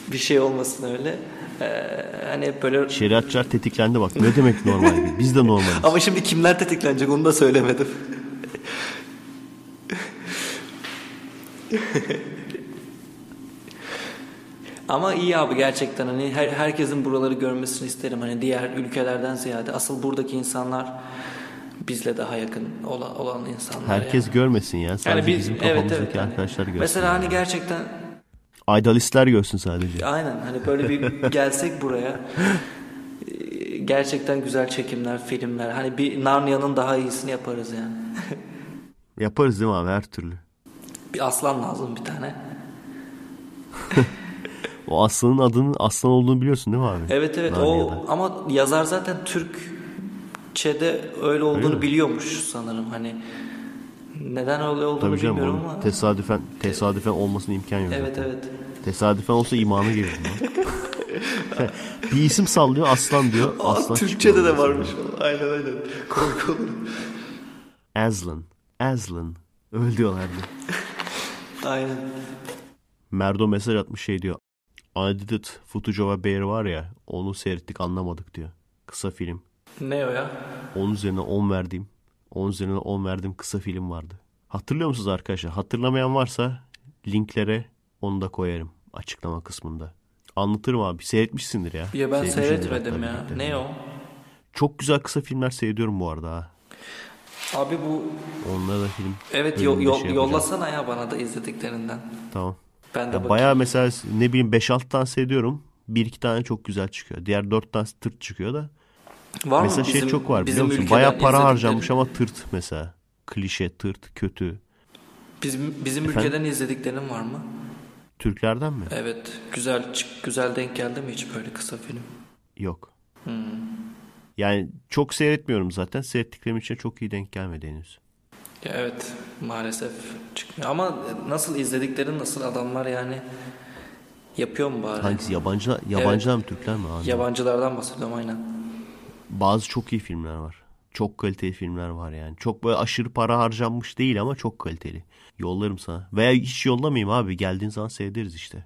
bir şey olmasın öyle. Eee, hani böyle Şeriatçılar tetiklendi bak. Ne demek normal? Biz de normaliz. ama şimdi kimler tetiklenecek onu da söylemedim. Ama iyi abi gerçekten hani her, herkesin buraları görmesini isterim. Hani diğer ülkelerden ziyade asıl buradaki insanlar bizle daha yakın olan, olan insanlar. Herkes yani. görmesin ya. Sadece Yani biz- bizim evet, kafamızdaki evet, hani arkadaşlar görsün. Mesela hani gerçekten Aydalistler görsün sadece. Aynen hani böyle bir gelsek buraya gerçekten güzel çekimler, filmler. Hani bir Narnia'nın daha iyisini yaparız yani. Yaparız değil mi abi her türlü? bir aslan lazım bir tane. O aslanın adının aslan olduğunu biliyorsun değil mi abi? Evet evet Narnia'da. o ama yazar zaten Türkçe'de öyle olduğunu Öyle biliyormuş sanırım hani. Neden öyle olduğunu Tabii canım bilmiyorum onun ama. tesadüfen tesadüfen olmasına imkan yok. Evet zaten. evet. Tesadüfen olsa imanı gelir lan. bir isim sallıyor aslan diyor. Aa, Aslan Türkçe'de çıkıyor. de varmış. Aynen aynen. Korku. Aslan. Aslan. Öyle diyorlardı. Aynen. Merdo mesaj atmış şey diyor. Unedited footage of a bear var ya onu seyrettik anlamadık diyor. Kısa film. Ne o ya? 10 üzerine 10 verdiğim 10 üzerine 10 verdiğim kısa film vardı. Hatırlıyor musunuz arkadaşlar? Hatırlamayan varsa linklere onu da koyarım. açıklama kısmında. Anlatırım abi. Seyretmişsindir ya. Ya ben seyretmedim ya. birlikte. Ne o? Çok güzel kısa filmler seyrediyorum bu arada ha. Abi bu Onlara da film. evet yo- yo- şey yollasana ya bana da izlediklerinden. Tamam. Ben de Ya bakayım. bayağı mesela ne bileyim 5-6 tane seyrediyorum. Bir iki tane çok güzel çıkıyor. Diğer 4 tane tırt çıkıyor da. Var mı mesela şey bizim- çok var biliyor bizim musun? Bayağı para harcanmış ama tırt mesela. Klişe, tırt, kötü. Bizim bizim Efendim? ülkeden izlediklerin var mı? Türklerden mi? Evet. Güzel güzel denk geldi mi hiç böyle kısa film? Yok. Hmm. Yani çok seyretmiyorum zaten. Seyrettiklerim için çok iyi denk gelmedi henüz. Ya evet maalesef çıkmıyor. Ama nasıl izlediklerin nasıl adamlar yani yapıyor mu bari? Hangisi? Yabancı, yabancılar mı Türkler mi abi? Yabancılardan bahsediyorum aynen. Bazı çok iyi filmler var. Çok kaliteli filmler var yani. Çok böyle aşırı para harcanmış değil ama çok kaliteli. Yollarım sana. Veya hiç yollamayayım abi. Geldiğin zaman seyrederiz işte.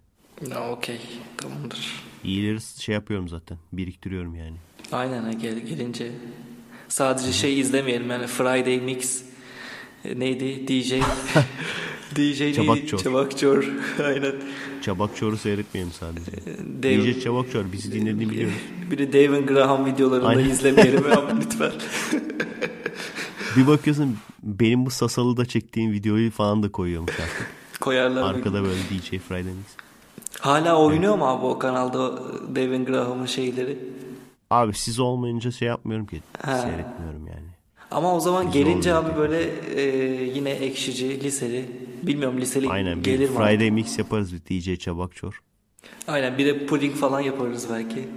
Ya okey tamamdır. İyileri şey yapıyorum zaten. Biriktiriyorum yani. Aynen gel, gelince. Sadece şey izlemeyelim yani Friday Mix neydi DJ DJ? Çabakçor. Çabakçor. Aynen. Çabakçor'u seyretmeyelim sadece. Dave, DJ Çabakçor bizi dinlediğini biliyoruz. bir de David Graham videolarını Aynen. izlemeyelim ama lütfen. Bir bakıyorsun benim bu Sasalı'da çektiğim videoyu falan da koyuyormuş artık. Koyarlar. Arkada böyle DJ Friday Mix. Hala oynuyor mu abi o kanalda David Graham'ın şeyleri? Abi siz olmayınca şey yapmıyorum ki. Ha. Seyretmiyorum yani. Ama o zaman gelince abi böyle e, yine ekşici, liseli. Bilmiyorum liseli Aynen gelir mi? Friday Mix yaparız bir DJ Çabakçor. Aynen bir de puding falan yaparız belki.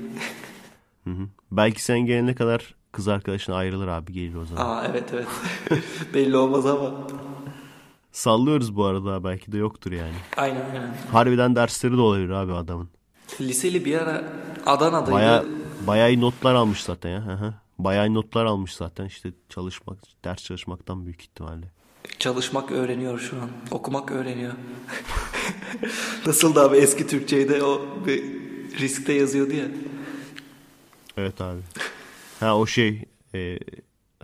Hı hı. Belki sen gelene kadar kız arkadaşın ayrılır abi gelir o zaman. Aa evet evet. Belli olmaz ama. Sallıyoruz bu arada belki de yoktur yani. Aynen aynen. Harbiden dersleri de olabilir abi adamın. Liseli bir ara Adana'daydı. Baya bayağı notlar almış zaten ya. Hı hı. Bayağı notlar almış zaten işte çalışmak, ders çalışmaktan büyük ihtimalle. Çalışmak öğreniyor şu an. Okumak öğreniyor. Nasıl da abi eski Türkçe'de o bir riskte yazıyordu ya. Evet abi. Ha o şey e,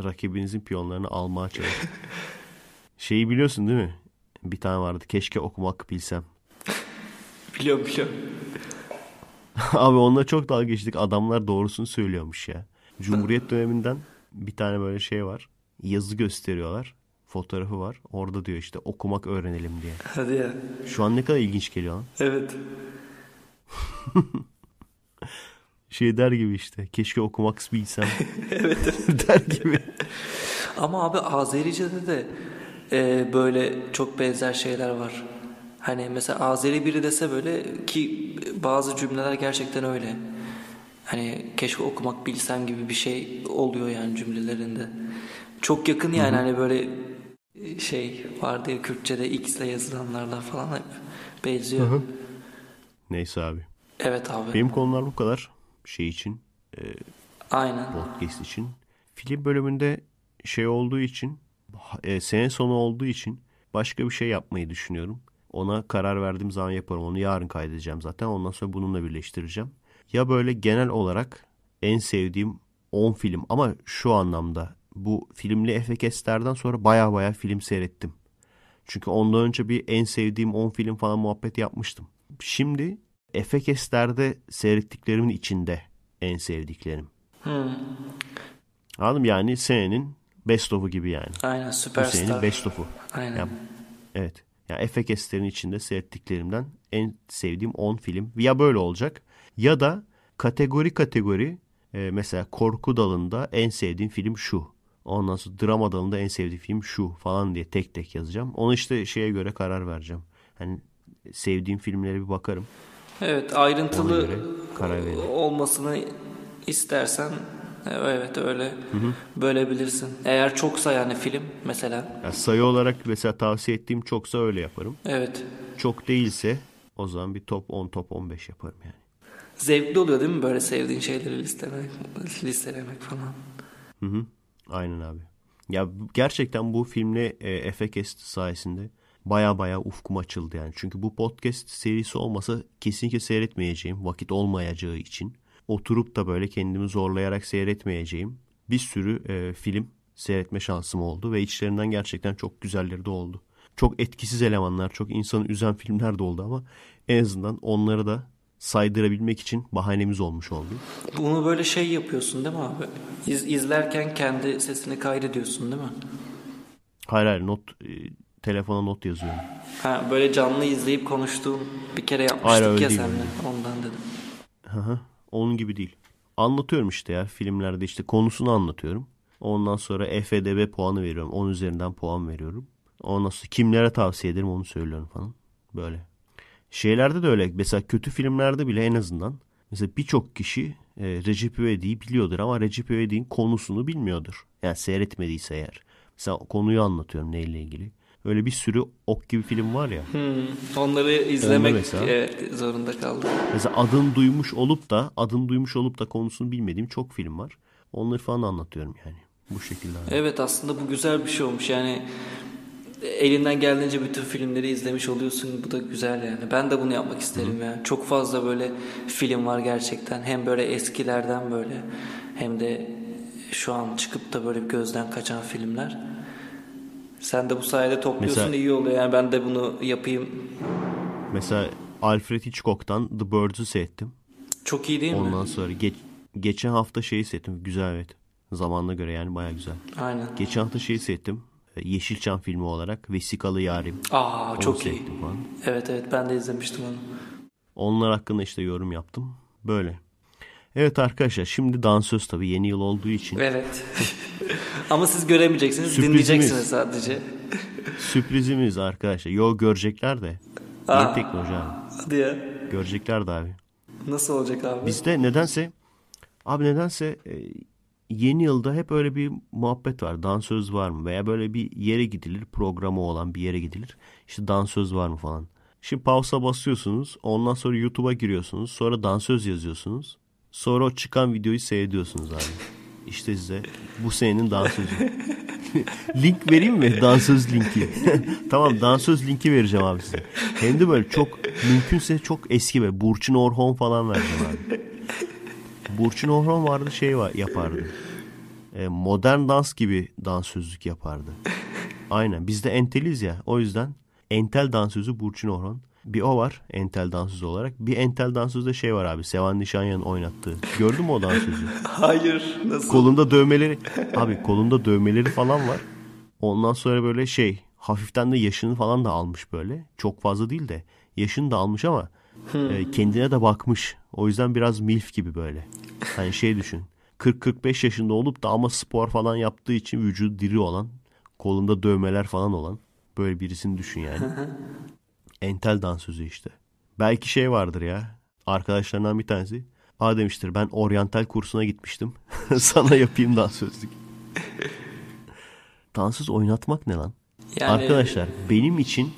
rakibinizin piyonlarını almaya çalış. Şeyi biliyorsun değil mi? Bir tane vardı. Keşke okumak bilsem. Biliyorum biliyorum. Abi onunla çok dalga geçtik. Adamlar doğrusunu söylüyormuş ya. Cumhuriyet döneminden bir tane böyle şey var. Yazı gösteriyorlar. Fotoğrafı var. Orada diyor işte okumak öğrenelim diye. Hadi ya. Şu an ne kadar ilginç geliyor lan. Evet. Şey der gibi işte. Keşke okumak bilsem. evet. der gibi. Ama abi Azerice'de de e, böyle çok benzer şeyler var. Hani mesela Azeri biri dese böyle ki bazı cümleler gerçekten öyle. Hani keşke okumak bilsem gibi bir şey oluyor yani cümlelerinde. Çok yakın yani hani böyle şey vardı ya Kürtçe'de X ile yazılanlarla falan hep benziyor. Neyse abi. Evet abi. Benim konular bu kadar. Şey için. Aynen. podcast için. Film bölümünde şey olduğu için e, sene sonu olduğu için başka bir şey yapmayı düşünüyorum. Ona karar verdiğim zaman yaparım. Onu yarın kaydedeceğim zaten. Ondan sonra bununla birleştireceğim. Ya böyle genel olarak en sevdiğim 10 film ama şu anlamda bu filmli efekeslerden sonra baya baya film seyrettim. Çünkü ondan önce bir en sevdiğim 10 film falan muhabbet yapmıştım. Şimdi efekeslerde seyrettiklerimin içinde en sevdiklerim. Hmm. Anladım yani senenin best of'u gibi yani. Aynen Bu senenin süperstar. best of'u. Aynen. Ya, evet. Ya yani FKS'lerin içinde seyrettiklerimden en sevdiğim 10 film. Ya böyle olacak ya da kategori kategori e, mesela korku dalında en sevdiğim film şu. Ondan sonra drama dalında en sevdiğim film şu falan diye tek tek yazacağım. Onu işte şeye göre karar vereceğim. Hani sevdiğim filmlere bir bakarım. Evet ayrıntılı karar veririm. olmasını istersen e, evet öyle bölebilirsin. Eğer çoksa yani film mesela Ya sayı olarak mesela tavsiye ettiğim çoksa öyle yaparım. evet Çok değilse o zaman bir top 10 top 15 yaparım yani. Zevkli oluyor değil mi böyle sevdiğin şeyleri listelemek, listelemek falan. Hı hı. Aynen abi. Ya gerçekten bu filmle e, Efekest sayesinde baya baya ufkum açıldı yani. Çünkü bu podcast serisi olmasa kesinlikle seyretmeyeceğim. Vakit olmayacağı için. Oturup da böyle kendimi zorlayarak seyretmeyeceğim. Bir sürü e, film seyretme şansım oldu ve içlerinden gerçekten çok güzelleri de oldu. çok etkisiz elemanlar, çok insanı üzen filmler de oldu ama en azından onları da saydırabilmek için bahanemiz olmuş oldu. Bunu böyle şey yapıyorsun değil mi abi? İz, izlerken kendi sesini kaydediyorsun değil mi? Hayır hayır not e, telefona not yazıyorum. Ha böyle canlı izleyip konuştuğum bir kere yapmıştık Hayır, öyle ya değil. seninle. Ondan dedim. Hı hı. Onun gibi değil. Anlatıyorum işte ya filmlerde işte konusunu anlatıyorum. Ondan sonra EFDB puanı veriyorum. 10 üzerinden puan veriyorum. Ondan sonra kimlere tavsiye ederim onu söylüyorum falan. Böyle. Şeylerde de öyle. Mesela kötü filmlerde bile en azından. Mesela birçok kişi e, Recep İvedik'i biliyordur ama Recep İvedik'in konusunu bilmiyordur. Yani seyretmediyse eğer. Mesela konuyu anlatıyorum neyle ilgili. Öyle bir sürü ok gibi film var ya. Hmm, onları izlemek mesela. evet, zorunda kaldım. Mesela adını duymuş olup da adını duymuş olup da konusunu bilmediğim çok film var. Onları falan anlatıyorum yani. Bu şekilde. Evet aslında bu güzel bir şey olmuş yani elinden geldiğince bütün filmleri izlemiş oluyorsun bu da güzel yani ben de bunu yapmak isterim ya çok fazla böyle film var gerçekten hem böyle eskilerden böyle hem de şu an çıkıp da böyle gözden kaçan filmler sen de bu sayede topluyorsun Mesela- iyi oluyor yani ben de bunu yapayım Mesela Alfred Hitchcock'tan The Birds'ü seyrettim. çok iyi değil mi? Ondan sonra geç, geçen hafta şeyi seyrettim. Güzel evet. Zamanına göre yani baya güzel. Aynen. Geçen hafta şeyi seyrettim. Yeşilçam filmi olarak Vesikalı Yarim. Aa Onu çok iyi. falan. Evet evet ben de izlemiştim onu. Onlar hakkında işte yorum yaptım. Böyle. Evet arkadaşlar şimdi dansöz tabii yeni yıl olduğu için Evet. Ama siz göremeyeceksiniz, Sürprizimiz. dinleyeceksiniz sadece. sürprizimiz arkadaşlar. Yo görecekler de. Aa. Yeni teknoloji abi. Hadi ya. Görecekler de abi. Nasıl olacak abi? Bizde nedense abi nedense e, yeni yılda hep öyle bir muhabbet var. Dansöz var mı? Veya böyle bir yere gidilir. Programı olan bir yere gidilir. İşte dansöz var mı falan. Şimdi pausa basıyorsunuz. Ondan sonra YouTube'a giriyorsunuz. Sonra dansöz yazıyorsunuz. Sonra o çıkan videoyu seyrediyorsunuz abi. İşte size bu senenin dansözü. Link vereyim mi? Dansöz linki. tamam dansöz linki vereceğim abi size. Hem de böyle çok mümkünse çok eski be. Burçin Orhon falan vereceğim abi. Burçin Orhon vardı şey var yapardı. E, modern dans gibi dansözlük yapardı. Aynen biz de enteliz ya o yüzden entel dansözü Burçin Orhon. Bir o var entel dansöz olarak. Bir entel dansözde şey var abi Sevan Nişanyan'ın oynattığı. Gördün mü o dansözü? Hayır. Nasıl? kolunda dövmeleri abi kolunda dövmeleri falan var. Ondan sonra böyle şey hafiften de yaşını falan da almış böyle. Çok fazla değil de yaşını da almış ama e, kendine de bakmış. O yüzden biraz milf gibi böyle. Hani şey düşün. 40-45 yaşında olup da ama spor falan yaptığı için vücudu diri olan, kolunda dövmeler falan olan böyle birisini düşün yani. Entel dansözü işte. Belki şey vardır ya. Arkadaşlarından bir tanesi. Aa demiştir ben oryantal kursuna gitmiştim. Sana yapayım dansözlük. Dansöz oynatmak ne lan? Yani- Arkadaşlar benim için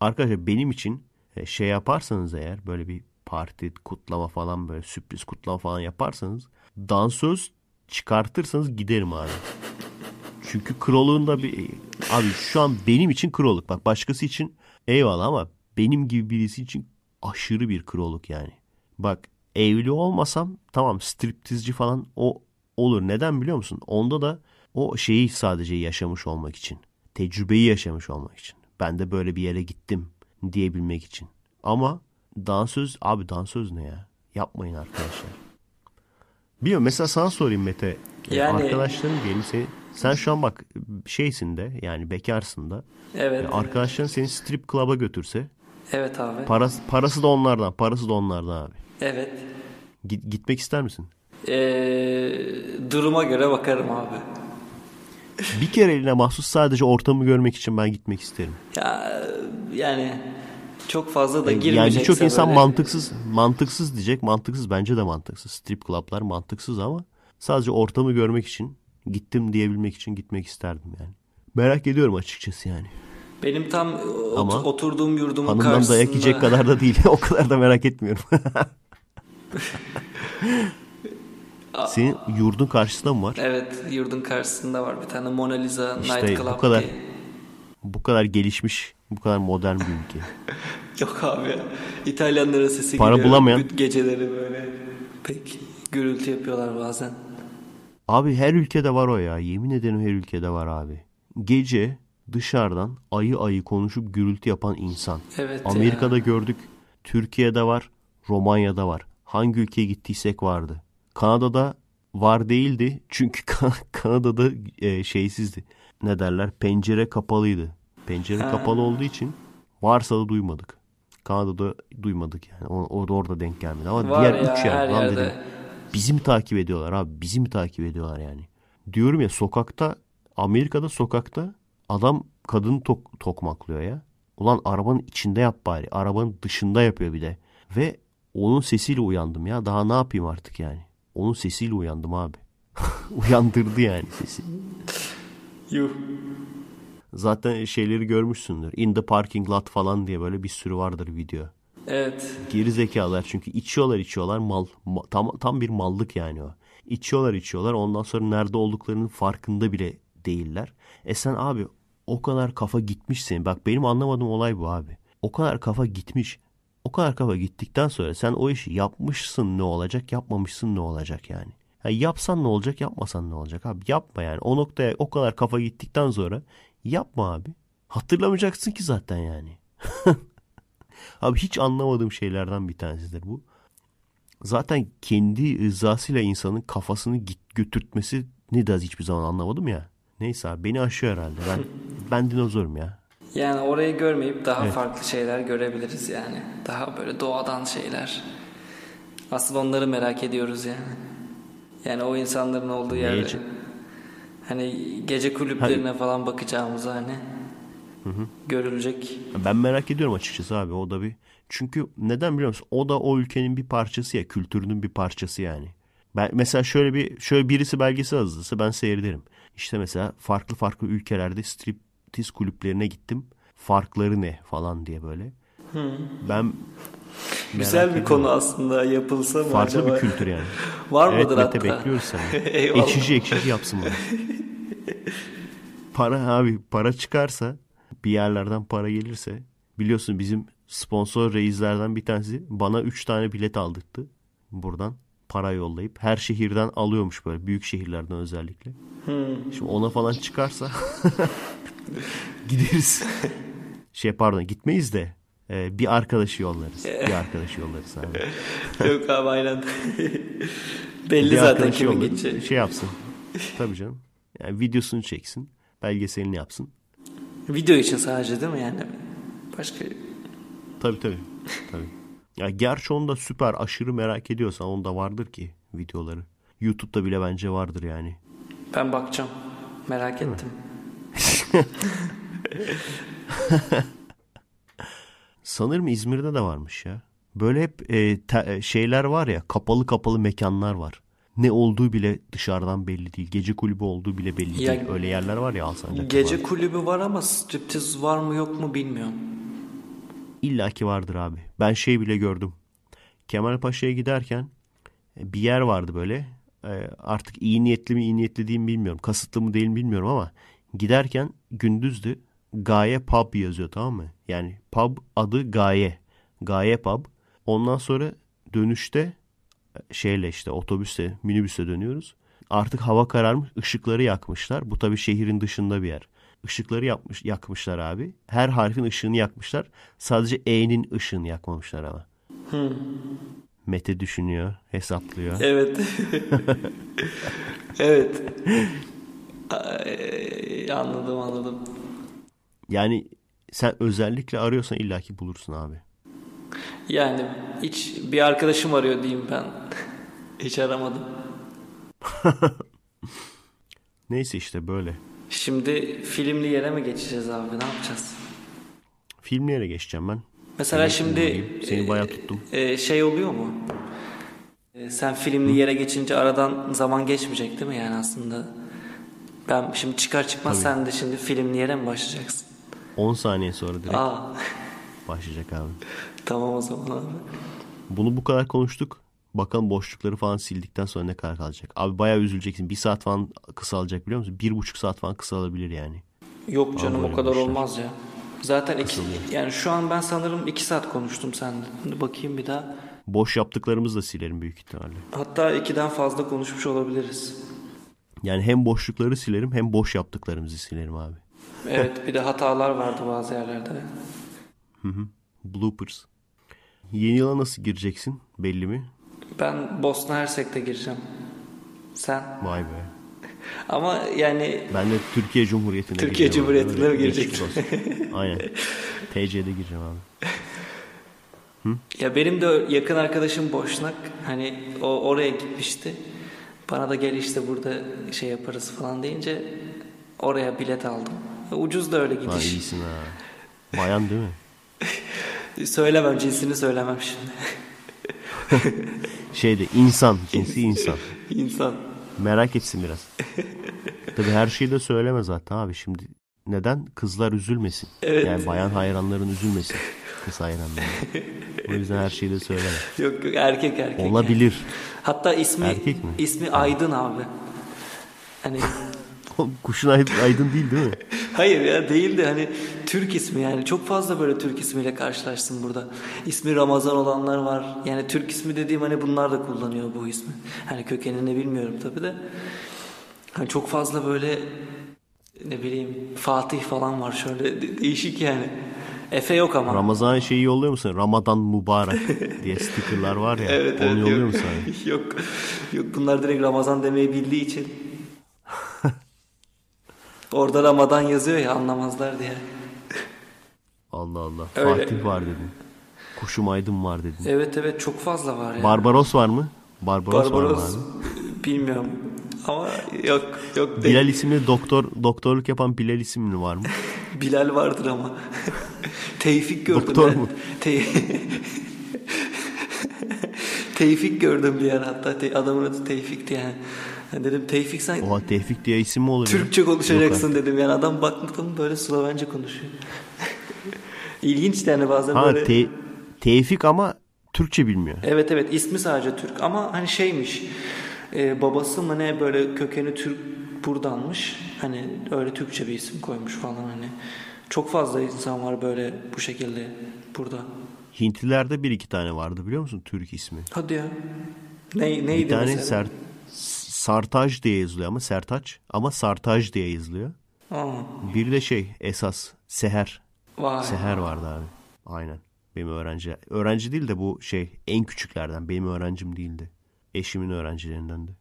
arkadaşlar benim için e, şey yaparsanız eğer böyle bir parti kutlama falan böyle sürpriz kutlama falan yaparsanız dansöz çıkartırsanız giderim abi. Çünkü kroluğunda bir abi şu an benim için kroluk bak başkası için eyvallah ama benim gibi birisi için aşırı bir kroluk yani. Bak evli olmasam tamam striptizci falan o olur. Neden biliyor musun? Onda da o şeyi sadece yaşamış olmak için. Tecrübeyi yaşamış olmak için. Ben de böyle bir yere gittim diyebilmek için. Ama dansöz abi dansöz ne ya? Yapmayın arkadaşlar. Bilmiyorum mesela sana sorayım Mete. Yani- Arkadaşların seni, sen şu an bak şeysin de yani bekarsın da. Evet. Arkadaşların seni strip club'a götürse Evet abi. parası, parası da onlardan parası da onlardan abi. Evet. Git- gitmek ister misin? Ee, duruma göre bakarım abi. Bir kereliğine mahsus sadece ortamı görmek için ben gitmek isterim. Ya yani çok fazla da Yani girmeyecekse birçok insan böyle- mantıksız mantıksız diyecek. Mantıksız bence de mantıksız. Strip club'lar mantıksız ama sadece ortamı görmek için gittim diyebilmek için gitmek isterdim yani. Merak ediyorum açıkçası yani. Benim tam Ama oturduğum yurdumun Hanımdan karşısında dayak yiyecek kadar da değil. o kadar da merak etmiyorum. Senin yurdun karşısında mı var? Evet yurdun karşısında var bir tane Mona Lisa İşte Night Club bu kadar- diye. Bu kadar gelişmiş, bu kadar modern bir ülke. Yok abi ya. İtalyanların sesi Para geliyor. bulamayan- Geceleri böyle pek gürültü yapıyorlar bazen. Abi her ülkede var o ya. Yemin ederim her ülkede var abi. Gece dışarıdan ayı ayı konuşup gürültü yapan insan. Evet Amerika'da ya. gördük. Türkiye'de var. Romanya'da var. Hangi ülkeye gittiysek vardı. Kanada'da var değildi. Çünkü Kan- Kanada'da e, şeysizdi. Ne derler? Pencere kapalıydı. Pencere Ha. kapalı olduğu için varsa da duymadık. Kanada'da duymadık yani. O, o da orada denk gelmedi. Ama Var diğer ya, üç yer. Lan yerde. dedim. Bizi mi takip ediyorlar abi? Bizi mi takip ediyorlar yani? Diyorum ya sokakta Amerika'da sokakta adam kadını tok, tokmaklıyor ya. Ulan arabanın içinde yap bari. Arabanın dışında yapıyor bir de. Ve onun sesiyle uyandım ya. Daha ne yapayım artık yani. Onun sesiyle uyandım abi. Uyandırdı yani sesi. Yuh. Zaten şeyleri görmüşsündür. In the parking lot falan diye böyle bir sürü vardır video. Evet. Geri zekalar çünkü içiyorlar içiyorlar mal, ma- tam tam bir mallık yani o. İçiyorlar içiyorlar ondan sonra nerede olduklarının farkında bile değiller. E sen abi o kadar kafa gitmiş senin. Bak benim anlamadığım olay bu abi. O kadar kafa gitmiş. O kadar kafa gittikten sonra sen o işi yapmışsın ne olacak yapmamışsın ne olacak yani. Ha, yapsan ne olacak yapmasan ne olacak abi yapma yani. O noktaya o kadar kafa gittikten sonra yapma abi. Hatırlamayacaksın ki zaten yani. Abi hiç anlamadığım şeylerden bir tanesidir bu. Zaten kendi rızasıyla insanın kafasını götürtmesi ne de hiçbir zaman anlamadım ya. Neyse abi beni aşıyor herhalde. Ben ben dinozorum ya. Yani orayı görmeyip daha farklı şeyler görebiliriz yani. Daha böyle doğadan şeyler. Asıl onları merak ediyoruz yani. Yani o insanların olduğu yerde. Nece- Hani gece kulüplerine falan bakacağımıza hani. Görülecek. Ben merak ediyorum açıkçası abi o da bir. Çünkü neden biliyor musun? O da o ülkenin bir parçası ya, kültürünün bir parçası yani. Ben mesela şöyle bir şöyle birisi belgesel hazırlasa ben seyrederim. İşte mesela farklı farklı ülkelerde striptiz kulüplerine gittim. Farkları ne falan diye böyle. Ben Güzel bir ediyorum. konu aslında yapılsa mı Farklı acaba? bir kültür yani. Var evet mıdır hatta? bekliyoruz seni. Eyvallah. ekşici ekşici yapsın bunu. para abi para çıkarsa bir yerlerden para gelirse biliyorsun bizim sponsor reislerden bir tanesi bana 3 tane bilet aldırttı buradan para yollayıp her şehirden alıyormuş böyle büyük şehirlerden özellikle. Şimdi ona falan çıkarsa gideriz. Şey pardon gitmeyiz de e, bir arkadaşı yollarız. Bir arkadaşı yollarız abi. Yok abi aynen. Belli Bir zaten kimin yollarız, gideceği. Şey yapsın. Tabii canım. Yani videosunu çeksin. Belgeselini yapsın. Video için sadece değil mi yani? Başka Tabii tabii. tabii. Ya gerçi onu da süper aşırı merak ediyorsan onda vardır ki videoları. YouTube'da bile bence vardır yani. ben bakacağım. Merak ettim. Sanırım İzmir'de de varmış ya. Böyle hep e, te- e, şeyler var ya kapalı kapalı mekanlar var. Ne olduğu bile dışarıdan belli değil. Gece kulübü olduğu bile belli Ya- değil. Öyle yerler var ya Alsancak'ta Gece falan. kulübü var ama striptiz var mı yok mu bilmiyorum. İlla ki vardır abi. Ben şey bile gördüm. Kemalpaşa'ya giderken e, bir yer vardı böyle. E, Artık iyi niyetli mi iyi niyetli değil mi bilmiyorum. Kasıtlı mı değil mi bilmiyorum ama giderken gündüzdü. Gaye Pub yazıyor tamam mı? Yani pub adı Gaye. Gaye Pub. Ondan sonra dönüşte e, şeyle işte otobüste minibüse dönüyoruz. Artık hava kararmış ışıkları yakmışlar. Bu tabii şehrin dışında bir yer. Işıkları yapmış, yakmışlar abi. Her harfin ışığını yakmışlar. Sadece E'nin ışığını yakmamışlar ama. Mete düşünüyor, hesaplıyor. Evet. evet. Ay, anladım anladım. Yani sen özellikle arıyorsan illaki bulursun abi. Yani hiç bir arkadaşım arıyor diyeyim ben. Hiç aramadım. Neyse işte böyle. Şimdi filmli yere mi geçeceğiz abi? Ne yapacağız? Filmlere geçeceğim ben. Mesela Seni şimdi. Seni bayağı tuttum. e, şey oluyor mu? E, sen filmli yere geçince aradan zaman geçmeyecek değil mi yani aslında? Ben şimdi çıkar çıkmaz sen de şimdi filmli yere mi başlayacaksın? 10 saniye sonra direkt Aa, başlayacak abi. tamam o zaman abi. Bunu bu kadar konuştuk. Bakalım boşlukları falan sildikten sonra ne kadar kalacak. Abi bayağı üzüleceksin. Bir saat falan kısalacak biliyor musun? Bir buçuk saat falan kısalabilir yani. Yok canım o kadar boşver. olmaz ya. Zaten iki, yani şu an ben sanırım iki saat konuştum seninle. Şimdi bakayım bir daha. Boş yaptıklarımızı da silerim büyük ihtimalle. Hatta ikiden fazla konuşmuş olabiliriz. Yani hem boşlukları silerim hem boş yaptıklarımızı silerim abi. Evet bir de hatalar vardı bazı yerlerde. Bloopers. Yeni yıla nasıl gireceksin? Belli mi? Ben Bosna Hersek'te gireceğim. Sen? Vay be. Ama yani Ben de Türkiye Cumhuriyeti'ne Türkiye Cumhuriyeti'ne mi gireceksin? Aynen. TC'de gireceğim abi. ya benim de yakın arkadaşım Boşnak. Hani o oraya gitmişti. Bana da gel işte burada şey yaparız falan deyince oraya bilet aldım. Ucuz da öyle gidiş. iyisin ha. Bayan değil mi? Söylemem cinsini söylemem şimdi. Şeyde insan. Cinsi insan. İnsan. Merak etsin biraz. Tabii her şeyi de söyleme zaten abi. Şimdi neden? Kızlar üzülmesin. Evet. Yani bayan hayranların üzülmesin. Kız hayranları. O yüzden her şeyi de söyleme. Yok yok erkek erkek. Olabilir. Hatta ismi Erkek mi? ismi Aydın abi. Hani Kuşun aydın, değil değil mi? hayır ya değil de hani Türk ismi yani çok fazla böyle Türk ismiyle karşılaştım burada. İsmi Ramazan olanlar var. Yani Türk ismi dediğim hani bunlar da kullanıyor bu ismi. Hani kökenini bilmiyorum tabi de. Hani çok fazla böyle ne bileyim Fatih falan var şöyle de- değişik yani. Efe yok ama. Ramazan şeyi yolluyor musun? Ramadan mübarek diye stickerlar var ya. Evet, onu evet, yolluyor yok. musun? abi? yok. Yok bunlar direkt Ramazan demeyi bildiği için. Orada Ramazan yazıyor ya anlamazlar diye. Allah Allah. Öyle. Fatih var dedin. Kuşum aydın var dedin. Evet evet çok fazla var ya. Barbaros var mı? Barbaros, var mı Barbaros abi? bilmiyorum. Ama yok yok değil. Bilal isimli doktor doktorluk yapan Bilal isimli var mı? Bilal vardır ama. Tevfik gördüm Doktor ben. mu? Te- Tevfik gördüm bir yer hatta. Te- adamın adı Tevfik'ti yani. Dedim Tevfik sen Oha Tevfik diye isim mi olur? Türkçe konuşacaksın Yok dedim. Yani adam baktım böyle Slovence konuşuyor. İlginç yani bazen Ha böyle. Te- Tevfik ama Türkçe bilmiyor. Evet evet ismi sadece Türk ama hani şeymiş. e, babası mı ne böyle kökeni Türk buradanmış. Hani öyle Türkçe bir isim koymuş falan hani. Çok fazla insan var böyle bu şekilde burada. Hintlilerde bir iki tane vardı biliyor musun Türk ismi? Hadi ya. Ne, neydi Bir tane mesela? Ser, Sartaj diye yazılıyor ama Sertaç ama Sartaj diye yazılıyor. Bir de şey esas Seher. vay. Seher vardı abi. Aynen. Benim öğrenci. Öğrenci değil de bu şey en küçüklerden. Benim öğrencim değildi. Eşimin öğrencilerindendi.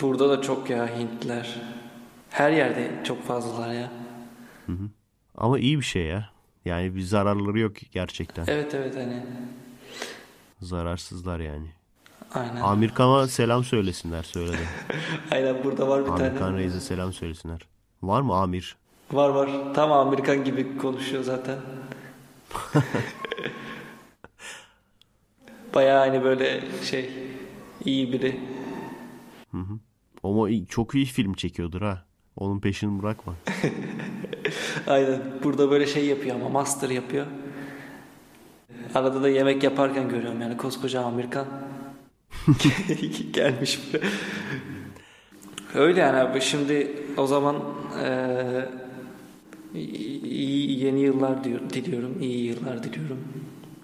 Burada da çok ya Hintliler. Her yerde çok fazlalar ya. Ama iyi bir şey ya. Yani bir zararları yok gerçekten. Evet evet hani. Zararsızlar yani. Aynen. Amerikan'a selam söylesinler söyledi. Aynen burada var bir Amerikan tane. Reis'e selam söylesinler. Var mı Amir? Var var. Tam Amerikan gibi konuşuyor zaten. Bayağı hani böyle şey iyi biri. Ama iyi- çok iyi film çekiyordur ha. Onun peşini bırakma. Aynen. Burada böyle şey yapıyor ama master yapıyor. Arada da yemek yaparken görüyorum yani koskoca Amerikan. Gelmiş buraya. Öyle yani abi şimdi o zaman eee, iyi yeni yıllar diyor, diliyorum. iyi yıllar diliyorum.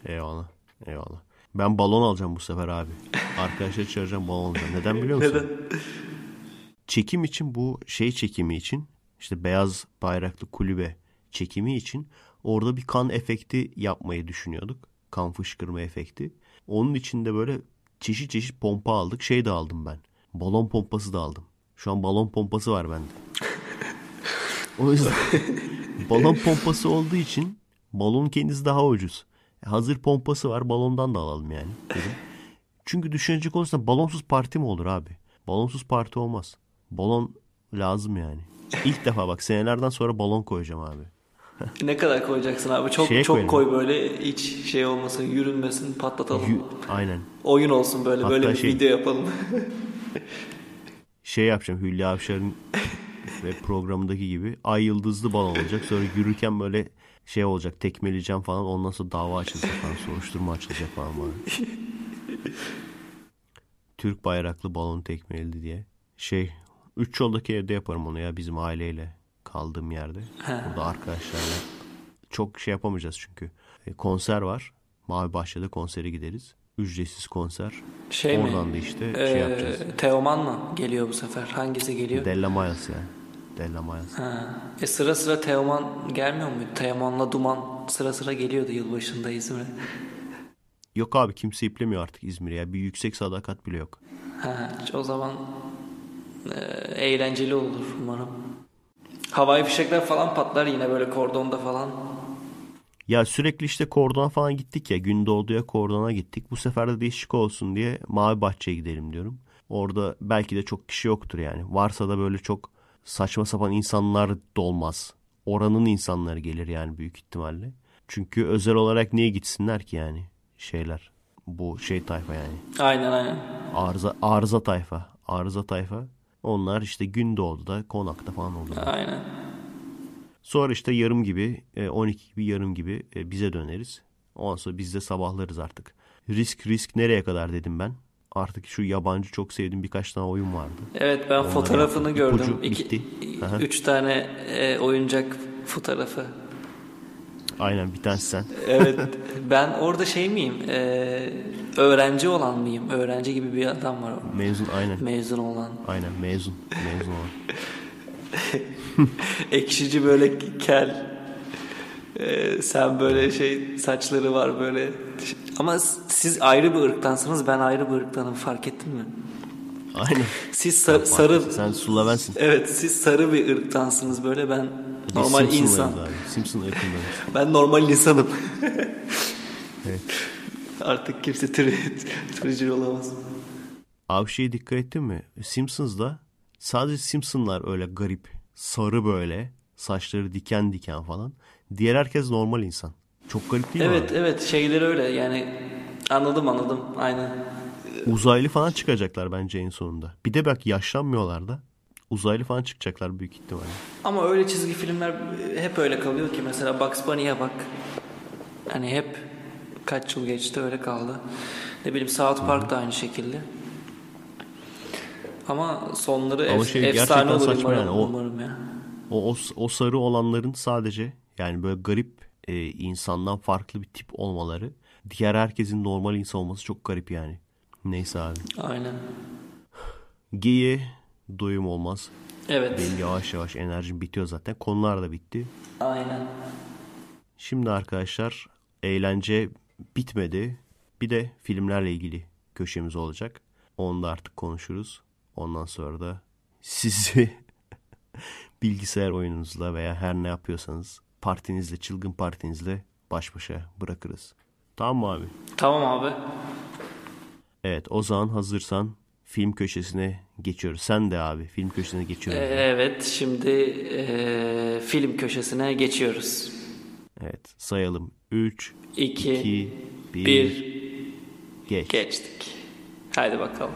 Eyvallah. Eyvallah. Ben balon alacağım bu sefer abi. Arkadaşlar çağıracağım balon alacağım. Neden biliyor musun? Neden? Çekim için bu şey çekimi için işte beyaz bayraklı kulübe çekimi için orada bir kan efekti yapmayı düşünüyorduk. Kan fışkırma efekti. Onun için de böyle çeşit çeşit pompa aldık. Şey de aldım ben. Balon pompası da aldım. Şu an balon pompası var bende. o yüzden balon pompası olduğu için balonun kendisi daha ucuz. E, Hazır pompası var balondan da alalım yani dedim. Çünkü düşünecek olursa balonsuz parti mi olur abi? Balonsuz parti olmaz. Balon lazım yani. İlk defa bak senelerden sonra balon koyacağım abi. Ne kadar koyacaksın abi? Çok Şeye çok koyalım. koy böyle hiç şey olmasın, yürünmesin, patlatalım. Yü- Aynen. Oyun olsun böyle Hatta böyle bir şey- video yapalım. Şey yapacağım Hülya Avşar'ın ve programındaki gibi ay yıldızlı balon olacak. Sonra yürürken böyle şey olacak tekmeleyeceğim falan. Ondan sonra dava açılacak falan. Soruşturma açılacak falan bana. Türk bayraklı balon tekmeledi diye. Şey üç yoldaki evde yaparım onu ya bizim aileyle kaldığım yerde. Burada arkadaşlarla çok şey yapamayacağız çünkü. E, konser var. Mavi Bahçe'de konsere gideriz. Ücretsiz konser. Şey mi? Oradan da işte Ee, şey yapacağız. Teoman mı geliyor bu sefer? Hangisi geliyor? Della Miles ya. Della Mayas. Ha. E sıra sıra Teoman gelmiyor muydu? Teoman'la Duman sıra sıra geliyordu yılbaşında İzmir'e. Yok abi kimse iplemiyor artık İzmir'e ya. Bir yüksek sadakat bile yok. Ha, o zaman e, eğlenceli olur umarım. Havai fişekler falan patlar yine böyle kordonda falan. Ya sürekli işte kordona falan gittik ya. Gündoğdu'ya kordona gittik. Bu sefer de değişik olsun diye Mavi Bahçe'ye gidelim diyorum. Orada belki de çok kişi yoktur yani. Varsa da böyle çok saçma sapan insanlar dolmaz. Oranın insanları gelir yani büyük ihtimalle. Çünkü özel olarak niye gitsinler ki yani şeyler. Bu şey tayfa yani. Aynen aynen. Arıza, arıza tayfa. Arıza tayfa. Onlar işte Gündoğdu'da, Konak'ta falan oluyor. Aynen. Sonra işte yarım gibi, e, 12 gibi yarım gibi e, bize döneriz. Ondan sonra biz de sabahlarız artık. Risk risk nereye kadar dedim ben. Artık şu yabancı çok sevdiğim birkaç tane oyun vardı. Evet ben fotoğrafını yaptık. gördüm. İki, üç tane e, oyuncak fotoğrafı. Aynen bir tanesi sen. Evet ben orada şey miyim? E, öğrenci olan mıyım? Öğrenci gibi bir adam var. Mezun aynen. Mezun olan. Aynen mezun. Mezun olan. Ekşici böyle kel. E, sen böyle şey saçları var böyle. Ama siz ayrı bir ırktansınız ben ayrı bir ırktanım fark ettin mi? Aynen. Siz sa- sarı Sen Sulavensin. Evet siz sarı bir ırktansınız böyle ben Biz normal Simpson'larız insan. Abi. Simpson ırkındayız. Ben normal insanım. Evet. Artık kimse tırcı olamaz. Abi şeye dikkat ettin mi? Simpsons'da sadece Simpsonlar öyle garip. Sarı böyle. Saçları diken diken falan. Diğer herkes normal insan. Çok garip değil mi Evet evet şeyleri öyle yani anladım anladım aynen. Uzaylı falan çıkacaklar bence en sonunda. Bir de bak yaşlanmıyorlar da. Uzaylı falan çıkacaklar büyük ihtimalle. Ama öyle çizgi filmler hep öyle kalıyor ki mesela Bugs Bunny'e bak. Hani hep kaç yıl geçti öyle kaldı. Ne bileyim South Park da aynı şekilde. Ama sonları Ama ef- şey efsane gerçekten olur saçma umarım, yani. O- umarım ya. O, o, o sarı olanların sadece yani böyle garip e, insandan farklı bir tip olmaları. Diğer herkesin normal insan olması çok garip yani. Neyse abi. Aynen. Giye doyum olmaz. Evet. Benim yavaş yavaş enerjim bitiyor zaten. Konular da bitti. Aynen. Şimdi arkadaşlar eğlence bitmedi. Bir de filmlerle ilgili köşemiz olacak. Onu da artık konuşuruz. Ondan sonra da sizi bilgisayar oyununuzla veya her ne yapıyorsanız partinizle, çılgın partinizle baş başa bırakırız. Tamam mı abi? Tamam abi. Evet o zaman hazırsan film köşesine geçiyoruz. Sen de abi film köşesine geçiyoruz. Evet şimdi eee, film köşesine geçiyoruz. Evet sayalım. 3, 2, 2, 1, 1 geç. geçtik. Haydi bakalım.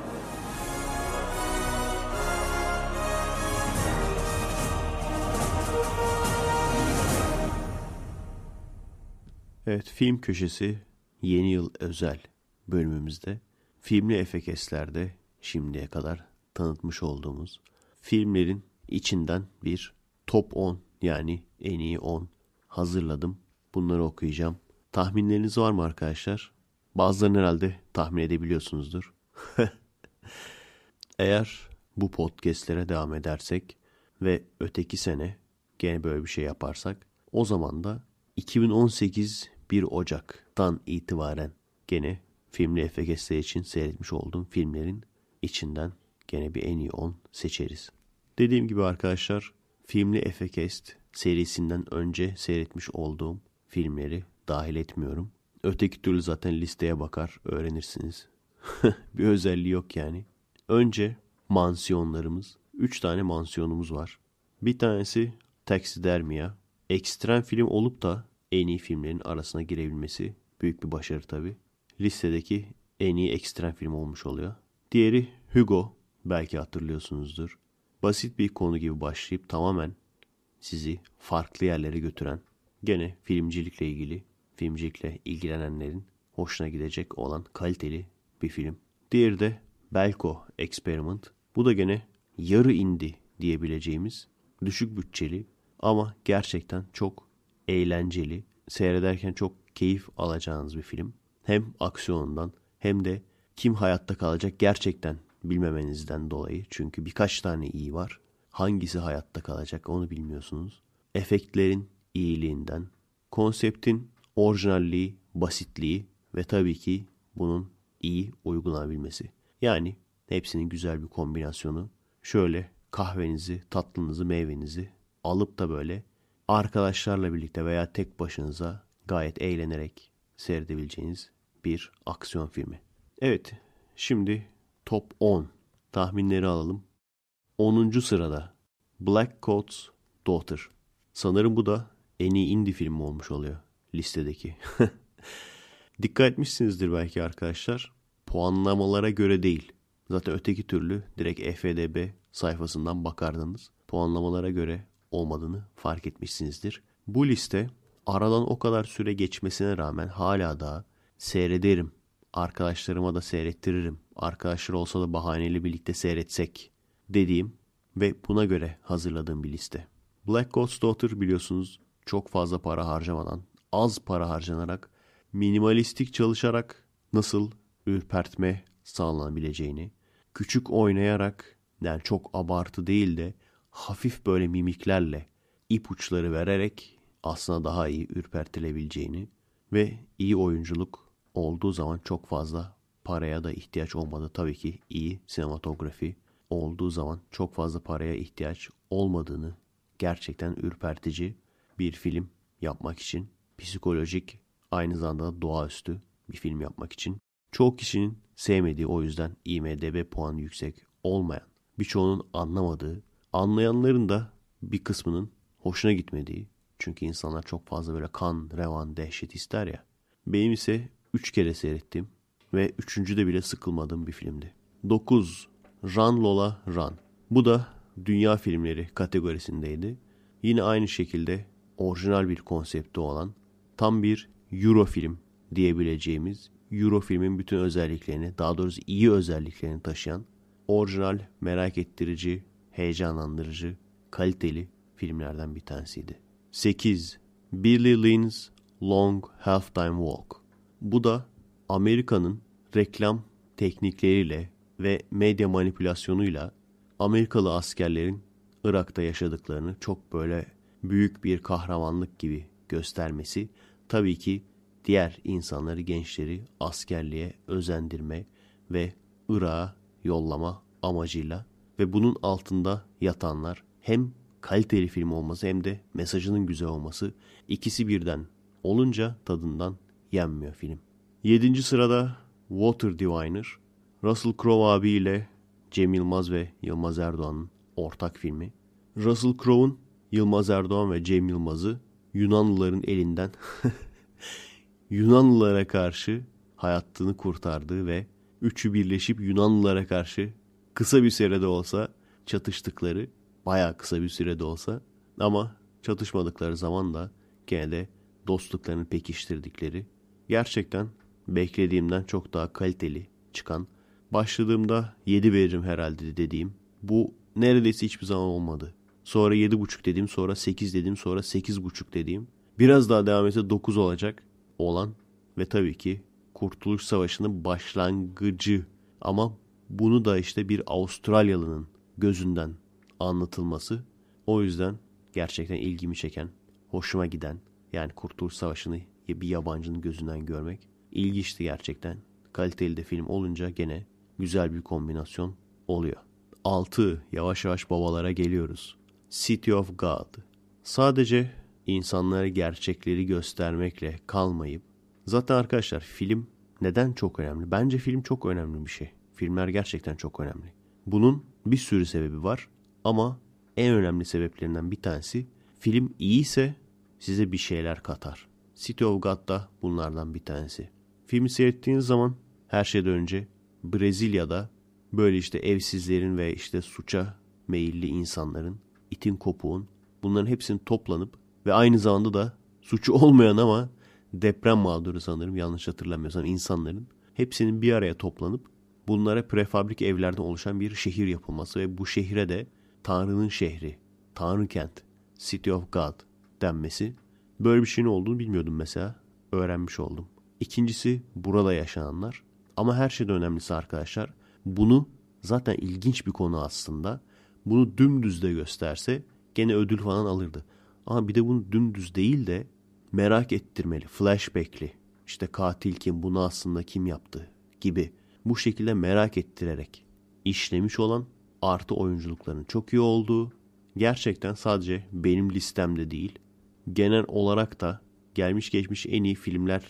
Evet film köşesi yeni yıl özel bölümümüzde filmli efekeslerde şimdiye kadar tanıtmış olduğumuz filmlerin içinden bir top 10 yani en iyi 10 hazırladım. Bunları okuyacağım. Tahminleriniz var mı arkadaşlar? Bazılarını herhalde tahmin edebiliyorsunuzdur. Eğer bu podcastlere devam edersek ve öteki sene gene böyle bir şey yaparsak o zaman da 2018 1 Ocak'tan itibaren gene filmli efekesler için seyretmiş olduğum filmlerin içinden gene bir en iyi 10 seçeriz. Dediğim gibi arkadaşlar filmli efekest serisinden önce seyretmiş olduğum filmleri dahil etmiyorum. Öteki türlü zaten listeye bakar öğrenirsiniz. bir özelliği yok yani. Önce mansiyonlarımız. 3 tane mansiyonumuz var. Bir tanesi Taxidermia. Ekstrem film olup da en iyi filmlerin arasına girebilmesi büyük bir başarı tabi. Listedeki en iyi ekstrem film olmuş oluyor. Diğeri Hugo. Belki hatırlıyorsunuzdur. Basit bir konu gibi başlayıp tamamen sizi farklı yerlere götüren, gene filmcilikle ilgili, filmcilikle ilgilenenlerin hoşuna gidecek olan kaliteli bir film. Diğeri de Belko Experiment. Bu da gene yarı indi diyebileceğimiz düşük bütçeli ama gerçekten çok eğlenceli, seyrederken çok keyif alacağınız bir film. Hem aksiyonundan hem de kim hayatta kalacak gerçekten bilmemenizden dolayı. Çünkü birkaç tane iyi var. hangisi hayatta kalacak onu bilmiyorsunuz. Efektlerin iyiliğinden, konseptin orijinalliği, basitliği ve tabii ki bunun iyi uygulanabilmesi. Yani hepsinin güzel bir kombinasyonu. Şöyle kahvenizi, tatlınızı, meyvenizi alıp da böyle arkadaşlarla birlikte veya tek başınıza gayet eğlenerek seyredebileceğiniz bir aksiyon filmi. Evet, şimdi top 10 tahminleri alalım. 10. sırada Black Coat's Daughter. Sanırım bu da en iyi indie filmi olmuş oluyor listedeki. Dikkat etmişsinizdir belki arkadaşlar. Puanlamalara göre değil. Zaten öteki türlü direkt EFDB sayfasından bakardınız. Puanlamalara göre olmadığını fark etmişsinizdir. Bu liste aradan o kadar süre geçmesine rağmen hala da seyrederim. Arkadaşlarıma da seyrettiririm. Arkadaşlar olsa da bahaneli birlikte seyretsek dediğim ve buna göre hazırladığım bir liste. Black Ghost Daughter biliyorsunuz çok fazla para harcamadan, az para harcanarak, minimalistik çalışarak nasıl ürpertme sağlanabileceğini, küçük oynayarak yani çok abartı değil de hafif böyle mimiklerle ipuçları vererek aslında daha iyi ürpertilebileceğini ve iyi oyunculuk olduğu zaman çok fazla paraya da ihtiyaç olmadı. Tabii ki iyi sinematografi olduğu zaman çok fazla paraya ihtiyaç olmadığını gerçekten ürpertici bir film yapmak için psikolojik aynı zamanda doğaüstü bir film yapmak için çok kişinin sevmediği o yüzden IMDB puanı yüksek olmayan birçoğunun anlamadığı anlayanların da bir kısmının hoşuna gitmediği çünkü insanlar çok fazla böyle kan, revan, dehşet ister ya. Benim ise 3 kere seyrettim ve üçüncüde bile sıkılmadığım bir filmdi. 9. Run Lola Run. Bu da dünya filmleri kategorisindeydi. Yine aynı şekilde orijinal bir konsepti olan tam bir Euro film diyebileceğimiz Euro filmin bütün özelliklerini daha doğrusu iyi özelliklerini taşıyan orijinal, merak ettirici, heyecanlandırıcı, kaliteli filmlerden bir tanesiydi. 8. Billy Lynn's Long Halftime Walk. Bu da Amerika'nın reklam teknikleriyle ve medya manipülasyonuyla Amerikalı askerlerin Irak'ta yaşadıklarını çok böyle büyük bir kahramanlık gibi göstermesi tabii ki diğer insanları, gençleri askerliğe özendirme ve Irak'a yollama amacıyla ve bunun altında yatanlar hem kaliteli film olması hem de mesajının güzel olması ikisi birden olunca tadından yenmiyor film. 7. sırada Water Diviner. Russell Crowe abiyle Cem Yılmaz ve Yılmaz Erdoğan'ın ortak filmi. Russell Crowe'un Yılmaz Erdoğan ve Cem Yılmaz'ı Yunanlıların elinden Yunanlılara karşı hayatını kurtardığı ve üçü birleşip Yunanlılara karşı kısa bir sürede olsa çatıştıkları, bayağı kısa bir sürede olsa ama çatışmadıkları zaman da gene de dostluklarını pekiştirdikleri gerçekten beklediğimden çok daha kaliteli çıkan başladığımda 7 veririm herhalde dediğim bu neredeyse hiçbir zaman olmadı. Sonra 7.5 dedim sonra 8 dedim sonra 8.5 dediğim biraz daha devam etse 9 olacak olan ve tabii ki Kurtuluş Savaşı'nın başlangıcı ama bunu da işte bir Avustralyalı'nın gözünden anlatılması o yüzden gerçekten ilgimi çeken, hoşuma giden yani Kurtuluş Savaşı'nı bir yabancının gözünden görmek ilginçti gerçekten. Kaliteli de film olunca gene güzel bir kombinasyon oluyor. 6. Yavaş yavaş babalara geliyoruz. City of God. Sadece insanlara gerçekleri göstermekle kalmayıp zaten arkadaşlar film neden çok önemli? Bence film çok önemli bir şey. Filmler gerçekten çok önemli. Bunun bir sürü sebebi var ama en önemli sebeplerinden bir tanesi film iyiyse size bir şeyler katar. City of God da bunlardan bir tanesi. Filmi seyrettiğiniz zaman her şeyden önce Brezilya'da böyle işte evsizlerin ve işte suça meyilli insanların, itin kopuğun bunların hepsinin toplanıp ve aynı zamanda da suçu olmayan ama deprem mağduru sanırım yanlış hatırlamıyorsam insanların hepsinin bir araya toplanıp bunlara prefabrik evlerden oluşan bir şehir yapılması ve bu şehre de Tanrı'nın şehri, Tanrı kent, City of God denmesi. Böyle bir şeyin olduğunu bilmiyordum mesela. Öğrenmiş oldum. İkincisi burada yaşananlar. Ama her şeyden önemlisi arkadaşlar bunu zaten ilginç bir konu aslında. bunu dümdüz de gösterse gene ödül falan alırdı. Ama bir de bunu dümdüz değil de merak ettirmeli, flashbackli. İşte katil kim, bunu aslında kim yaptı gibi. Bu şekilde merak ettirerek işlemiş olan artı oyunculukların çok iyi olduğu gerçekten sadece benim listemde değil genel olarak da gelmiş geçmiş en iyi filmler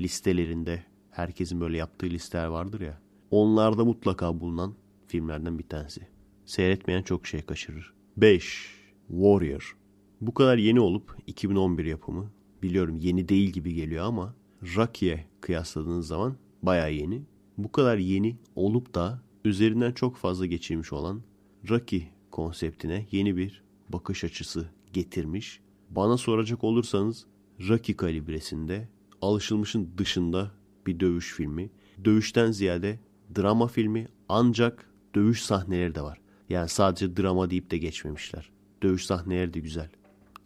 listelerinde herkesin böyle yaptığı listeler vardır ya. Onlarda mutlaka bulunan filmlerden bir tanesi. Seyretmeyen çok şey kaçırır. 5. Warrior. Bu kadar yeni olup 2011 yapımı. Biliyorum yeni değil gibi geliyor ama Rocky'e kıyasladığınız zaman baya yeni. Bu kadar yeni olup da üzerinden çok fazla geçirmiş olan Rocky konseptine yeni bir bakış açısı getirmiş. Bana soracak olursanız Rocky kalibresinde alışılmışın dışında bir dövüş filmi. Dövüşten ziyade drama filmi ancak dövüş sahneleri de var. Yani sadece drama deyip de geçmemişler. Dövüş sahneleri de güzel.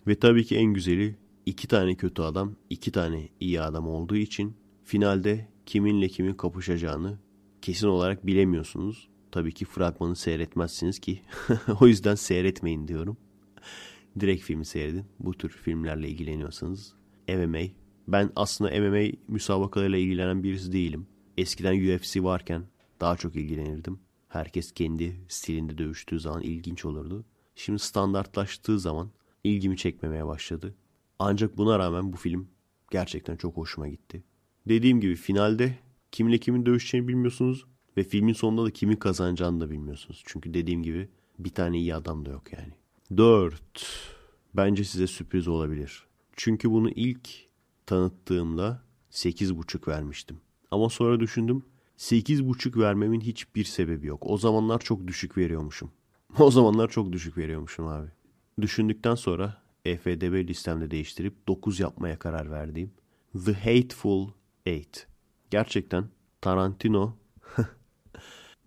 Ve tabii ki en güzeli iki tane kötü adam, iki tane iyi adam olduğu için finalde kiminle kimin kapışacağını kesin olarak bilemiyorsunuz. Tabii ki fragmanı seyretmezsiniz ki o yüzden seyretmeyin diyorum. Direkt filmi seyredin. Bu tür filmlerle ilgileniyorsanız MMA. Ben aslında MMA müsabakalarıyla ilgilenen birisi değilim. Eskiden UFC varken daha çok ilgilenirdim. Herkes kendi stilinde dövüştüğü zaman ilginç olurdu. Şimdi standartlaştığı zaman ilgimi çekmemeye başladı. Ancak buna rağmen bu film gerçekten çok hoşuma gitti. Dediğim gibi finalde kimle kimin dövüşeceğini bilmiyorsunuz ve filmin sonunda da kimin kazanacağını da bilmiyorsunuz. Çünkü dediğim gibi bir tane iyi adam da yok yani. 4. Bence size sürpriz olabilir. Çünkü bunu ilk tanıttığımda 8.5 vermiştim. Ama sonra düşündüm 8.5 vermemin hiçbir sebebi yok. O zamanlar çok düşük veriyormuşum. O zamanlar çok düşük veriyormuşum abi. Düşündükten sonra EFDB listemde değiştirip 9 yapmaya karar verdiğim The Hateful Eight. Gerçekten Tarantino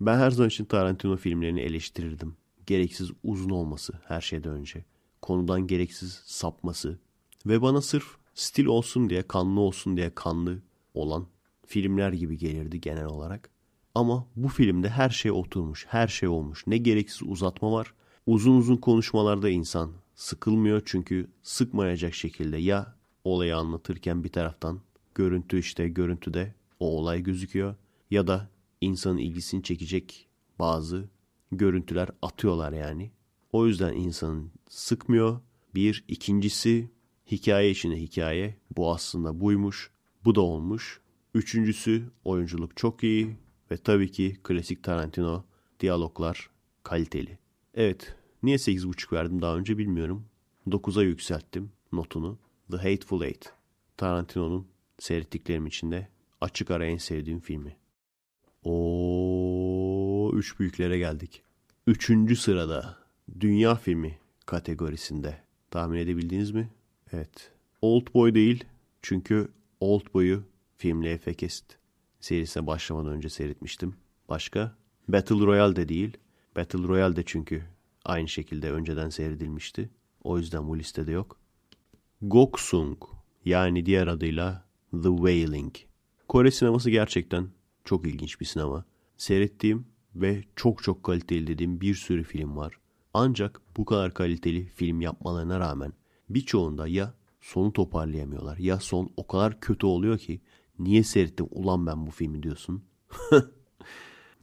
ben her zaman için Tarantino filmlerini eleştirirdim. Gereksiz uzun olması her şeyden önce. Konudan gereksiz sapması. Ve bana sırf stil olsun diye, kanlı olsun diye kanlı olan filmler gibi gelirdi genel olarak. Ama bu filmde her şey oturmuş, her şey olmuş. Ne gereksiz uzatma var. Uzun uzun konuşmalarda insan sıkılmıyor çünkü sıkmayacak şekilde ya olayı anlatırken bir taraftan görüntü işte görüntüde o olay gözüküyor ya da insanın ilgisini çekecek bazı görüntüler atıyorlar yani. O yüzden insanın sıkmıyor. Bir, ikincisi hikaye içinde hikaye. Bu aslında buymuş. Bu da olmuş. Üçüncüsü oyunculuk çok iyi. Ve tabii ki klasik Tarantino diyaloglar kaliteli. Evet niye 8.5 verdim daha önce bilmiyorum. 9'a yükselttim notunu. The Hateful Eight. Tarantino'nun seyrettiklerim içinde açık ara en sevdiğim filmi. O üç büyüklere geldik. Üçüncü sırada dünya filmi kategorisinde. Tahmin edebildiniz mi? Evet. Old Boy değil. Çünkü Old Boy'u filmle Efekest serisine başlamadan önce seyretmiştim. Başka? Battle Royale de değil. Battle Royale de çünkü aynı şekilde önceden seyredilmişti. O yüzden bu listede yok. Goksung yani diğer adıyla The Wailing. Kore sineması gerçekten çok ilginç bir sinema. Seyrettiğim ve çok çok kaliteli dediğim bir sürü film var. Ancak bu kadar kaliteli film yapmalarına rağmen birçoğunda ya sonu toparlayamıyorlar ya son o kadar kötü oluyor ki niye seyrettim ulan ben bu filmi diyorsun.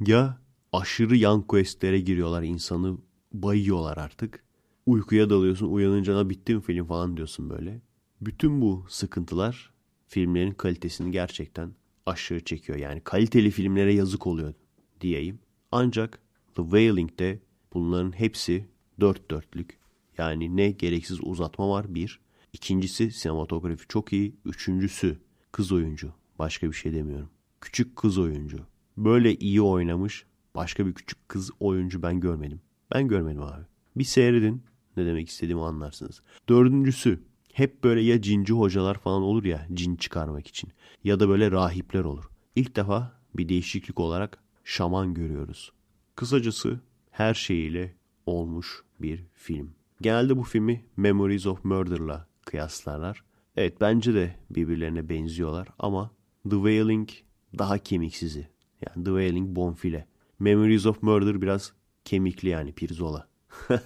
ya aşırı yan questlere giriyorlar insanı bayıyorlar artık. Uykuya dalıyorsun uyanınca da bitti mi film falan diyorsun böyle. Bütün bu sıkıntılar filmlerin kalitesini gerçekten aşağı çekiyor. Yani kaliteli filmlere yazık oluyor diyeyim. Ancak The Wailing'de bunların hepsi dört dörtlük. Yani ne gereksiz uzatma var bir. İkincisi sinematografi çok iyi. Üçüncüsü kız oyuncu. Başka bir şey demiyorum. Küçük kız oyuncu. Böyle iyi oynamış başka bir küçük kız oyuncu ben görmedim. Ben görmedim abi. Bir seyredin ne demek istediğimi anlarsınız. Dördüncüsü hep böyle ya cinci hocalar falan olur ya cin çıkarmak için ya da böyle rahipler olur. İlk defa bir değişiklik olarak şaman görüyoruz. Kısacası her şeyiyle olmuş bir film. Genelde bu filmi Memories of Murder'la kıyaslarlar. Evet bence de birbirlerine benziyorlar ama The Wailing daha kemiksizi. Yani The Wailing bonfile. Memories of Murder biraz kemikli yani pirzola.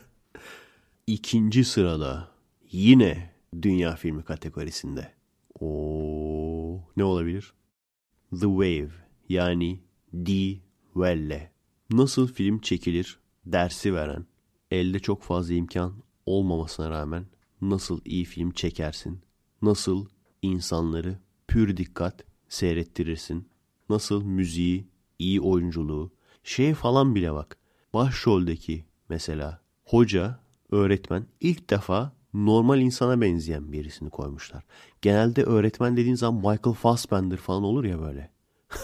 İkinci sırada yine dünya filmi kategorisinde. O ne olabilir? The Wave yani Die Welle. Nasıl film çekilir dersi veren, elde çok fazla imkan olmamasına rağmen nasıl iyi film çekersin, nasıl insanları pür dikkat seyrettirirsin, nasıl müziği, iyi oyunculuğu, şey falan bile bak. Başroldeki mesela hoca, öğretmen ilk defa normal insana benzeyen birisini koymuşlar. Genelde öğretmen dediğin zaman Michael Fassbender falan olur ya böyle.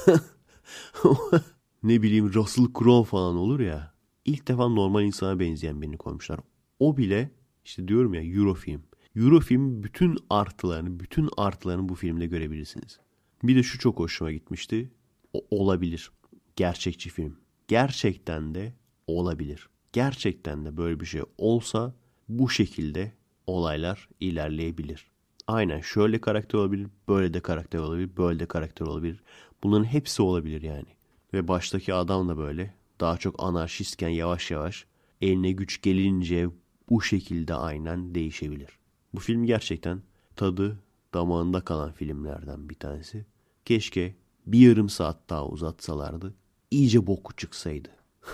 ne bileyim Russell Crowe falan olur ya. İlk defa normal insana benzeyen birini koymuşlar. O bile işte diyorum ya Eurofilm. Eurofilm bütün artılarını, bütün artılarını bu filmde görebilirsiniz. Bir de şu çok hoşuma gitmişti. O, olabilir. Gerçekçi film. Gerçekten de olabilir. Gerçekten de böyle bir şey olsa bu şekilde olaylar ilerleyebilir. Aynen şöyle karakter olabilir, böyle de karakter olabilir, böyle de karakter olabilir. Bunların hepsi olabilir yani. Ve baştaki adam da böyle daha çok anarşistken yavaş yavaş eline güç gelince bu şekilde aynen değişebilir. Bu film gerçekten tadı damağında kalan filmlerden bir tanesi. Keşke bir yarım saat daha uzatsalardı. İyice boku çıksaydı.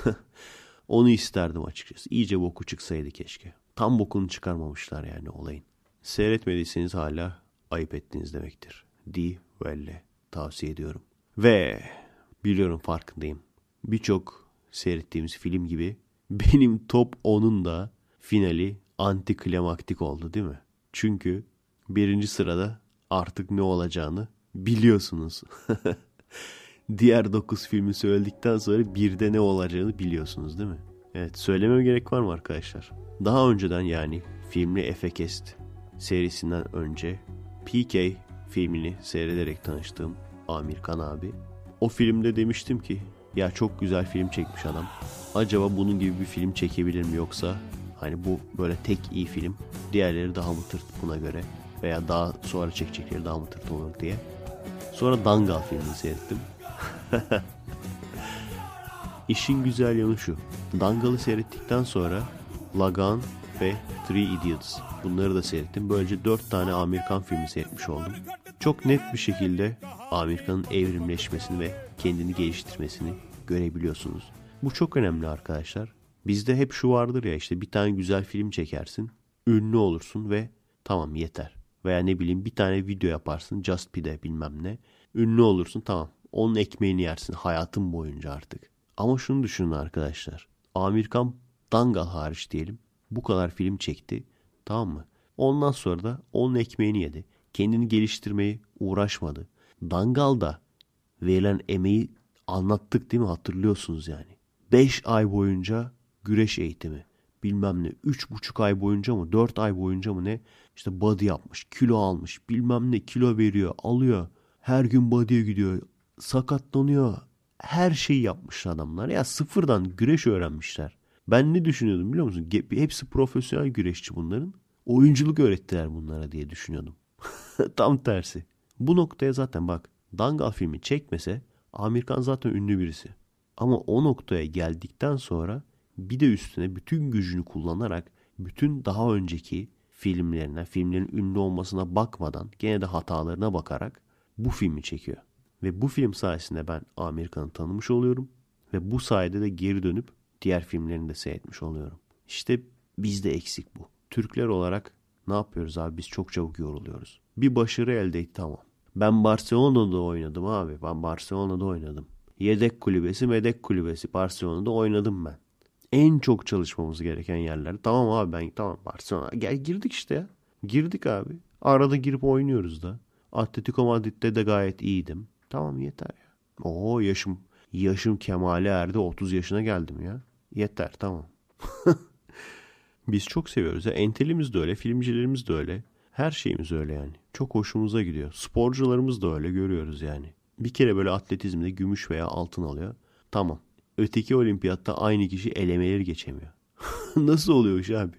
Onu isterdim açıkçası. İyice boku çıksaydı keşke. Tam bokunu çıkarmamışlar yani olayın. Seyretmediyseniz hala ayıp ettiniz demektir. Di Welle tavsiye ediyorum. Ve biliyorum farkındayım. Birçok seyrettiğimiz film gibi benim top 10'un da finali antiklimaktik oldu değil mi? Çünkü birinci sırada artık ne olacağını biliyorsunuz. Diğer 9 filmi söyledikten sonra bir de ne olacağını biliyorsunuz değil mi? Evet söylemem gerek var mı arkadaşlar? Daha önceden yani filmli Efekest serisinden önce PK filmini seyrederek tanıştığım Amirkan abi. O filmde demiştim ki ya çok güzel film çekmiş adam. Acaba bunun gibi bir film çekebilir mi yoksa hani bu böyle tek iyi film diğerleri daha mı tırt buna göre veya daha sonra çekecekleri daha mı tırt olur diye. Sonra Dangal filmini seyrettim. İşin güzel yanı şu. Dangal'ı seyrettikten sonra Lagan ve Three Idiots bunları da seyrettim. Böylece dört tane Amerikan filmi seyretmiş oldum. Çok net bir şekilde Amerika'nın evrimleşmesini ve kendini geliştirmesini görebiliyorsunuz. Bu çok önemli arkadaşlar. Bizde hep şu vardır ya işte bir tane güzel film çekersin, ünlü olursun ve tamam yeter. Veya ne bileyim bir tane video yaparsın Just Pide bilmem ne. Ünlü olursun tamam. Onun ekmeğini yersin hayatın boyunca artık. Ama şunu düşünün arkadaşlar. Amerikan Dangal hariç diyelim. Bu kadar film çekti. Tamam mı? Ondan sonra da onun ekmeğini yedi. Kendini geliştirmeyi uğraşmadı. Dangal'da verilen emeği anlattık değil mi? Hatırlıyorsunuz yani. 5 ay boyunca güreş eğitimi. Bilmem ne. 3,5 ay boyunca mı? 4 ay boyunca mı ne? İşte body yapmış. Kilo almış. Bilmem ne. Kilo veriyor. Alıyor. Her gün body'ye gidiyor. Sakatlanıyor. Her şeyi yapmış adamlar. Ya sıfırdan güreş öğrenmişler. Ben ne düşünüyordum biliyor musun? Hepsi profesyonel güreşçi bunların. Oyunculuk öğrettiler bunlara diye düşünüyordum. Tam tersi. Bu noktaya zaten bak Dangal filmi çekmese Amerikan zaten ünlü birisi. Ama o noktaya geldikten sonra bir de üstüne bütün gücünü kullanarak bütün daha önceki filmlerine, filmlerin ünlü olmasına bakmadan gene de hatalarına bakarak bu filmi çekiyor. Ve bu film sayesinde ben Amerikan'ı tanımış oluyorum. Ve bu sayede de geri dönüp diğer filmlerini de seyretmiş oluyorum. İşte bizde eksik bu. Türkler olarak ne yapıyoruz abi? Biz çok çabuk yoruluyoruz. Bir başarı elde etti tamam. Ben Barcelona'da oynadım abi. Ben Barcelona'da oynadım. Yedek kulübesi, medek kulübesi. Barcelona'da oynadım ben. En çok çalışmamız gereken yerler. Tamam abi ben tamam Barcelona. Gel girdik işte ya. Girdik abi. Arada girip oynuyoruz da. Atletico Madrid'de de gayet iyiydim. Tamam yeter ya. Oo yaşım yaşım kemale erdi. 30 yaşına geldim ya. Yeter tamam. Biz çok seviyoruz. Ya. Entelimiz de öyle, filmcilerimiz de öyle. Her şeyimiz öyle yani. Çok hoşumuza gidiyor. Sporcularımız da öyle görüyoruz yani. Bir kere böyle atletizmde gümüş veya altın alıyor. Tamam. Öteki olimpiyatta aynı kişi elemeleri geçemiyor. Nasıl oluyor iş abi?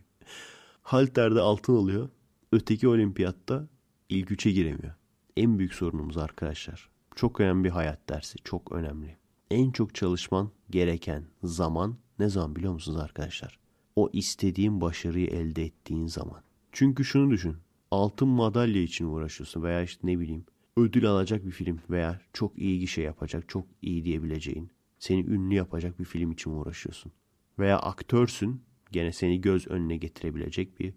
Halter'de altın alıyor. Öteki olimpiyatta ilk üçe giremiyor. En büyük sorunumuz arkadaşlar. Çok önemli bir hayat dersi. Çok önemli. En çok çalışman gereken zaman ne zaman biliyor musunuz arkadaşlar? O istediğin başarıyı elde ettiğin zaman. Çünkü şunu düşün. Altın madalya için uğraşıyorsun veya işte ne bileyim ödül alacak bir film veya çok iyi gişe yapacak, çok iyi diyebileceğin, seni ünlü yapacak bir film için uğraşıyorsun. Veya aktörsün, gene seni göz önüne getirebilecek bir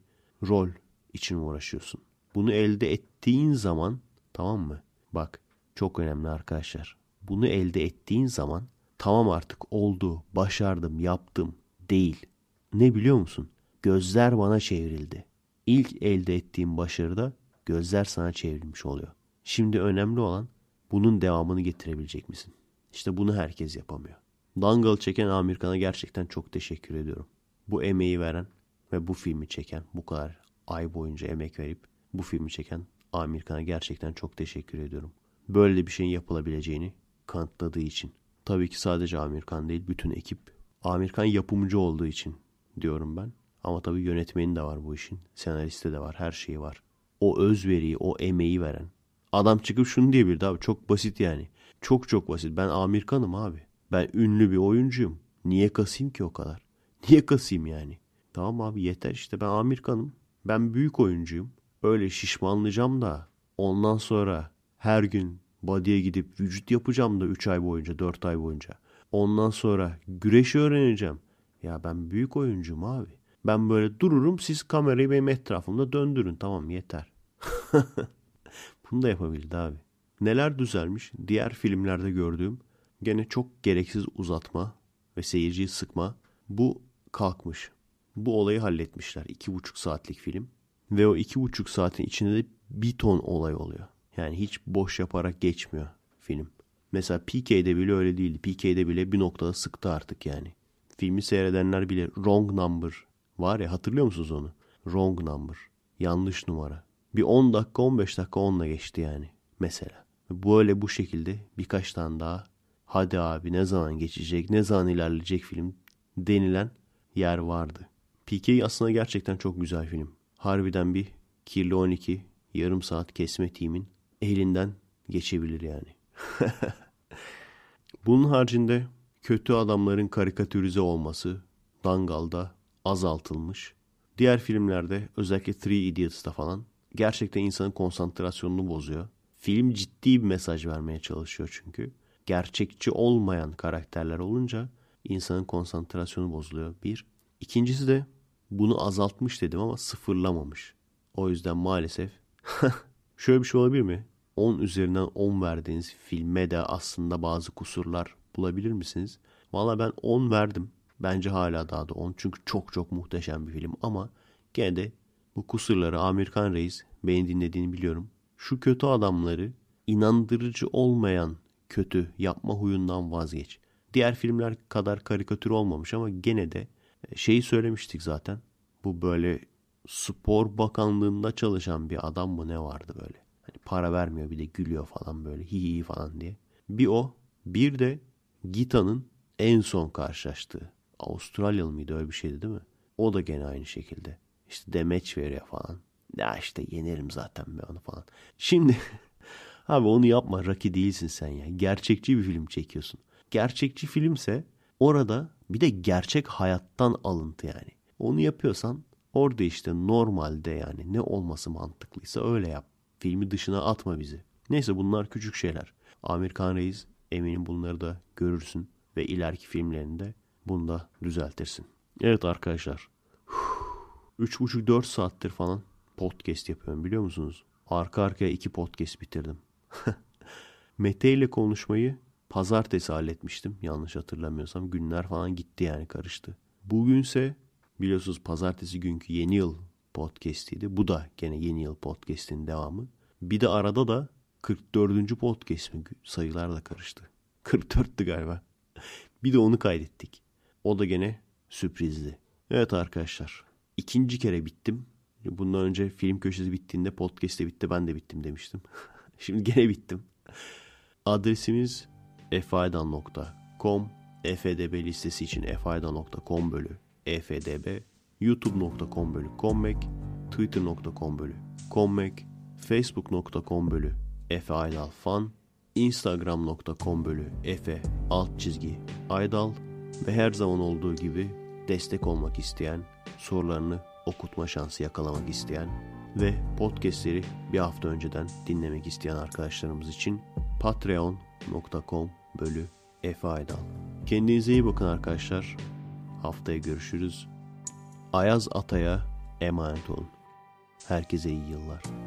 rol için uğraşıyorsun. Bunu elde ettiğin zaman tamam mı? Bak çok önemli arkadaşlar. Bunu elde ettiğin zaman tamam artık oldu, başardım, yaptım değil. Ne biliyor musun? Gözler bana çevrildi. İlk elde ettiğim başarıda gözler sana çevrilmiş oluyor. Şimdi önemli olan bunun devamını getirebilecek misin? İşte bunu herkes yapamıyor. Dangle çeken Amerikan'a gerçekten çok teşekkür ediyorum. Bu emeği veren ve bu filmi çeken, bu kadar ay boyunca emek verip bu filmi çeken Amerikan'a gerçekten çok teşekkür ediyorum. Böyle bir şeyin yapılabileceğini kanıtladığı için. Tabii ki sadece Amerikan değil, bütün ekip. Amerikan yapımcı olduğu için diyorum ben. Ama tabii yönetmeni de var bu işin. Senaristi de var, her şeyi var. O özveriyi, o emeği veren. Adam çıkıp şunu diyebilirdi abi çok basit yani. Çok çok basit. Ben Amerikanım abi. Ben ünlü bir oyuncuyum. Niye kasayım ki o kadar? Niye kasayım yani? Tamam abi yeter işte ben Amerikanım. Ben büyük oyuncuyum. Öyle şişmanlayacağım da ondan sonra her gün body'ye gidip vücut yapacağım da 3 ay boyunca 4 ay boyunca. Ondan sonra güreş öğreneceğim. Ya ben büyük oyuncuyum abi. Ben böyle dururum siz kamerayı benim etrafımda döndürün tamam yeter. Bunu da yapabildi abi. Neler düzelmiş diğer filmlerde gördüğüm gene çok gereksiz uzatma ve seyirciyi sıkma. Bu kalkmış. Bu olayı halletmişler. iki buçuk saatlik film. Ve o iki buçuk saatin içinde de bir ton olay oluyor. Yani hiç boş yaparak geçmiyor film. Mesela PK'de bile öyle değildi. PK'de bile bir noktada sıktı artık yani. Filmi seyredenler bile wrong number var ya hatırlıyor musunuz onu? Wrong number. Yanlış numara. Bir 10 dakika 15 dakika onunla geçti yani mesela. Böyle bu şekilde birkaç tane daha hadi abi ne zaman geçecek ne zaman ilerleyecek film denilen yer vardı. PK aslında gerçekten çok güzel film. Harbiden bir kirli 12 yarım saat kesme timin elinden geçebilir yani. Bunun haricinde kötü adamların karikatürize olması Dangal'da azaltılmış. Diğer filmlerde özellikle Three Idiots'ta falan gerçekten insanın konsantrasyonunu bozuyor. Film ciddi bir mesaj vermeye çalışıyor çünkü. Gerçekçi olmayan karakterler olunca insanın konsantrasyonu bozuluyor. Bir. İkincisi de bunu azaltmış dedim ama sıfırlamamış. O yüzden maalesef şöyle bir şey olabilir mi? 10 üzerinden 10 verdiğiniz filme de aslında bazı kusurlar bulabilir misiniz? Valla ben 10 verdim. Bence hala daha da 10. Çünkü çok çok muhteşem bir film ama gene de bu kusurları Amerikan Reis beni dinlediğini biliyorum. Şu kötü adamları inandırıcı olmayan kötü yapma huyundan vazgeç. Diğer filmler kadar karikatür olmamış ama gene de e, şeyi söylemiştik zaten. Bu böyle spor bakanlığında çalışan bir adam mı ne vardı böyle. Hani para vermiyor bir de gülüyor falan böyle hi falan diye. Bir o bir de Gita'nın en son karşılaştığı. Avustralyalı mıydı öyle bir şeydi değil mi? O da gene aynı şekilde. İşte demeç veriyor falan. Ya işte yenerim zaten ben onu falan. Şimdi abi onu yapma Rocky değilsin sen ya. Gerçekçi bir film çekiyorsun. Gerçekçi filmse orada bir de gerçek hayattan alıntı yani. Onu yapıyorsan orada işte normalde yani ne olması mantıklıysa öyle yap. Filmi dışına atma bizi. Neyse bunlar küçük şeyler. Amerikan Reis eminim bunları da görürsün ve ileriki filmlerinde bunu da düzeltirsin. Evet arkadaşlar. 3,5-4 saattir falan podcast yapıyorum biliyor musunuz? Arka arkaya iki podcast bitirdim. Mete ile konuşmayı pazartesi halletmiştim. Yanlış hatırlamıyorsam günler falan gitti yani karıştı. Bugünse biliyorsunuz pazartesi günkü yeni yıl podcast'iydi. Bu da gene yeni yıl podcast'in devamı. Bir de arada da 44. podcast mi? Sayılar da karıştı. 44'tü galiba. Bir de onu kaydettik. O da gene sürprizdi. Evet arkadaşlar. ikinci kere bittim. Bundan önce film köşesi bittiğinde podcast de bitti ben de bittim demiştim. Şimdi gene bittim. Adresimiz efaydan.com efdb listesi için efaydan.com bölü efdb youtube.com bölü kommek twitter.com bölü kommek facebook.com bölü efe aydal fan instagram.com bölü efe alt çizgi aydal ve her zaman olduğu gibi destek olmak isteyen, sorularını okutma şansı yakalamak isteyen ve podcastleri bir hafta önceden dinlemek isteyen arkadaşlarımız için patreon.com bölü Efe Aydal. Kendinize iyi bakın arkadaşlar. Haftaya görüşürüz. Ayaz Atay'a emanet olun. Herkese iyi yıllar.